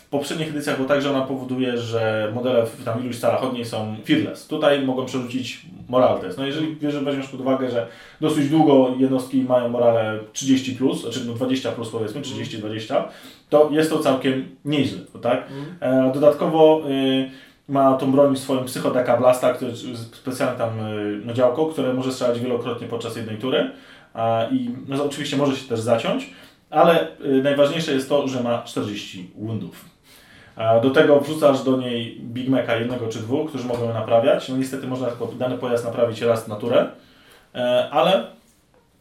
w poprzednich edycjach było tak, że ona powoduje, że modele w tam iluś calach od niej są fearless. Tutaj mogą przerzucić moral test. No jeżeli wiesz, weźmiesz pod uwagę, że dosyć długo jednostki mają morale 30+, plus, znaczy no 20+, plus powiedzmy, 30-20, to jest to całkiem nieźle, tak? Mhm. E, Dodatkowo y, ma tą broń swoją Psychodeka Blasta, który specjalne tam y, no, działko, które może strzelać wielokrotnie podczas jednej tury. A, I no, oczywiście może się też zaciąć, ale y, najważniejsze jest to, że ma 40 woundów. A Do tego wrzucasz do niej Big Maca jednego czy dwóch, którzy mogą ją naprawiać. No niestety można tylko dany pojazd naprawić raz na turę, E, ale,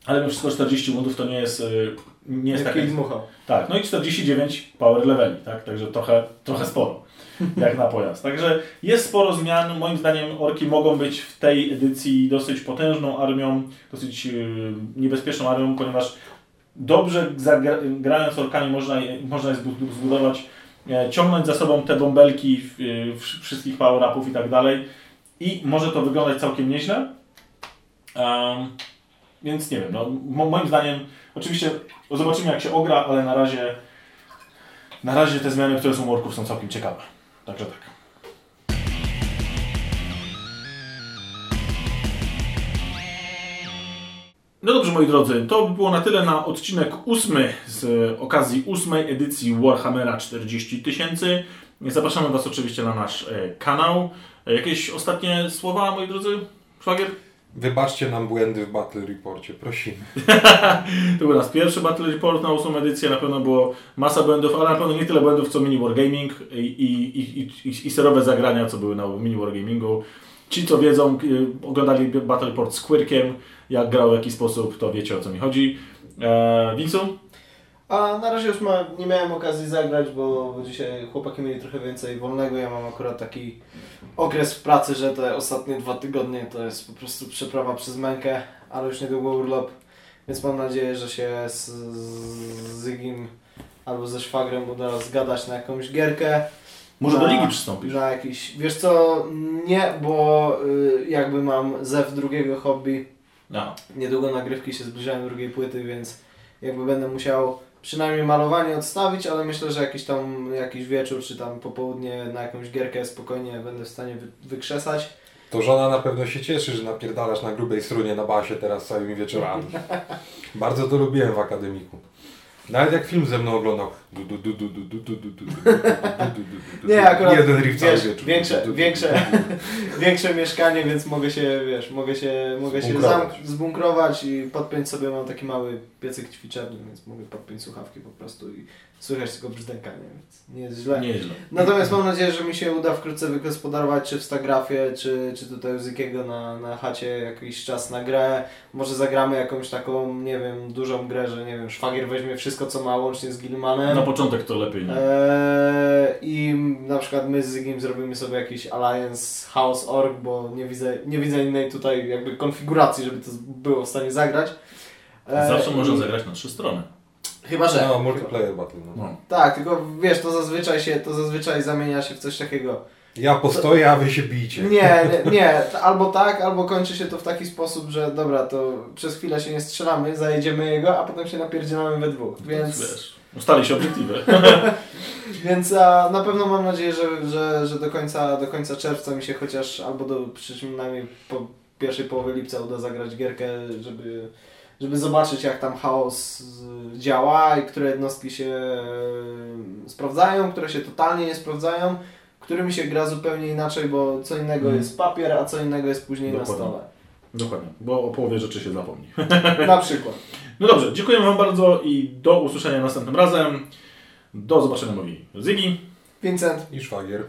ale mimo wszystko 40 woundów to nie jest, y, nie jest Jaki takie... dmuchał. Tak, no i 49 power leveli, tak? Także trochę, trochę sporo, jak na pojazd. Także jest sporo zmian. Moim zdaniem orki mogą być w tej edycji dosyć potężną armią, dosyć niebezpieczną armią, ponieważ dobrze grając orkami można, je- można je zbu- zbudować, e, ciągnąć za sobą te bąbelki w wszystkich power-upów i tak dalej. I może to wyglądać całkiem nieźle. Więc nie wiem, no, mo- moim zdaniem Oczywiście zobaczymy jak się ogra, ale na razie na razie te zmiany, które są u orków są całkiem ciekawe. Także tak. No dobrze moi drodzy, to by było na tyle na odcinek ósmy z okazji ósmej edycji Warhammera 40 tysięcy. Zapraszamy Was oczywiście na nasz e, kanał. E, Jakieś ostatnie słowa moi drodzy? Szwagier? Wybaczcie nam błędy w Battle Reporcie, prosimy. To był nasz pierwszy Battle Report na ósmą edycję, na pewno było masa błędów, ale na pewno nie tyle błędów co Mini Wargaming i, i, i, i, i serowe zagrania, co były na Mini Wargamingu. Ci, co wiedzą, y, oglądali Battle Report z Quirkiem, jak grał w jaki sposób, to wiecie o co mi chodzi. E, Wincu? A na razie już ma, nie miałem okazji zagrać, bo, bo dzisiaj chłopaki mieli trochę więcej wolnego. Ja mam akurat taki okres w pracy, że te ostatnie dwa tygodnie to jest po prostu przeprawa przez mękę, ale już niedługo urlop. Więc mam nadzieję, że się z, z Zygim albo ze szwagrem uda zgadać na jakąś gierkę. Może do ligi przystąpisz. Na jakiś. Wiesz co, nie, bo y, jakby mam zew drugiego hobby. No. Niedługo nagrywki się zbliżają drugiej płyty, więc jakby będę musiał przynajmniej malowanie odstawić, ale myślę, że jakiś tam jakiś wieczór czy tam popołudnie na jakąś gierkę spokojnie będę w stanie wy, wykrzesać. To żona na pewno się cieszy, że napierdalasz na grubej strunie na basie teraz całymi wieczorami. Bardzo to lubiłem w akademiku. Nawet jak film ze mną oglądał. Nie, akurat jeden riff cały wieczór. Większe, większe, większe mieszkanie, więc mogę się, wiesz, mogę się, mogę się zbunkrować i podpiąć sobie, mam taki mały piecyk ćwiczebny, więc mogę podpiąć słuchawki po prostu i słychać tylko brzdękanie, więc nie jest źle. Nieźle. Natomiast mam nadzieję, że mi się uda wkrótce wygospodarować czy w Stagrafie, czy, czy tutaj u Zykiego na, na chacie jakiś czas na grę. Może zagramy jakąś taką, nie wiem, dużą grę, że nie wiem, szwagier weźmie wszystko co ma łącznie z Gilmanem. Na początek to lepiej, nie? Eee, I na przykład my z Zygiem zrobimy sobie jakiś Alliance House Org, bo nie widzę, nie widzę innej tutaj jakby konfiguracji, żeby to było w stanie zagrać. Eee, Zawsze i- można zagrać na trzy strony. Chyba, że. No, multiplayer battle. No. No. Tak, tylko wiesz, to zazwyczaj się, to zazwyczaj zamienia się w coś takiego. Ja postoję, a wy się bijcie. Nie, nie, nie, to albo tak, albo kończy się to w taki sposób, że dobra, to przez chwilę się nie strzelamy, zajedziemy jego, a potem się napierdzielamy we dwóch, więc, Wiesz, ustali się obiektywy. więc a, na pewno mam nadzieję, że, że, że do, końca, do końca czerwca mi się chociaż, albo do przynajmniej po pierwszej połowie lipca uda zagrać gierkę, żeby, żeby zobaczyć jak tam chaos z- działa i które jednostki się e, sprawdzają, które się totalnie nie sprawdzają, którymi się gra zupełnie inaczej, bo co innego Mhm. jest papier, a co innego jest później Dokładnie. na stole. Dokładnie, bo o połowie rzeczy się zapomni. Na przykład. No dobrze, dziękuję Wam bardzo i do usłyszenia następnym razem. Do zobaczenia mówi Zygi. Vincent. I szwagier.